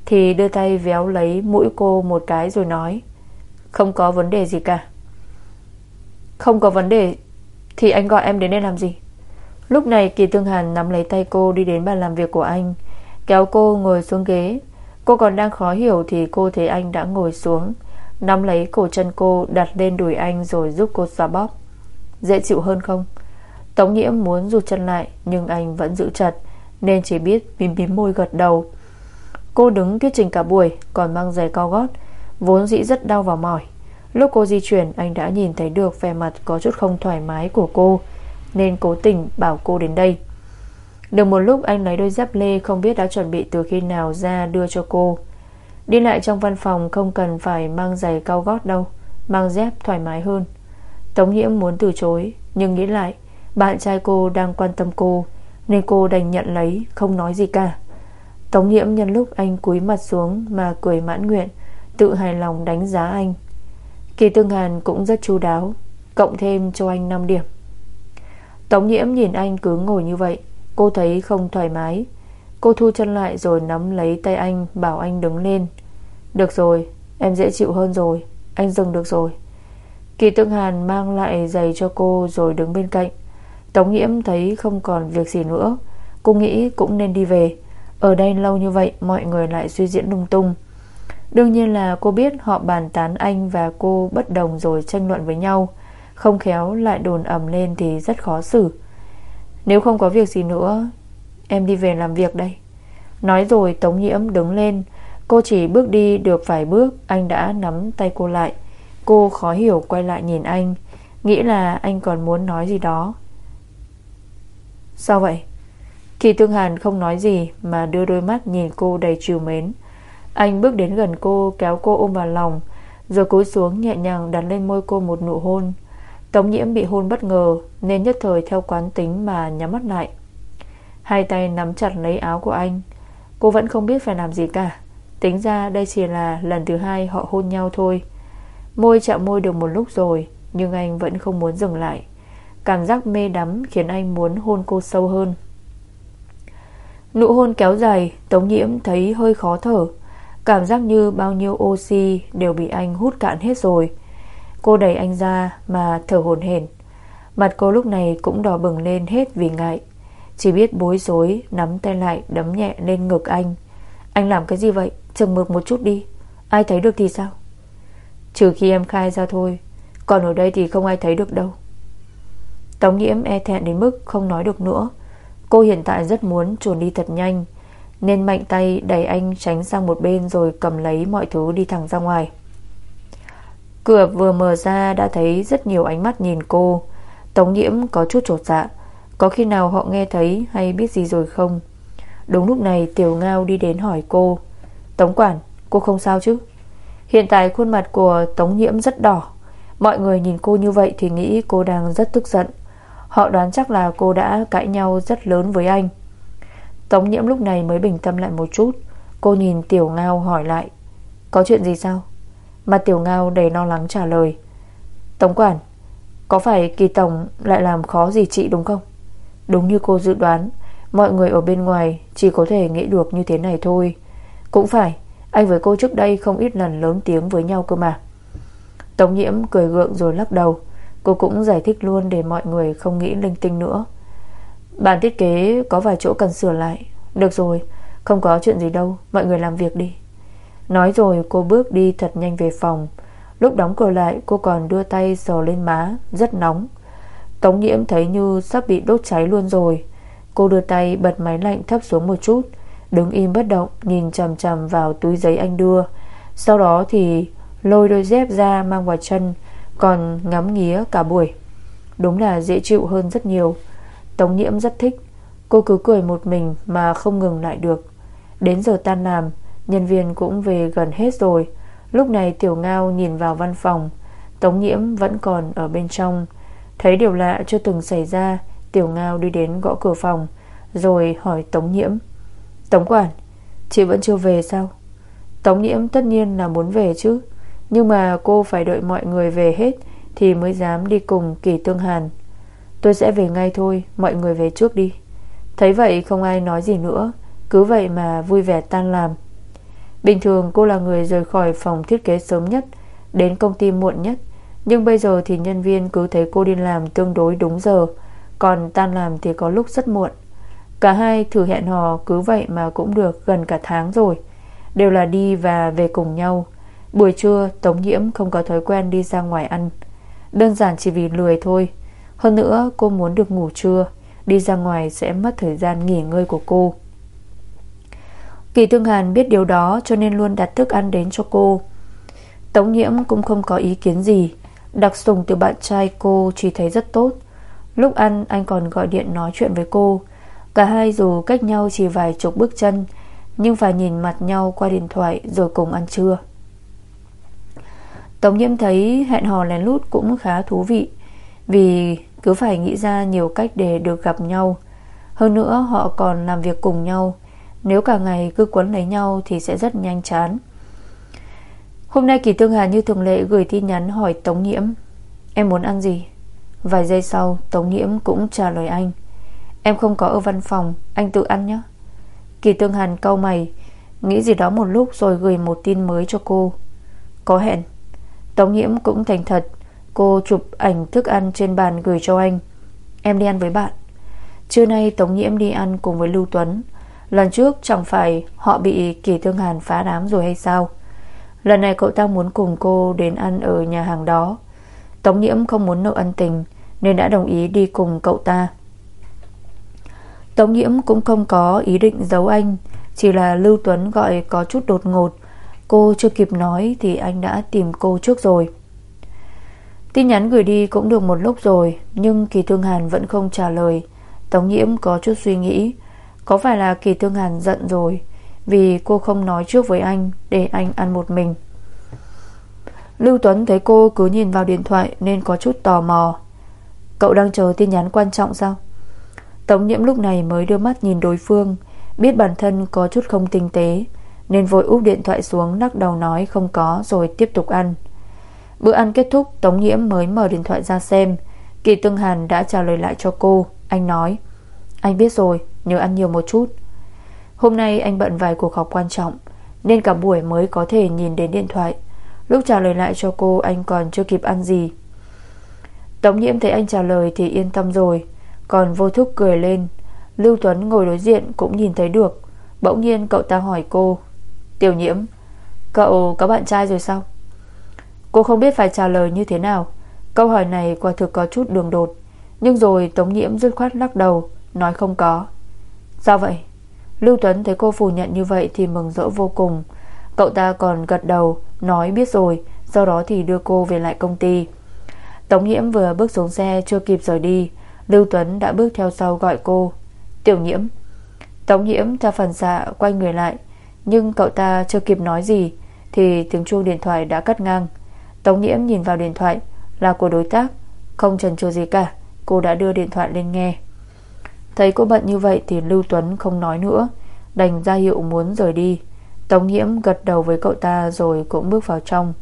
Thì đưa tay véo lấy mũi cô một cái rồi nói. Không có vấn đề gì cả. Không có vấn đề, Thì anh gọi em đến đây làm gì? Lúc này Kỳ Tương Hàn nắm lấy tay cô Đi đến bàn làm việc của anh, Kéo cô ngồi xuống ghế. Cô còn đang khó hiểu Thì cô thấy anh đã ngồi xuống, Nắm lấy cổ chân cô, đặt lên đùi anh Rồi giúp cô xoa bóp. Dễ chịu hơn không? Tống Nhiễm muốn rụt chân lại, Nhưng anh vẫn giữ chặt, Nên chỉ biết bím bím môi gật đầu. Cô đứng thuyết trình cả buổi, Còn mang giày cao gót, Vốn dĩ rất đau và mỏi. Lúc cô di chuyển, anh đã nhìn thấy được vẻ mặt có chút không thoải mái của cô, Nên cố tình bảo cô đến đây. Được một lúc, anh lấy đôi dép lê Không biết đã chuẩn bị từ khi nào ra đưa cho cô. Đi lại trong văn phòng Không cần phải mang giày cao gót đâu, Mang dép thoải mái hơn. Tống Nhiễm muốn từ chối, Nhưng nghĩ lại, Bạn trai cô đang quan tâm cô, Nên cô đành nhận lấy, Không nói gì cả. Tống Nhiễm nhân lúc anh cúi mặt xuống Mà cười mãn nguyện, Tự hài lòng đánh giá anh. Kỳ Tương Hàn cũng rất chu đáo, Cộng thêm cho anh 5 điểm. Tống Nhiễm nhìn anh cứ ngồi như vậy, Cô thấy không thoải mái. Cô thu chân lại rồi nắm lấy tay anh, Bảo anh đứng lên. Được rồi, em dễ chịu hơn rồi, Anh dừng được rồi. Kỳ Tương Hàn mang lại giày cho cô Rồi đứng bên cạnh. Tống Nhiễm thấy không còn việc gì nữa, Cô nghĩ cũng nên đi về. Ở đây lâu như vậy, mọi người lại suy diễn lung tung. Đương nhiên là cô biết họ bàn tán anh và cô bất đồng rồi tranh luận với nhau. Không khéo lại đồn ầm lên thì rất khó xử. Nếu không có việc gì nữa, Em đi về làm việc đây. Nói rồi Tống Nhiễm đứng lên. Cô chỉ bước đi được vài bước, Anh đã nắm tay cô lại. Cô khó hiểu quay lại nhìn anh, Nghĩ là anh còn muốn nói gì đó. Sao vậy? Kỳ Tương Hàn không nói gì Mà đưa đôi mắt nhìn cô đầy chiều mến. Anh bước đến gần cô, Kéo cô ôm vào lòng. Rồi cúi xuống nhẹ nhàng đặt lên môi cô một nụ hôn. Tống nhiễm bị hôn bất ngờ, Nên nhất thời theo quán tính mà nhắm mắt lại. Hai tay nắm chặt lấy áo của anh. Cô vẫn không biết phải làm gì cả. Tính ra đây chỉ là lần thứ hai họ hôn nhau thôi. Môi chạm môi được một lúc rồi, Nhưng anh vẫn không muốn dừng lại. Cảm giác mê đắm khiến anh muốn hôn cô sâu hơn. Nụ hôn kéo dài, Tống nhiễm thấy hơi khó thở. Cảm giác như bao nhiêu oxy Đều bị anh hút cạn hết rồi. Cô đẩy anh ra mà thở hồn hển. Mặt cô lúc này cũng đỏ bừng lên hết vì ngại. Chỉ biết bối rối, Nắm tay lại, đấm nhẹ lên ngực anh. Anh làm cái gì vậy? Chừng mực một chút đi. Ai thấy được thì sao? Trừ khi em khai ra thôi. Còn ở đây thì không ai thấy được đâu. Tống nhiễm e thẹn đến mức không nói được nữa. Cô hiện tại rất muốn chuồn đi thật nhanh. Nên mạnh tay đẩy anh tránh sang một bên Rồi cầm lấy mọi thứ đi thẳng ra ngoài. Cửa vừa mở ra đã thấy rất nhiều ánh mắt nhìn cô. Tống nhiễm có chút trột dạ Có khi nào họ nghe thấy hay biết gì rồi không? Đúng lúc này Tiểu Ngao đi đến hỏi cô, Tống quản, cô không sao chứ? Hiện tại khuôn mặt của Tống nhiễm rất đỏ. Mọi người nhìn cô như vậy thì nghĩ cô đang rất tức giận. Họ đoán chắc là cô đã cãi nhau rất lớn với anh. Tống nhiễm lúc này mới bình tâm lại một chút. Cô nhìn Tiểu Ngao hỏi lại, Có chuyện gì sao? Mà Tiểu Ngao đầy lo lắng trả lời, Tống quản, Có phải kỳ tổng lại làm khó gì chị đúng không? Đúng như cô dự đoán, Mọi người ở bên ngoài Chỉ có thể nghĩ được như thế này thôi. Cũng phải, Anh với cô trước đây không ít lần lớn tiếng với nhau cơ mà. Tống nhiễm cười gượng rồi lắc đầu, Cô cũng giải thích luôn để mọi người không nghĩ linh tinh nữa. Bản thiết kế có vài chỗ cần sửa lại. Được rồi, Không có chuyện gì đâu, Mọi người làm việc đi. Nói rồi cô bước đi thật nhanh về phòng. Lúc đóng cửa lại, cô còn đưa tay sờ lên má, Rất nóng. Tống nhiễm thấy như sắp bị đốt cháy luôn rồi. Cô đưa tay bật máy lạnh thấp xuống một chút, Đứng im bất động, Nhìn chầm chầm vào túi giấy anh đưa. Sau đó thì lôi đôi dép ra mang vào chân, Còn ngắm nghía cả buổi. Đúng là dễ chịu hơn rất nhiều. Tống nhiễm rất thích. Cô cứ cười một mình mà không ngừng lại được. Đến giờ tan làm, Nhân viên cũng về gần hết rồi. Lúc này Tiểu Ngao nhìn vào văn phòng. Tống nhiễm vẫn còn ở bên trong. Thấy điều lạ chưa từng xảy ra, Tiểu Ngao đi đến gõ cửa phòng, Rồi hỏi Tống nhiễm. Tống quản, Chị vẫn chưa về sao? Tống nhiễm tất nhiên là muốn về chứ. Nhưng mà cô phải đợi mọi người về hết Thì mới dám đi cùng Kỳ Tương Hàn. Tôi sẽ về ngay thôi, Mọi người về trước đi. Thấy vậy không ai nói gì nữa, Cứ vậy mà vui vẻ tan làm. Bình thường cô là người rời khỏi phòng thiết kế sớm nhất, Đến công ty muộn nhất, Nhưng bây giờ thì nhân viên cứ thấy cô đi làm tương đối đúng giờ, Còn tan làm thì có lúc rất muộn. Cả hai thử hẹn hò cứ vậy mà cũng được gần cả tháng rồi, Đều là đi và về cùng nhau. Buổi trưa, Tống Nhiễm không có thói quen đi ra ngoài ăn. Đơn giản chỉ vì lười thôi hơn nữa, cô muốn được ngủ trưa, Đi ra ngoài sẽ mất thời gian nghỉ ngơi của cô. Kỳ Tương Hàn biết điều đó cho nên luôn đặt thức ăn đến cho cô. Tống Nhiễm cũng không có ý kiến gì. Đặc sùng từ bạn trai cô chỉ thấy rất tốt. Lúc ăn, anh còn gọi điện nói chuyện với cô. Cả hai dù cách nhau chỉ vài chục bước chân, Nhưng phải nhìn mặt nhau qua điện thoại rồi cùng ăn trưa. Tống Nhiễm thấy hẹn hò lén lút cũng khá thú vị, Vì cứ phải nghĩ ra nhiều cách để được gặp nhau. Hơn nữa, họ còn làm việc cùng nhau. Nếu cả ngày cứ quấn lấy nhau Thì sẽ rất nhanh chán. Hôm nay Kỳ Tương Hà như thường lệ Gửi tin nhắn hỏi Tống Nhiễm. Em muốn ăn gì? Vài giây sau, Tống Nhiễm cũng trả lời anh. Em không có ở văn phòng, Anh tự ăn nhé. Kỳ Tương Hàn cau mày, Nghĩ gì đó một lúc rồi gửi một tin mới cho cô. Có hẹn. Tống Nhiễm cũng thành thật. Cô chụp ảnh thức ăn trên bàn gửi cho anh. Em đi ăn với bạn. Trưa nay Tống Nhiễm đi ăn cùng với Lưu Tuấn. Lần trước chẳng phải họ bị Kỳ Thương Hàn phá đám rồi hay sao? Lần này cậu ta muốn cùng cô đến ăn ở nhà hàng đó. Tống Nhiễm không muốn nợ ân tình, Nên đã đồng ý đi cùng cậu ta. Tống Nhiễm cũng không có ý định giấu anh, Chỉ là Lưu Tuấn gọi có chút đột ngột. Cô chưa kịp nói Thì anh đã tìm cô trước rồi. Tin nhắn gửi đi cũng được một lúc rồi, Nhưng Kỳ Thương Hàn vẫn không trả lời. Tống Nhiễm có chút suy nghĩ, có phải là Kỳ Thương Hàn giận rồi, Vì cô không nói trước với anh Để anh ăn một mình. Lưu Tuấn thấy cô cứ nhìn vào điện thoại Nên có chút tò mò. Cậu đang chờ tin nhắn quan trọng sao? Tống nhiễm lúc này mới đưa mắt nhìn đối phương, Biết bản thân có chút không tinh tế, Nên vội úp điện thoại xuống Lắc đầu nói không có rồi tiếp tục ăn. Bữa ăn kết thúc, Tống nhiễm mới mở điện thoại ra xem. Kỳ Tương Hàn đã trả lời lại cho cô. Anh nói, Anh biết rồi, Nhớ ăn nhiều một chút. Hôm nay anh bận vài cuộc họp quan trọng, Nên cả buổi mới có thể nhìn đến điện thoại. Lúc trả lời lại cho cô, Anh còn chưa kịp ăn gì. Tống nhiễm thấy anh trả lời Thì yên tâm rồi, Còn vô thức cười lên. Lưu Tuấn ngồi đối diện cũng nhìn thấy được. Bỗng nhiên cậu ta hỏi cô, Tiểu nhiễm, Cậu có bạn trai rồi sao? Cô không biết phải trả lời như thế nào. Câu hỏi này quả thực có chút đường đột. Nhưng rồi Tống Nhiễm dứt khoát lắc đầu, Nói không có. Sao vậy? Lưu Tuấn thấy cô phủ nhận như vậy Thì mừng rỡ vô cùng. Cậu ta còn gật đầu, Nói biết rồi, Sau đó thì đưa cô về lại công ty. Tống Nhiễm vừa bước xuống xe Chưa kịp rời đi, Lưu Tuấn đã bước theo sau gọi cô. Tiểu Nhiễm. Tống Nhiễm theo phần xạ quay người lại, Nhưng cậu ta chưa kịp nói gì Thì tiếng chuông điện thoại đã cắt ngang. Tống Nhiễm nhìn vào điện thoại. Là của đối tác. Không chần chừ gì cả. Cô đã đưa điện thoại lên nghe. Thấy cô bận như vậy thì Lưu Tuấn không nói nữa. Đành ra hiệu muốn rời đi. Tống Nhiễm gật đầu với cậu ta Rồi cũng bước vào trong.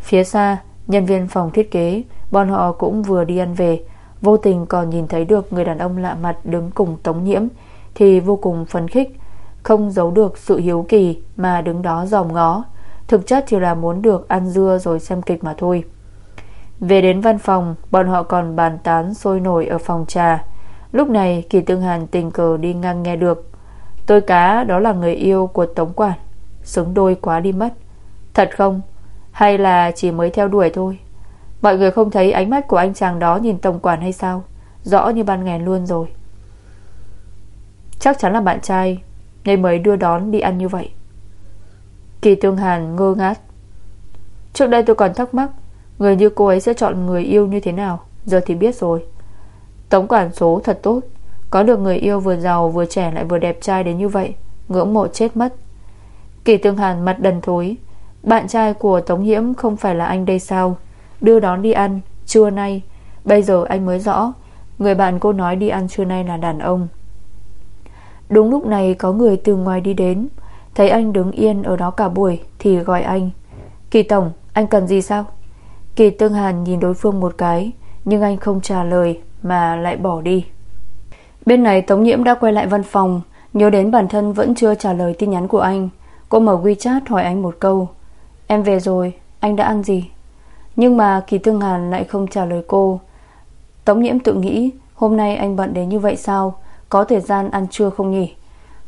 Phía xa, nhân viên phòng thiết kế, Bọn họ cũng vừa đi ăn về. Vô tình còn nhìn thấy được người đàn ông lạ mặt Đứng cùng Tống Nhiễm Thì vô cùng phấn khích. Không giấu được sự hiếu kỳ Mà đứng đó dòm ngó. Thực chất chỉ là muốn được ăn dưa rồi xem kịch mà thôi. Về đến văn phòng, Bọn họ còn bàn tán sôi nổi ở phòng trà. Lúc này, Kỳ Tương Hàn tình cờ đi ngang nghe được. Tôi cá, đó là người yêu của Tống Quản. Xứng đôi quá đi mất. Thật không? Hay là chỉ mới theo đuổi thôi? Mọi người không thấy ánh mắt của anh chàng đó Nhìn Tổng Quản hay sao? Rõ như ban ngày luôn rồi. Chắc chắn là bạn trai, Nên mới đưa đón đi ăn như vậy. Kỳ Tương Hàn ngơ ngác. Trước đây tôi còn thắc mắc, Người như cô ấy sẽ chọn người yêu như thế nào? Giờ thì biết rồi. Tống quản số thật tốt, Có được người yêu vừa giàu vừa trẻ lại vừa đẹp trai đến như vậy, Ngưỡng mộ chết mất. Kỳ Tương Hàn mặt đần thối, Bạn trai của Tống Hiễm không phải là anh đây sao? Đưa đón đi ăn, Trưa nay. Bây giờ anh mới rõ, Người bạn cô nói đi ăn trưa nay là đàn ông. Đúng lúc này có người từ ngoài đi đến. Thấy anh đứng yên ở đó cả buổi Thì gọi anh. Kỳ Tổng, anh cần gì sao? Kỳ Tương Hàn nhìn đối phương một cái, Nhưng anh không trả lời Mà lại bỏ đi. Bên này Tống Nhiễm đã quay lại văn phòng, Nhớ đến bản thân vẫn chưa trả lời tin nhắn của anh. Cô mở WeChat hỏi anh một câu, Em về rồi, Anh đã ăn gì? Nhưng mà Kỳ Tương Hàn lại không trả lời cô. Tống Nhiễm tự nghĩ, Hôm nay anh bận đến như vậy sao? Có thời gian ăn trưa không nhỉ?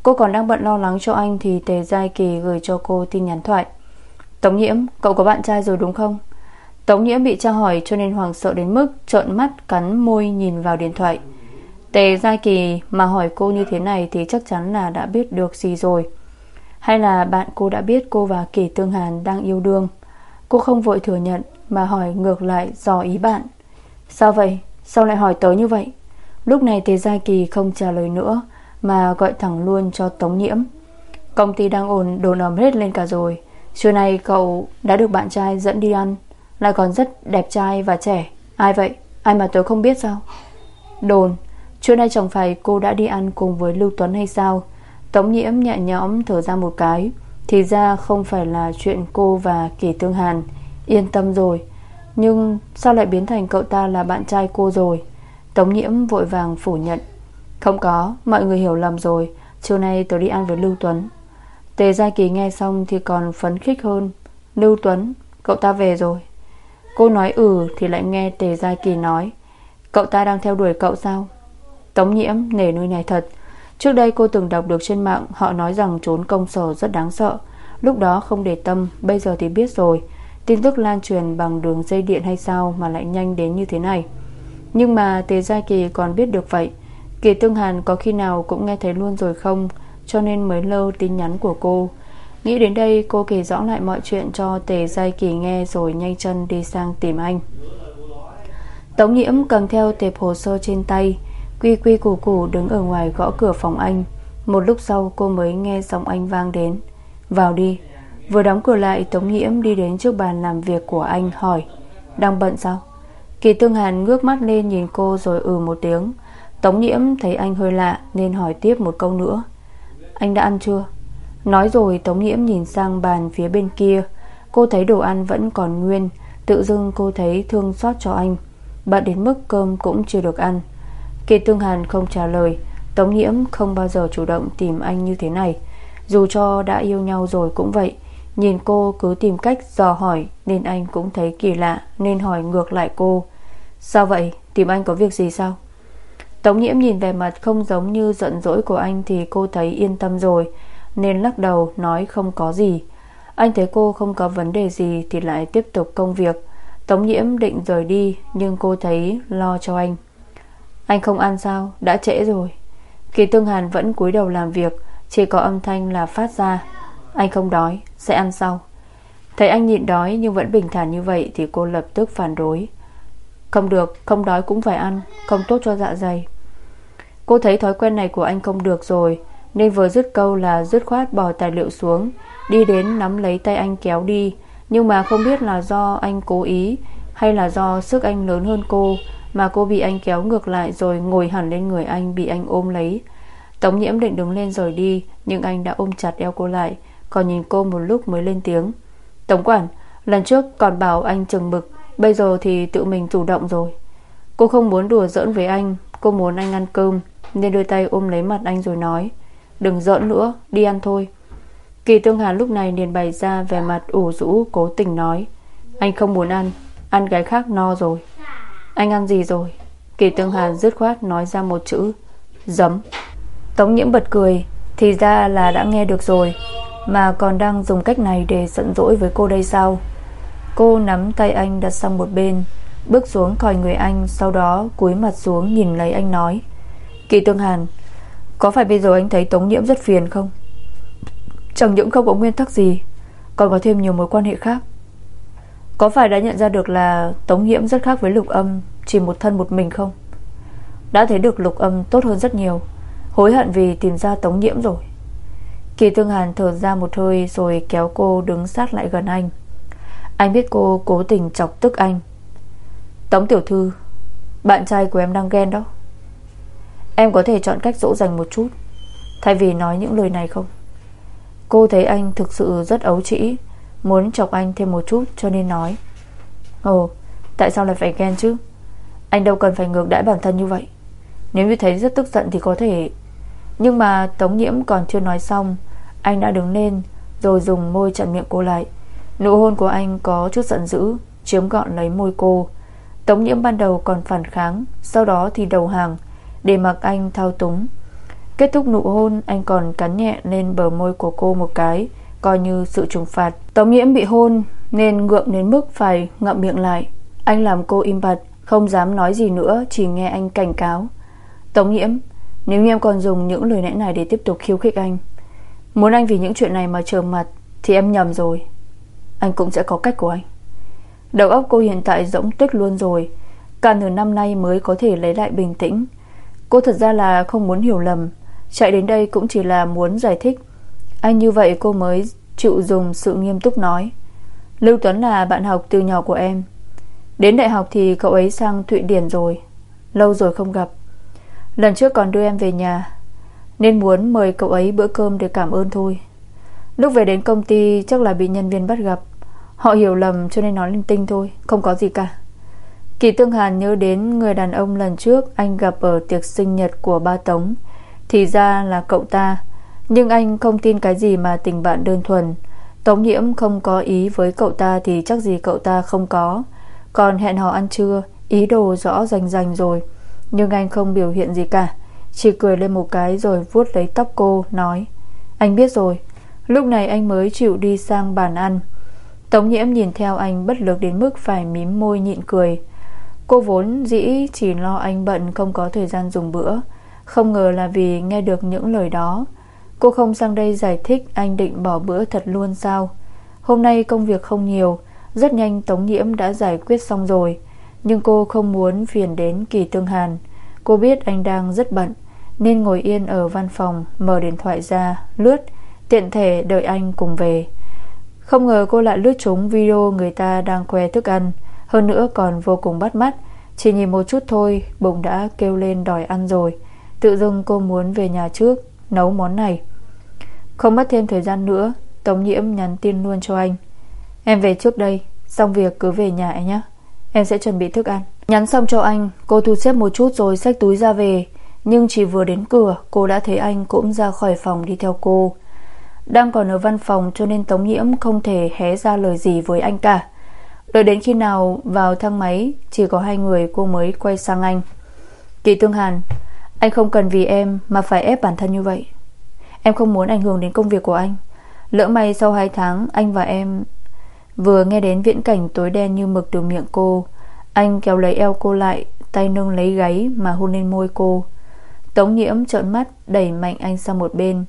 Cô còn đang bận lo lắng cho anh Thì Tề Giai Kỳ gửi cho cô tin nhắn thoại. Tống Nhiễm, Cậu có bạn trai rồi đúng không? Tống Nhiễm bị tra hỏi cho nên hoàng sợ đến mức Trợn mắt, cắn môi nhìn vào điện thoại. Tề Giai Kỳ mà hỏi cô như thế này Thì chắc chắn là đã biết được gì rồi. Hay là bạn cô đã biết cô và Kỳ Tương Hàn đang yêu đương? Cô không vội thừa nhận Mà hỏi ngược lại dò ý bạn. Sao vậy? Sao lại hỏi tới như vậy? Lúc này Tề Giai Kỳ không trả lời nữa. Mà gọi thẳng luôn cho Tống Nhiễm. Công ty đang ổn đồn ẩm hết lên cả rồi. Trưa nay cậu đã được bạn trai dẫn đi ăn. Lại còn rất đẹp trai và trẻ. Ai vậy? Ai mà tớ không biết sao? Đồn, Trưa nay chẳng phải cô đã đi ăn cùng với Lưu Tuấn hay sao? Tống nhiễm nhẹ nhõm thở ra một cái. Thì ra không phải là chuyện cô và Kỳ Tương Hàn. Yên tâm rồi. Nhưng sao lại biến thành cậu ta là bạn trai cô rồi? Tống nhiễm vội vàng phủ nhận. Không có, mọi người hiểu lầm rồi. Chiều nay tớ đi ăn với Lưu Tuấn. Tề Gia Kỳ nghe xong thì còn phấn khích hơn. Lưu Tuấn Cậu ta về rồi. Cô nói ừ thì lại nghe Tề Gia Kỳ nói. Cậu ta đang theo đuổi cậu sao? Tống nhiễm nể nuôi này thật. Trước đây cô từng đọc được trên mạng Họ nói rằng trốn công sở rất đáng sợ. Lúc đó không để tâm Bây giờ thì biết rồi. Tin tức lan truyền bằng đường dây điện hay sao Mà lại nhanh đến như thế này? Nhưng mà Tề Gia Kỳ còn biết được vậy. Kỳ Tương Hàn có khi nào cũng nghe thấy luôn rồi không? Cho nên mới lâu tin nhắn của cô. Nghĩ đến đây, cô kể rõ lại mọi chuyện cho Tề Giai Kỳ nghe Rồi nhanh chân đi sang tìm anh. Tống Nhiễm cầm theo tệp hồ sơ trên tay. Quy quy củ củ đứng ở ngoài gõ cửa phòng anh. Một lúc sau, cô mới nghe giọng anh vang đến. Vào đi. Vừa đóng cửa lại, Tống Nhiễm đi đến trước bàn làm việc của anh, hỏi, Đang bận sao? Kỳ Tương Hàn ngước mắt lên nhìn cô rồi ừ một tiếng. Tống Nhiễm thấy anh hơi lạ Nên hỏi tiếp một câu nữa. Anh đã ăn chưa? Nói rồi Tống Nhiễm nhìn sang bàn phía bên kia. Cô thấy đồ ăn vẫn còn nguyên, Tự dưng cô thấy thương xót cho anh. Bận đến mức cơm cũng chưa được ăn. Kiệt Tương Hàn không trả lời, Tống Nhiễm không bao giờ chủ động tìm anh như thế này. Dù cho đã yêu nhau rồi cũng vậy, Nhìn cô cứ tìm cách dò hỏi Nên anh cũng thấy kỳ lạ Nên hỏi ngược lại cô. Sao vậy? Tìm anh có việc gì sao? Tống Nhiễm nhìn vẻ mặt không giống như giận dỗi của anh Thì cô thấy yên tâm rồi, Nên lắc đầu, nói không có gì. Anh thấy cô không có vấn đề gì Thì lại tiếp tục công việc. Tống nhiễm định rời đi, Nhưng cô thấy lo cho anh. Anh không ăn sao? Đã trễ rồi. Kỳ Tương Hàn vẫn cúi đầu làm việc, Chỉ có âm thanh là phát ra. Anh không đói, Sẽ ăn sau. Thấy anh nhịn đói nhưng vẫn bình thản như vậy Thì cô lập tức phản đối. Không được, Không đói cũng phải ăn, Không tốt cho dạ dày. Cô thấy thói quen này của anh không được rồi, Nên vừa dứt câu là dứt khoát bỏ tài liệu xuống. Đi đến nắm lấy tay anh kéo đi, Nhưng mà không biết là do anh cố ý Hay là do sức anh lớn hơn cô Mà cô bị anh kéo ngược lại Rồi ngồi hẳn lên người anh Bị anh ôm lấy. Tống nhiễm định đứng lên rồi đi, Nhưng anh đã ôm chặt eo cô lại, Còn nhìn cô một lúc mới lên tiếng. Tống quản, Lần trước còn bảo anh chừng mực, Bây giờ thì tự mình chủ động rồi. Cô không muốn đùa giỡn với anh Cô muốn anh ăn cơm, Nên đôi tay ôm lấy mặt anh rồi nói, Đừng giỡn nữa, đi ăn thôi. Kỳ Tương Hà lúc này liền bày ra vẻ mặt ủ rũ, cố tình nói, Anh không muốn ăn Ăn cái khác no rồi. Anh ăn gì rồi? Kỳ Tương Hà dứt khoát nói ra một chữ, Giấm. Tống nhiễm bật cười, Thì ra là đã nghe được rồi, Mà còn đang dùng cách này để giận dỗi với cô đây sao? Cô nắm tay anh đặt sang một bên Bước xuống khỏi người anh, Sau đó cúi mặt xuống nhìn lấy anh nói, Kỳ Tương Hàn, Có phải bây giờ anh thấy Tống Nhiễm rất phiền không? Chẳng những không có nguyên tắc gì, Còn có thêm nhiều mối quan hệ khác. Có phải đã nhận ra được là Tống Nhiễm rất khác với lục âm, Chỉ một thân một mình không? Đã thấy được lục âm tốt hơn rất nhiều, Hối hận vì tìm ra Tống Nhiễm rồi. Kỳ Tương Hàn thở ra một hơi Rồi kéo cô đứng sát lại gần anh. Anh biết cô cố tình chọc tức anh Tống Tiểu Thư, Bạn trai của em đang ghen đó. Em có thể chọn cách dỗ dành một chút, Thay vì nói những lời này không? Cô thấy anh thực sự rất ấu trĩ, Muốn chọc anh thêm một chút cho nên nói. Ồ, Tại sao lại phải ghen chứ? Anh đâu cần phải ngược đãi bản thân như vậy. Nếu như thấy rất tức giận thì có thể. Nhưng mà Tống Nhiễm còn chưa nói xong, Anh đã đứng lên, Rồi dùng môi chặn miệng cô lại. Nụ hôn của anh có chút giận dữ, Chiếm gọn lấy môi cô. Tống Nhiễm ban đầu còn phản kháng, Sau đó thì đầu hàng, Để mặc anh thao túng. Kết thúc nụ hôn, Anh còn cắn nhẹ lên bờ môi của cô một cái, Coi như sự trừng phạt. Tống Nhiễm bị hôn, Nên ngượng đến mức phải ngậm miệng lại. Anh làm cô im bặt, Không dám nói gì nữa, Chỉ nghe anh cảnh cáo. Tống Nhiễm, Nếu như em còn dùng những lời lẽ này để tiếp tục khiêu khích anh, Muốn anh vì những chuyện này mà trờ mặt, Thì em nhầm rồi. Anh cũng sẽ có cách của anh. Đầu óc cô hiện tại rỗng tuyết luôn rồi. Cả nửa năm nay mới có thể lấy lại bình tĩnh. Cô thật ra là không muốn hiểu lầm. Chạy đến đây cũng chỉ là muốn giải thích. Anh như vậy cô mới chịu dùng sự nghiêm túc nói. Lưu Tuấn là bạn học từ nhỏ của em. Đến đại học thì cậu ấy sang Thụy Điển rồi. Lâu rồi không gặp. Lần trước còn đưa em về nhà. Nên muốn mời cậu ấy bữa cơm để cảm ơn thôi. Lúc về đến công ty Chắc là bị nhân viên bắt gặp. Họ hiểu lầm cho nên nói linh tinh thôi, Không có gì cả. Kỳ Tương Hàn nhớ đến người đàn ông lần trước Anh gặp ở tiệc sinh nhật của ba Tống. Thì ra là cậu ta, Nhưng anh không tin cái gì mà tình bạn đơn thuần. Tống Nhiễm không có ý với cậu ta Thì chắc gì cậu ta không có. Còn hẹn hò ăn trưa, Ý đồ rõ rành rành rồi, Nhưng anh không biểu hiện gì cả. Chỉ cười lên một cái rồi vuốt lấy tóc cô, Nói, Anh biết rồi, Lúc này anh mới chịu đi sang bàn ăn. Tống nhiễm nhìn theo anh bất lực đến mức phải mím môi nhịn cười. Cô vốn dĩ chỉ lo anh bận không có thời gian dùng bữa Không ngờ là vì nghe được những lời đó. Cô không sang đây giải thích anh định bỏ bữa thật luôn sao? Hôm nay công việc không nhiều Rất nhanh Tống Nhiễm đã giải quyết xong rồi. Nhưng cô không muốn phiền đến Kỳ Tương Hàn. Cô biết anh đang rất bận Nên ngồi yên ở văn phòng Mở điện thoại ra, lướt Tiện thể đợi anh cùng về. Không ngờ cô lại lướt trúng video người ta đang khoe thức ăn. Hơn nữa còn vô cùng bắt mắt. Chỉ nhìn một chút thôi, Bụng đã kêu lên đòi ăn rồi. Tự dưng cô muốn về nhà trước, Nấu món này. Không mất thêm thời gian nữa, Tống nhiễm nhắn tin luôn cho anh. Em về trước đây, Xong việc cứ về nhà nhé. Em sẽ chuẩn bị thức ăn. Nhắn xong cho anh, Cô thu xếp một chút rồi xách túi ra về. Nhưng chỉ vừa đến cửa, Cô đã thấy anh cũng ra khỏi phòng đi theo cô. Đang còn ở văn phòng cho nên Tống Nhiễm không thể hé ra lời gì với anh cả. Đợi đến khi nào vào thang máy, Chỉ có hai người cô mới quay sang anh. Kỳ Tương Hàn, Anh không cần vì em mà phải ép bản thân như vậy. Em không muốn ảnh hưởng đến công việc của anh. Lỡ may sau 2 tháng, Anh và em Vừa nghe đến viễn cảnh tối đen như mực từ miệng cô, Anh kéo lấy eo cô lại, Tay nâng lấy gáy mà hôn lên môi cô. Tống nhiễm trợn mắt, Đẩy mạnh anh sang một bên.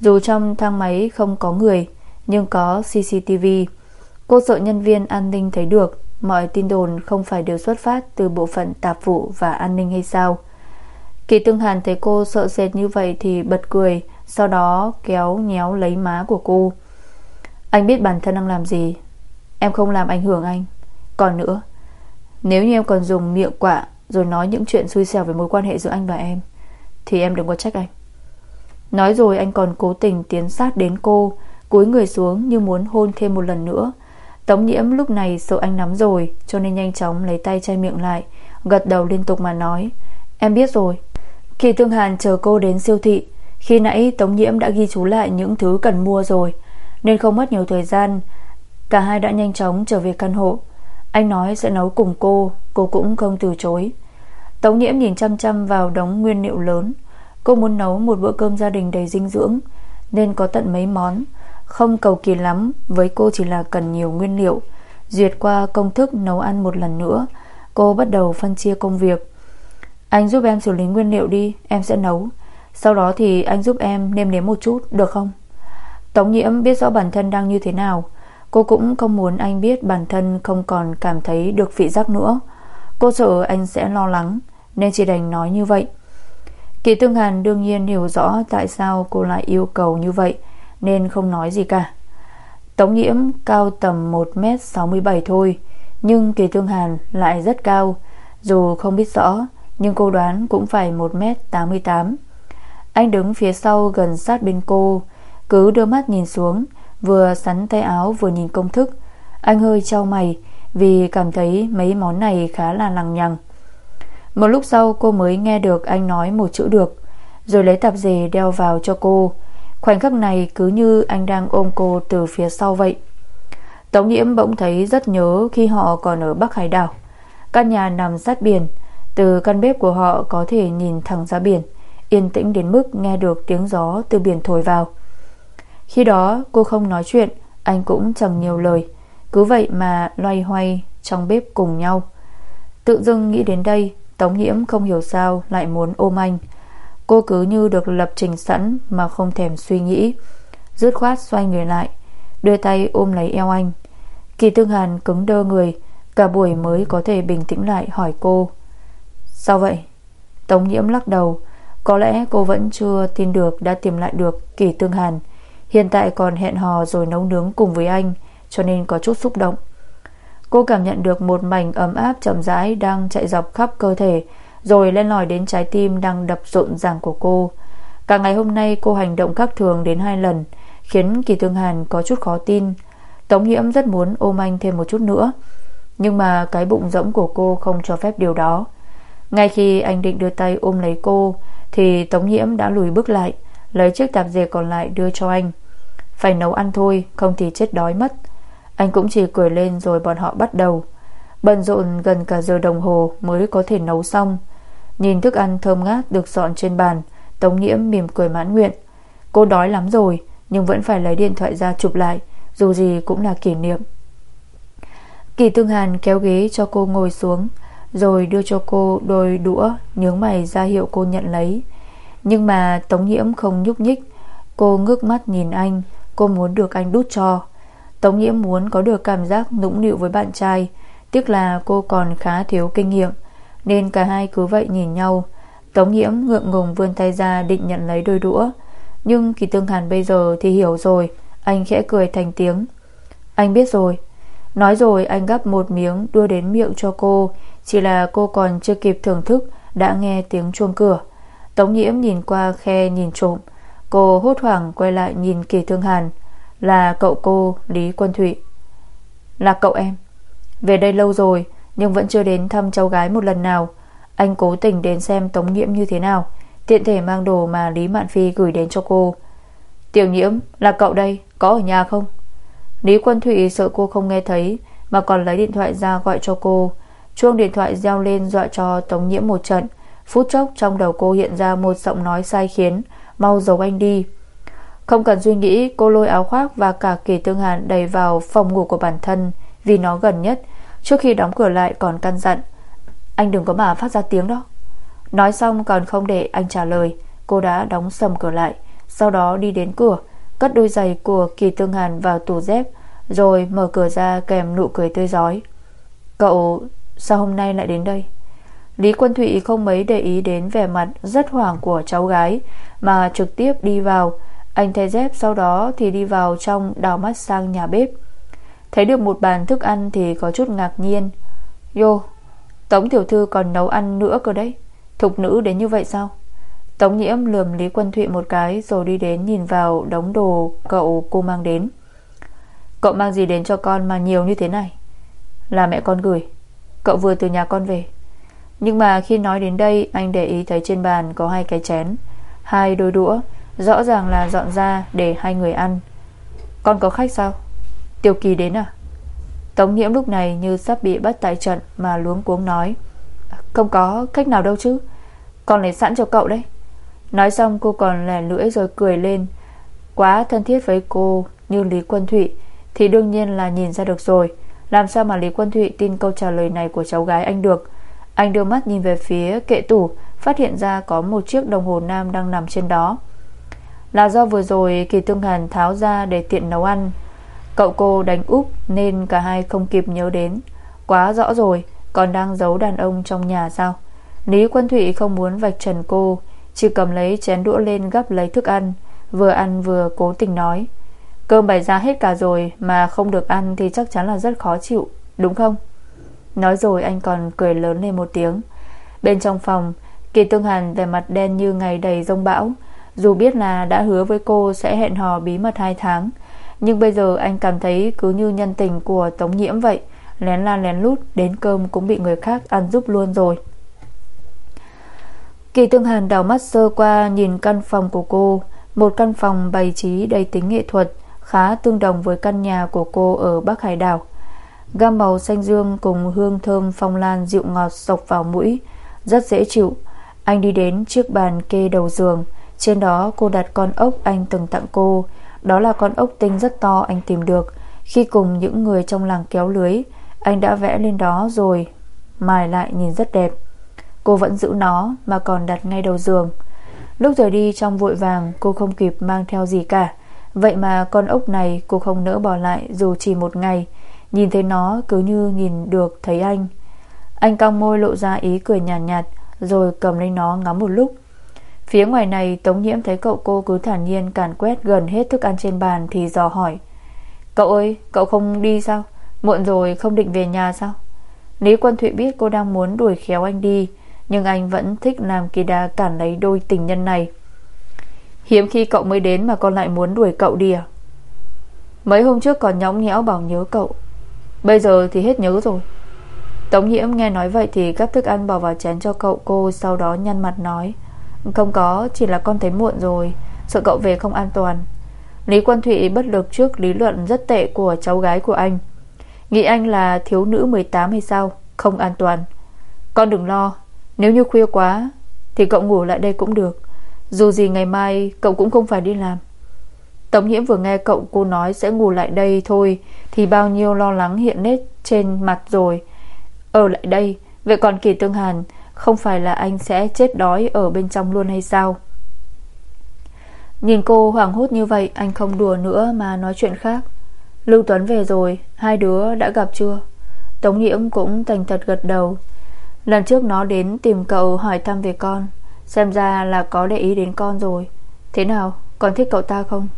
Dù trong thang máy không có người, Nhưng có CCTV Cô sợ nhân viên an ninh thấy được, Mọi tin đồn không phải đều xuất phát Từ bộ phận tạp vụ và an ninh hay sao? Kỳ Tương Hàn thấy cô sợ sệt như vậy Thì bật cười, Sau đó kéo nhéo lấy má của cô. Anh biết bản thân đang làm gì. Em không làm ảnh hưởng anh. Còn nữa, Nếu như em còn dùng miệng quạ Rồi nói những chuyện xui xẻo về mối quan hệ giữa anh và em, Thì em đừng có trách anh. Nói rồi anh còn cố tình tiến sát đến cô, Cúi người xuống như muốn hôn thêm một lần nữa. Tống nhiễm lúc này sợ anh nắm rồi, Cho nên nhanh chóng lấy tay che miệng lại, Gật đầu liên tục mà nói, Em biết rồi. Khi thương Hàn chờ cô đến siêu thị, Khi nãy Tống nhiễm đã ghi chú lại những thứ cần mua rồi, Nên không mất nhiều thời gian, Cả hai đã nhanh chóng trở về căn hộ. Anh nói sẽ nấu cùng cô Cô cũng không từ chối. Tống nhiễm nhìn chăm chăm vào đống nguyên liệu lớn Cô muốn nấu một bữa cơm gia đình đầy dinh dưỡng, Nên có tận mấy món. Không cầu kỳ lắm, Với cô chỉ là cần nhiều nguyên liệu. Duyệt qua công thức nấu ăn một lần nữa, Cô bắt đầu phân chia công việc. Anh giúp em xử lý nguyên liệu đi, Em sẽ nấu. Sau đó thì anh giúp em nêm nếm một chút, Được không? Tống nhiễm biết rõ bản thân đang như thế nào. Cô cũng không muốn anh biết bản thân không còn cảm thấy được vị giác nữa. Cô sợ anh sẽ lo lắng, Nên chỉ đành nói như vậy. Kỳ Tương Hàn đương nhiên hiểu rõ Tại sao cô lại yêu cầu như vậy, Nên không nói gì cả. Tống Nhiễm cao tầm 1m67 thôi, Nhưng Kỳ Tương Hàn lại rất cao. Dù không biết rõ, Nhưng cô đoán cũng phải 1m88 Anh đứng phía sau gần sát bên cô, Cứ đưa mắt nhìn xuống, Vừa sắn tay áo vừa nhìn công thức. Anh hơi trao mày Vì cảm thấy mấy món này khá là lằng nhằng. Một lúc sau, cô mới nghe được anh nói một chữ được, Rồi lấy tạp dề đeo vào cho cô. Khoảnh khắc này cứ như anh đang ôm cô từ phía sau vậy. Tống nhiễm bỗng thấy rất nhớ khi họ còn ở Bắc Hải đảo. Căn nhà nằm sát biển, Từ căn bếp của họ có thể nhìn thẳng ra biển, Yên tĩnh đến mức nghe được tiếng gió từ biển thổi vào. Khi đó, cô không nói chuyện, Anh cũng chẳng nhiều lời. Cứ vậy mà loay hoay trong bếp cùng nhau. Tự dưng nghĩ đến đây Tống nhiễm không hiểu sao lại muốn ôm anh. Cô cứ như được lập trình sẵn Mà không thèm suy nghĩ. Dứt khoát xoay người lại, Đưa tay ôm lấy eo anh. Kỳ Tương Hàn cứng đơ người, Cả buổi mới có thể bình tĩnh lại hỏi cô, Sao vậy? Tống nhiễm lắc đầu, Có lẽ cô vẫn chưa tin được Đã tìm lại được Kỳ Tương Hàn. Hiện tại còn hẹn hò rồi nấu nướng cùng với anh, Cho nên có chút xúc động. Cô cảm nhận được một mảnh ấm áp chậm rãi Đang chạy dọc khắp cơ thể, Rồi lên lòi đến trái tim đang đập rộn ràng của cô. Cả ngày hôm nay, cô hành động khác thường đến hai lần, Khiến Kỳ thương Hàn có chút khó tin. Tống Nhiễm rất muốn ôm anh thêm một chút nữa, Nhưng mà cái bụng rỗng của cô không cho phép điều đó. Ngay khi anh định đưa tay ôm lấy cô, Thì Tống Nhiễm đã lùi bước lại, Lấy chiếc tạp dề còn lại đưa cho anh. Phải nấu ăn thôi, Không thì chết đói mất. Anh cũng chỉ cười lên rồi bọn họ bắt đầu. Bận rộn gần cả giờ đồng hồ Mới có thể nấu xong. Nhìn thức ăn thơm ngát được dọn trên bàn, Tống Nhiễm mỉm cười mãn nguyện. Cô đói lắm rồi, Nhưng vẫn phải lấy điện thoại ra chụp lại, Dù gì cũng là kỷ niệm. Kỳ Tương Hàn kéo ghế cho cô ngồi xuống, Rồi đưa cho cô đôi đũa Nhướng mày ra hiệu cô nhận lấy. Nhưng mà Tống Nhiễm không nhúc nhích. Cô ngước mắt nhìn anh, Cô muốn được anh đút cho. Tống Nhiễm muốn có được cảm giác nũng nịu với bạn trai, Tiếc là cô còn khá thiếu kinh nghiệm, Nên cả hai cứ vậy nhìn nhau. Tống Nhiễm ngượng ngùng vươn tay ra Định nhận lấy đôi đũa. Nhưng Kỳ Tương Hàn bây giờ thì hiểu rồi, Anh khẽ cười thành tiếng. Anh biết rồi. Nói rồi anh gắp một miếng đưa đến miệng cho cô, Chỉ là cô còn chưa kịp thưởng thức, Đã nghe tiếng chuông cửa. Tống nhiễm nhìn qua khe nhìn trộm. Cô hốt hoảng quay lại nhìn kỳ thương hàn. Là cậu cô Lý Quân Thụy. Là cậu em. Về đây lâu rồi, Nhưng vẫn chưa đến thăm cháu gái một lần nào. Anh cố tình đến xem Tống nhiễm như thế nào, Tiện thể mang đồ mà Lý Mạn Phi gửi đến cho cô. Tiểu nhiễm, là cậu đây, Có ở nhà không? Lý Quân Thụy sợ cô không nghe thấy, Mà còn lấy điện thoại ra gọi cho cô. Chuông điện thoại reo lên dọa cho Tống nhiễm một trận. Phút chốc trong đầu cô hiện ra một giọng nói sai khiến, Mau giấu anh đi. Không cần suy nghĩ, Cô lôi áo khoác và cả kỳ tương hàn Đầy vào phòng ngủ của bản thân Vì nó gần nhất. Trước khi đóng cửa lại còn căn dặn, Anh đừng có mà phát ra tiếng đó. Nói xong còn không để anh trả lời, Cô đã đóng sầm cửa lại, Sau đó đi đến cửa, Cất đôi giày của Kỳ Tương Hàn vào tủ dép, Rồi mở cửa ra kèm nụ cười tươi giói Cậu, sao hôm nay lại đến đây? Lý Quân Thụy không mấy để ý đến vẻ mặt rất hoảng của cháu gái, Mà trực tiếp đi vào anh thay dép sau đó thì đi vào trong đào mắt sang nhà bếp. Thấy được một bàn thức ăn thì có chút ngạc nhiên. Yo, Tống tiểu thư còn nấu ăn nữa cơ đấy. Thục nữ đến như vậy sao? Tống nhiễm lườm Lý Quân Thụy một cái Rồi đi đến nhìn vào đống đồ cậu cô mang đến. Cậu mang gì đến cho con mà nhiều như thế này? Là mẹ con gửi. Cậu vừa từ nhà con về. Nhưng mà khi nói đến đây, Anh để ý thấy trên bàn có hai cái chén, Hai đôi đũa. Rõ ràng là dọn ra để hai người ăn. Con có khách sao? Tiêu kỳ đến à? Tống nhiễm lúc này như sắp bị bắt tại trận Mà luống cuống nói. Không có khách nào đâu chứ. Con lấy sẵn cho cậu đấy. Nói xong cô còn lẻ lưỡi rồi cười lên. Quá thân thiết với cô Như Lý Quân Thụy Thì đương nhiên là nhìn ra được rồi. Làm sao mà Lý Quân Thụy tin câu trả lời này của cháu gái anh được? Anh đưa mắt nhìn về phía kệ tủ, Phát hiện ra có một chiếc đồng hồ nam đang nằm trên đó. Là do vừa rồi Kỳ Tương Hàn tháo ra để tiện nấu ăn. Cậu cô đánh úp Nên cả hai không kịp nhớ đến. Quá rõ rồi, Còn đang giấu đàn ông trong nhà sao? Lý Quân Thụy không muốn vạch trần cô, Chỉ cầm lấy chén đũa lên gấp lấy thức ăn, Vừa ăn vừa cố tình nói. Cơm bày ra hết cả rồi Mà không được ăn thì chắc chắn là rất khó chịu, Đúng không? Nói rồi anh còn cười lớn lên một tiếng. Bên trong phòng, Kỳ Tương Hàn vẻ mặt đen như ngày đầy rông bão. Dù biết là đã hứa với cô Sẽ hẹn hò bí mật 2 tháng, nhưng bây giờ anh cảm thấy cứ như nhân tình của Tống Nhiễm vậy, Lén la lén lút, Đến cơm cũng bị người khác ăn giúp luôn rồi. Kỳ Tương Hàn đảo mắt sơ qua Nhìn căn phòng của cô, Một căn phòng bày trí đầy tính nghệ thuật, Khá tương đồng với căn nhà của cô Ở Bắc Hải đảo. Gam màu xanh dương cùng hương thơm phong lan Dịu ngọt sộc vào mũi, Rất dễ chịu. Anh đi đến chiếc bàn kê đầu giường trên đó cô đặt con ốc anh từng tặng cô. Đó là con ốc tinh rất to anh tìm được. Khi cùng những người trong làng kéo lưới Anh đã vẽ lên đó rồi Mài lại nhìn rất đẹp. Cô vẫn giữ nó mà còn đặt ngay đầu giường. Lúc rời đi trong vội vàng Cô không kịp mang theo gì cả. Vậy mà con ốc này cô không nỡ bỏ lại Dù chỉ một ngày. Nhìn thấy nó cứ như nhìn được thấy anh. Anh cong môi lộ ra ý cười nhàn nhạt, nhạt Rồi cầm lấy nó ngắm một lúc. Phía ngoài này, Tống Nhiễm thấy cậu cô cứ thản nhiên càn quét gần hết thức ăn trên bàn Thì dò hỏi. Cậu ơi, cậu không đi sao? Muộn rồi, không định về nhà sao? Lý Quân Thụy biết cô đang muốn đuổi khéo anh đi, Nhưng anh vẫn thích làm kỳ đà cản lấy đôi tình nhân này. Hiếm khi cậu mới đến mà con lại muốn đuổi cậu đi à? Mấy hôm trước còn nhõng nhẽo bảo nhớ cậu. Bây giờ thì hết nhớ rồi. Tống Nhiễm nghe nói vậy thì gắp thức ăn bỏ vào chén cho cậu cô, Sau đó nhăn mặt nói không có, Chỉ là con thấy muộn rồi. Sợ cậu về không an toàn. Lý Quân Thụy bất lực trước lý luận rất tệ Của cháu gái của anh. Nghĩ anh là thiếu nữ 18 hay sao? Không an toàn. Con đừng lo, Nếu như khuya quá, Thì cậu ngủ lại đây cũng được. Dù gì ngày mai, cậu cũng không phải đi làm. Tống Nhiễm vừa nghe cậu cô nói Sẽ ngủ lại đây thôi, Thì bao nhiêu lo lắng hiện nết trên mặt rồi. Ở lại đây, Vậy còn Kỳ Tương Hàn không phải là anh sẽ chết đói Ở bên trong luôn hay sao? Nhìn cô hoảng hốt như vậy, Anh không đùa nữa mà nói chuyện khác. Lưu Tuấn về rồi, Hai đứa đã gặp chưa? Tống Nhiễm cũng thành thật gật đầu. Lần trước nó đến tìm cậu hỏi thăm về con, Xem ra là có để ý đến con rồi. Thế nào Con thích cậu ta không?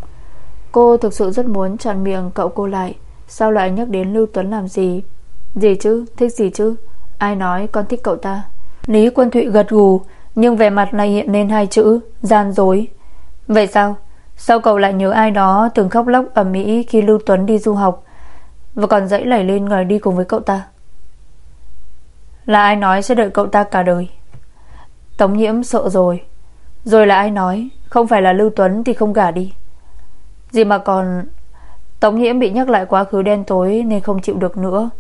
Cô thực sự rất muốn chặn miệng cậu cô lại. Sao lại nhắc đến Lưu Tuấn làm gì? Gì chứ, Thích gì chứ? Ai nói con thích cậu ta? Lý Quân Thụy gật gù, Nhưng vẻ mặt này hiện lên hai chữ, Gian dối. Vậy sao? Sao cậu lại nhớ ai đó từng khóc lóc ở Mỹ Khi Lưu Tuấn đi du học? Và còn dãy lẩy lên ngồi đi cùng với cậu ta. Là ai nói sẽ đợi cậu ta cả đời? Tống nhiễm sợ rồi. Rồi là ai nói? Không phải là Lưu Tuấn thì không gả đi. Gì mà còn Tống nhiễm bị nhắc lại quá khứ đen tối Nên không chịu được nữa.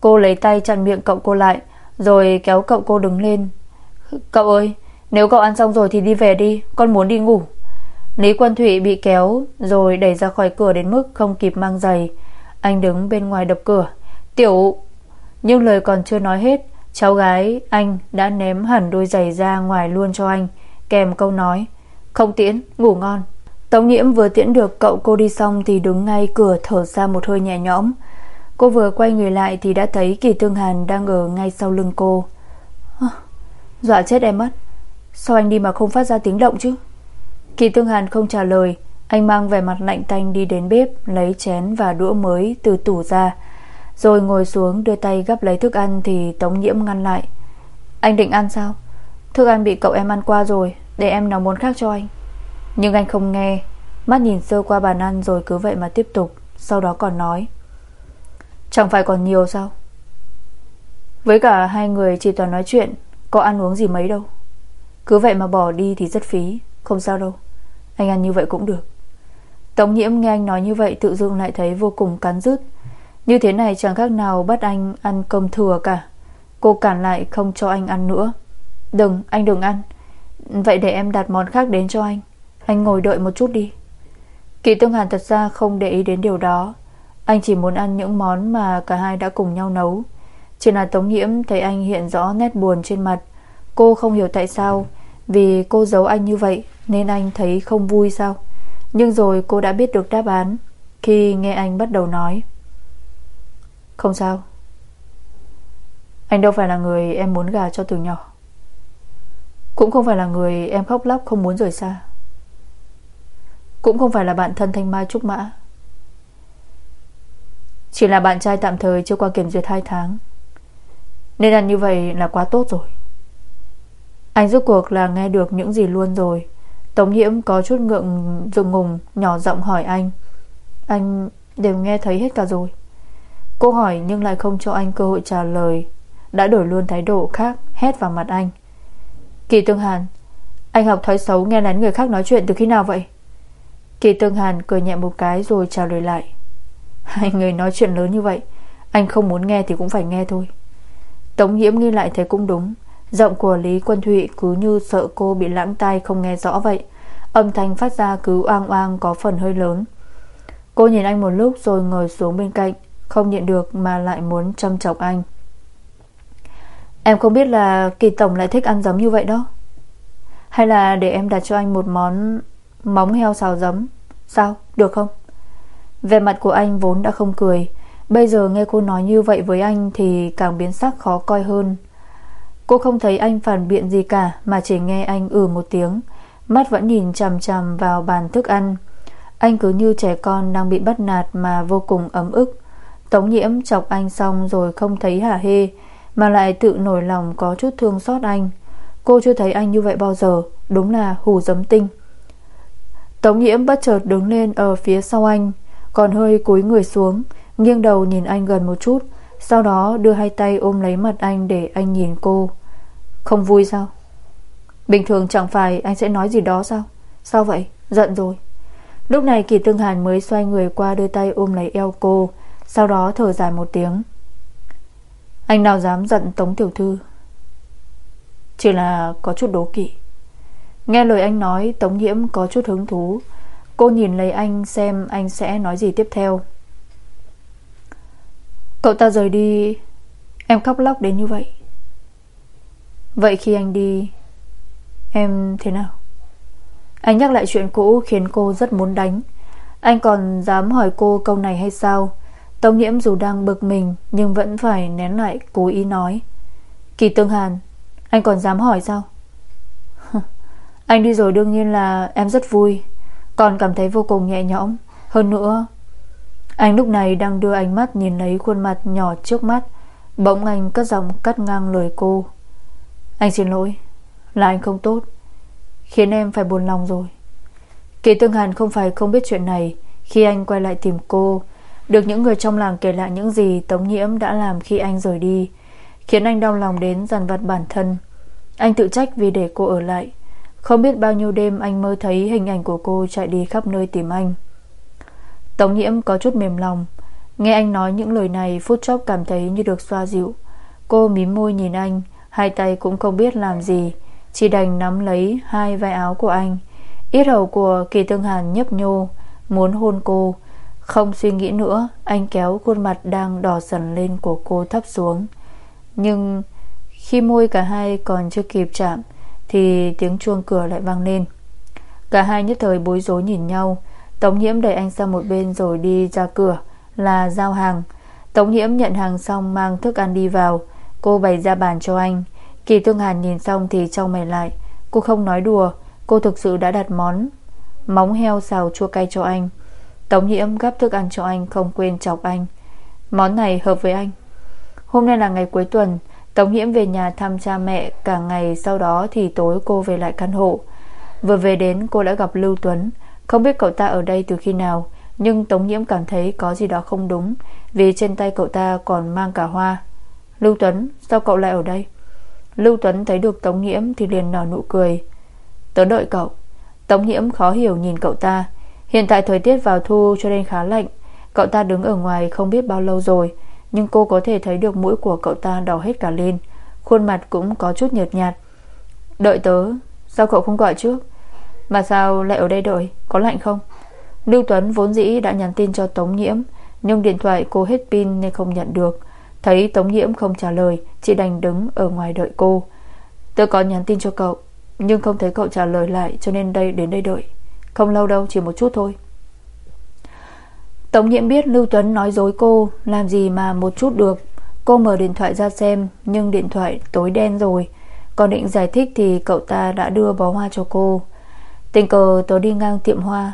Cô lấy tay chặn miệng cậu cô lại rồi kéo cậu cô đứng lên. Cậu ơi Nếu cậu ăn xong rồi thì đi về đi Con muốn đi ngủ. Lý Quân Thụy bị kéo Rồi đẩy ra khỏi cửa đến mức không kịp mang giày. Anh đứng bên ngoài đập cửa. Tiểu Nhưng lời còn chưa nói hết Cháu gái anh đã ném hẳn đôi giày ra ngoài luôn cho anh Kèm câu nói Không tiễn, ngủ ngon. Tống nhiễm vừa tiễn được cậu cô đi xong Thì đứng ngay cửa thở ra một hơi nhẹ nhõm. Cô vừa quay người lại Thì đã thấy Kỳ Tương Hàn đang ở ngay sau lưng cô. Dọa chết em mất. Sao anh đi mà không phát ra tiếng động chứ? Kỳ Tương Hàn không trả lời. Anh mang vẻ mặt lạnh tanh đi đến bếp, Lấy chén và đũa mới từ tủ ra. Rồi ngồi xuống đưa tay gấp lấy thức ăn Thì Tống Nhiễm ngăn lại. Anh định ăn sao? Thức ăn bị cậu em ăn qua rồi, Để em nấu món khác cho anh. Nhưng anh không nghe. Mắt nhìn sơ qua bàn ăn rồi cứ vậy mà tiếp tục, Sau đó còn nói. Chẳng phải còn nhiều sao? Với cả hai người chỉ toàn nói chuyện Có ăn uống gì mấy đâu. Cứ vậy mà bỏ đi thì rất phí Không sao đâu. Anh ăn như vậy cũng được. Tống nhiễm nghe anh nói như vậy Tự dưng lại thấy vô cùng cắn rứt. Như thế này chẳng khác nào bắt anh ăn cơm thừa cả. Cô cản lại không cho anh ăn nữa. Đừng, anh đừng ăn. Vậy để em đặt món khác đến cho anh. Anh ngồi đợi một chút đi. Kỳ Tương Hàn thật ra không để ý đến điều đó. Anh chỉ muốn ăn những món mà cả hai đã cùng nhau nấu. Chỉ là Tống Nhiễm thấy anh hiện rõ nét buồn trên mặt. Cô không hiểu tại sao, Vì cô giấu anh như vậy Nên anh thấy không vui sao? Nhưng rồi cô đã biết được đáp án Khi nghe anh bắt đầu nói. Không sao. Anh đâu phải là người em muốn gà cho từ nhỏ. Cũng không phải là người em khóc lóc không muốn rời xa. Cũng không phải là bạn thân Thanh Mai Trúc Mã. Chỉ là bạn trai tạm thời chưa qua kiểm duyệt 2 tháng. Nên ăn như vậy là quá tốt rồi. Anh rốt cuộc là nghe được những gì luôn rồi. Tống nhiễm có chút ngượng rụng ngùng, Nhỏ giọng hỏi anh. Anh đều nghe thấy hết cả rồi. Cô hỏi nhưng lại không cho anh cơ hội trả lời. Đã đổi luôn thái độ khác, Hét vào mặt anh. Kỳ Tương Hàn, Anh học thói xấu nghe lén người khác nói chuyện từ khi nào vậy? Kỳ Tương Hàn cười nhẹ một cái Rồi trả lời lại. Hai người nói chuyện lớn như vậy Anh không muốn nghe thì cũng phải nghe thôi. Tống nhiễm nghi lại thấy cũng đúng. Giọng của Lý Quân Thụy cứ như sợ cô bị lãng tai không nghe rõ vậy. Âm thanh phát ra cứ oang oang có phần hơi lớn. Cô nhìn anh một lúc rồi ngồi xuống bên cạnh Không nhịn được mà lại muốn chăm chọc anh. Em không biết là Kỳ Tổng lại thích ăn giấm như vậy đó. Hay là để em đặt cho anh một món Móng heo xào giấm? Sao, được không? Về mặt của anh vốn đã không cười. Bây giờ nghe cô nói như vậy với anh Thì càng biến sắc khó coi hơn. Cô không thấy anh phản biện gì cả, Mà chỉ nghe anh ừ một tiếng. Mắt vẫn nhìn chằm chằm vào bàn thức ăn. Anh cứ như trẻ con đang bị bắt nạt Mà vô cùng ấm ức. Tống nhiễm chọc anh xong rồi không thấy hả hê, Mà lại tự nổi lòng có chút thương xót anh. Cô chưa thấy anh như vậy bao giờ, Đúng là hù giấm tinh. Tống nhiễm bất chợt đứng lên ở phía sau anh. Còn hơi cúi người xuống, Nghiêng đầu nhìn anh gần một chút, sau đó đưa hai tay ôm lấy mặt anh Để anh nhìn cô. Không vui sao? Bình thường chẳng phải anh sẽ nói gì đó sao? Sao vậy? Giận rồi. Lúc này Kỳ Tương Hàn mới xoay người qua Đưa tay ôm lấy eo cô, Sau đó thở dài một tiếng. Anh nào dám giận Tống Tiểu Thư? Chỉ là có chút đố kỵ. Nghe lời anh nói, Tống Nhiễm có chút hứng thú Cô nhìn lấy anh xem anh sẽ nói gì tiếp theo. Cậu ta rời đi. Em khóc lóc đến như vậy. Vậy khi anh đi, Em thế nào? Anh nhắc lại chuyện cũ khiến cô rất muốn đánh. Anh còn dám hỏi cô câu này hay sao? Tông nhiễm dù đang bực mình Nhưng vẫn phải nén lại cố ý nói. Kỳ tương hàn, Anh còn dám hỏi sao? Anh đi rồi đương nhiên là em rất vui. Còn cảm thấy vô cùng nhẹ nhõm. Hơn nữa, anh lúc này đang đưa ánh mắt nhìn lấy khuôn mặt nhỏ trước mắt. Bỗng anh cất giọng cắt ngang lời cô. Anh xin lỗi, Là anh không tốt, Khiến em phải buồn lòng rồi. Kỳ Tương Hàn không phải không biết chuyện này, Khi anh quay lại tìm cô, Được những người trong làng kể lại những gì Tống Nhiễm đã làm khi anh rời đi, Khiến anh đau lòng đến dằn vặt bản thân. Anh tự trách vì để cô ở lại không biết bao nhiêu đêm anh mơ thấy hình ảnh của cô chạy đi khắp nơi tìm anh. Tống nhiễm có chút mềm lòng. Nghe anh nói những lời này, Phút chốc cảm thấy như được xoa dịu. Cô mím môi nhìn anh, Hai tay cũng không biết làm gì, Chỉ đành nắm lấy hai vai áo của anh. Yết hầu của Kỳ Tương Hàn nhấp nhô, Muốn hôn cô. Không suy nghĩ nữa, Anh kéo khuôn mặt đang đỏ dần lên của cô thấp xuống. Nhưng Khi môi cả hai còn chưa kịp chạm thì tiếng chuông cửa lại vang lên. Cả hai nhất thời bối rối nhìn nhau. Tống nhiễm đẩy anh sang một bên rồi đi ra cửa, Là giao hàng. Tống nhiễm nhận hàng xong mang thức ăn đi vào. Cô bày ra bàn cho anh. Kỳ Tương Hàn nhìn xong thì trao mày lại. Cô không nói đùa, Cô thực sự đã đặt món. Móng heo xào chua cay cho anh. Tống nhiễm gắp thức ăn cho anh, Không quên chọc anh. Món này hợp với anh. Hôm nay là ngày cuối tuần Tống Hiễm về nhà thăm cha mẹ, Cả ngày sau đó thì tối cô về lại căn hộ. Vừa về đến, cô đã gặp Lưu Tuấn. Không biết cậu ta ở đây từ khi nào, Nhưng Tống nhiễm cảm thấy có gì đó không đúng, Vì trên tay cậu ta còn mang cả hoa. Lưu Tuấn, Sao cậu lại ở đây? Lưu Tuấn thấy được Tống nhiễm Thì liền nở nụ cười. Tớ đợi cậu. Tống nhiễm khó hiểu nhìn cậu ta. Hiện tại thời tiết vào thu cho nên khá lạnh. Cậu ta đứng ở ngoài không biết bao lâu rồi. Nhưng cô có thể thấy được mũi của cậu ta đỏ hết cả lên. Khuôn mặt cũng có chút nhợt nhạt. Đợi tớ, Sao cậu không gọi trước? Mà sao lại ở đây đợi? Có lạnh không? Lưu Tuấn vốn dĩ đã nhắn tin cho Tống Nhiễm, Nhưng điện thoại cô hết pin nên không nhận được. Thấy Tống Nhiễm không trả lời Chỉ đành đứng ở ngoài đợi cô. Tớ có nhắn tin cho cậu, Nhưng không thấy cậu trả lời lại Cho nên đây, đến đây đợi. Không lâu đâu, chỉ một chút thôi. Tống Nhiễm biết Lưu Tuấn nói dối cô, Làm gì mà một chút được. Cô mở điện thoại ra xem, Nhưng điện thoại tối đen rồi. Còn định giải thích thì cậu ta đã đưa bó hoa cho cô. Tình cờ tớ đi ngang tiệm hoa.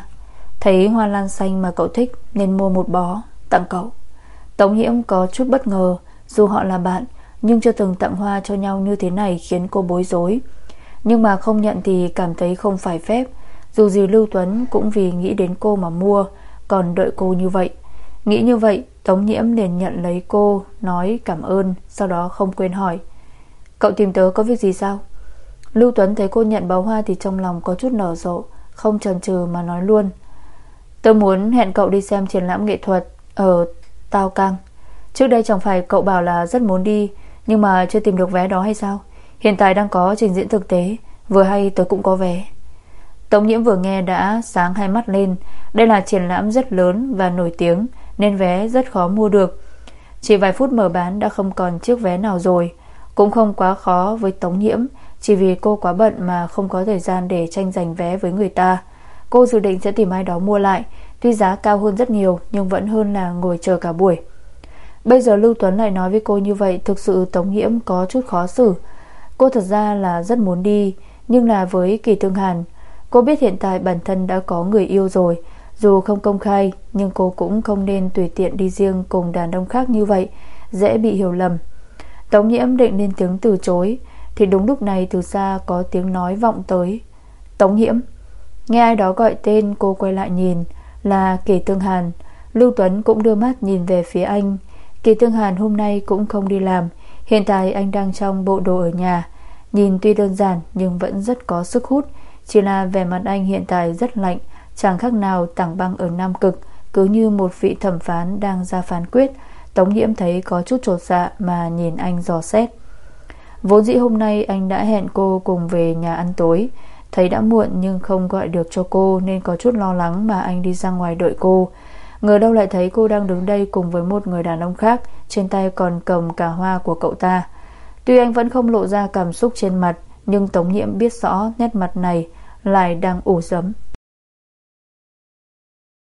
Thấy hoa lan xanh mà cậu thích, Nên mua một bó, tặng cậu. Tống Nhiễm có chút bất ngờ, Dù họ là bạn, Nhưng chưa từng tặng hoa cho nhau như thế này Khiến cô bối rối. Nhưng mà không nhận thì cảm thấy không phải phép. Dù gì Lưu Tuấn cũng vì nghĩ đến cô mà mua còn đợi cô như vậy. Nghĩ như vậy, Tống Nhiễm liền nhận lấy cô, Nói cảm ơn, Sau đó không quên hỏi. Cậu tìm tớ có việc gì sao? Lưu Tuấn thấy cô nhận bó hoa thì trong lòng có chút nở rộ, Không chần chừ mà nói luôn. Tớ muốn hẹn cậu đi xem triển lãm nghệ thuật Ở Tao Cang. Trước đây chẳng phải cậu bảo là rất muốn đi, Nhưng mà chưa tìm được vé đó hay sao? Hiện tại đang có trình diễn thực tế, Vừa hay tớ cũng có vé. Tống nhiễm vừa nghe đã sáng hai mắt lên. Đây là triển lãm rất lớn và nổi tiếng, Nên vé rất khó mua được. Chỉ vài phút mở bán đã không còn chiếc vé nào rồi. Cũng không quá khó với Tống nhiễm, Chỉ vì cô quá bận mà không có thời gian để tranh giành vé với người ta. Cô dự định sẽ tìm ai đó mua lại, Tuy giá cao hơn rất nhiều, Nhưng vẫn hơn là ngồi chờ cả buổi. Bây giờ Lưu Tuấn lại nói với cô như vậy, Thực sự Tống Nhiễm có chút khó xử. Cô thật ra là rất muốn đi, Nhưng là với Kỳ thương Hàn Cô biết hiện tại bản thân đã có người yêu rồi. Dù không công khai, Nhưng cô cũng không nên tùy tiện đi riêng Cùng đàn ông khác như vậy, Dễ bị hiểu lầm. Tống Nhiễm định lên tiếng từ chối, Thì đúng lúc này từ xa có tiếng nói vọng tới. Tống Nhiễm, Nghe ai đó gọi tên cô quay lại nhìn, Là Kỳ Tương Hàn. Lưu Tuấn cũng đưa mắt nhìn về phía anh. Kỳ Tương Hàn hôm nay cũng không đi làm, Hiện tại anh đang trong bộ đồ ở nhà. Nhìn tuy đơn giản nhưng vẫn rất có sức hút. Chỉ là vẻ mặt anh hiện tại rất lạnh, Chẳng khác nào tảng băng ở Nam Cực, Cứ như một vị thẩm phán đang ra phán quyết. Tống nhiễm thấy có chút trột dạ Mà nhìn anh dò xét. Vốn dĩ hôm nay anh đã hẹn cô cùng về nhà ăn tối. Thấy đã muộn nhưng không gọi được cho cô Nên có chút lo lắng mà anh đi ra ngoài đợi cô. Ngờ đâu lại thấy cô đang đứng đây Cùng với một người đàn ông khác, Trên tay còn cầm cả hoa của cậu ta. Tuy anh vẫn không lộ ra cảm xúc trên mặt nhưng Tống Nhiễm biết rõ nét mặt này Lại đang ủ dấm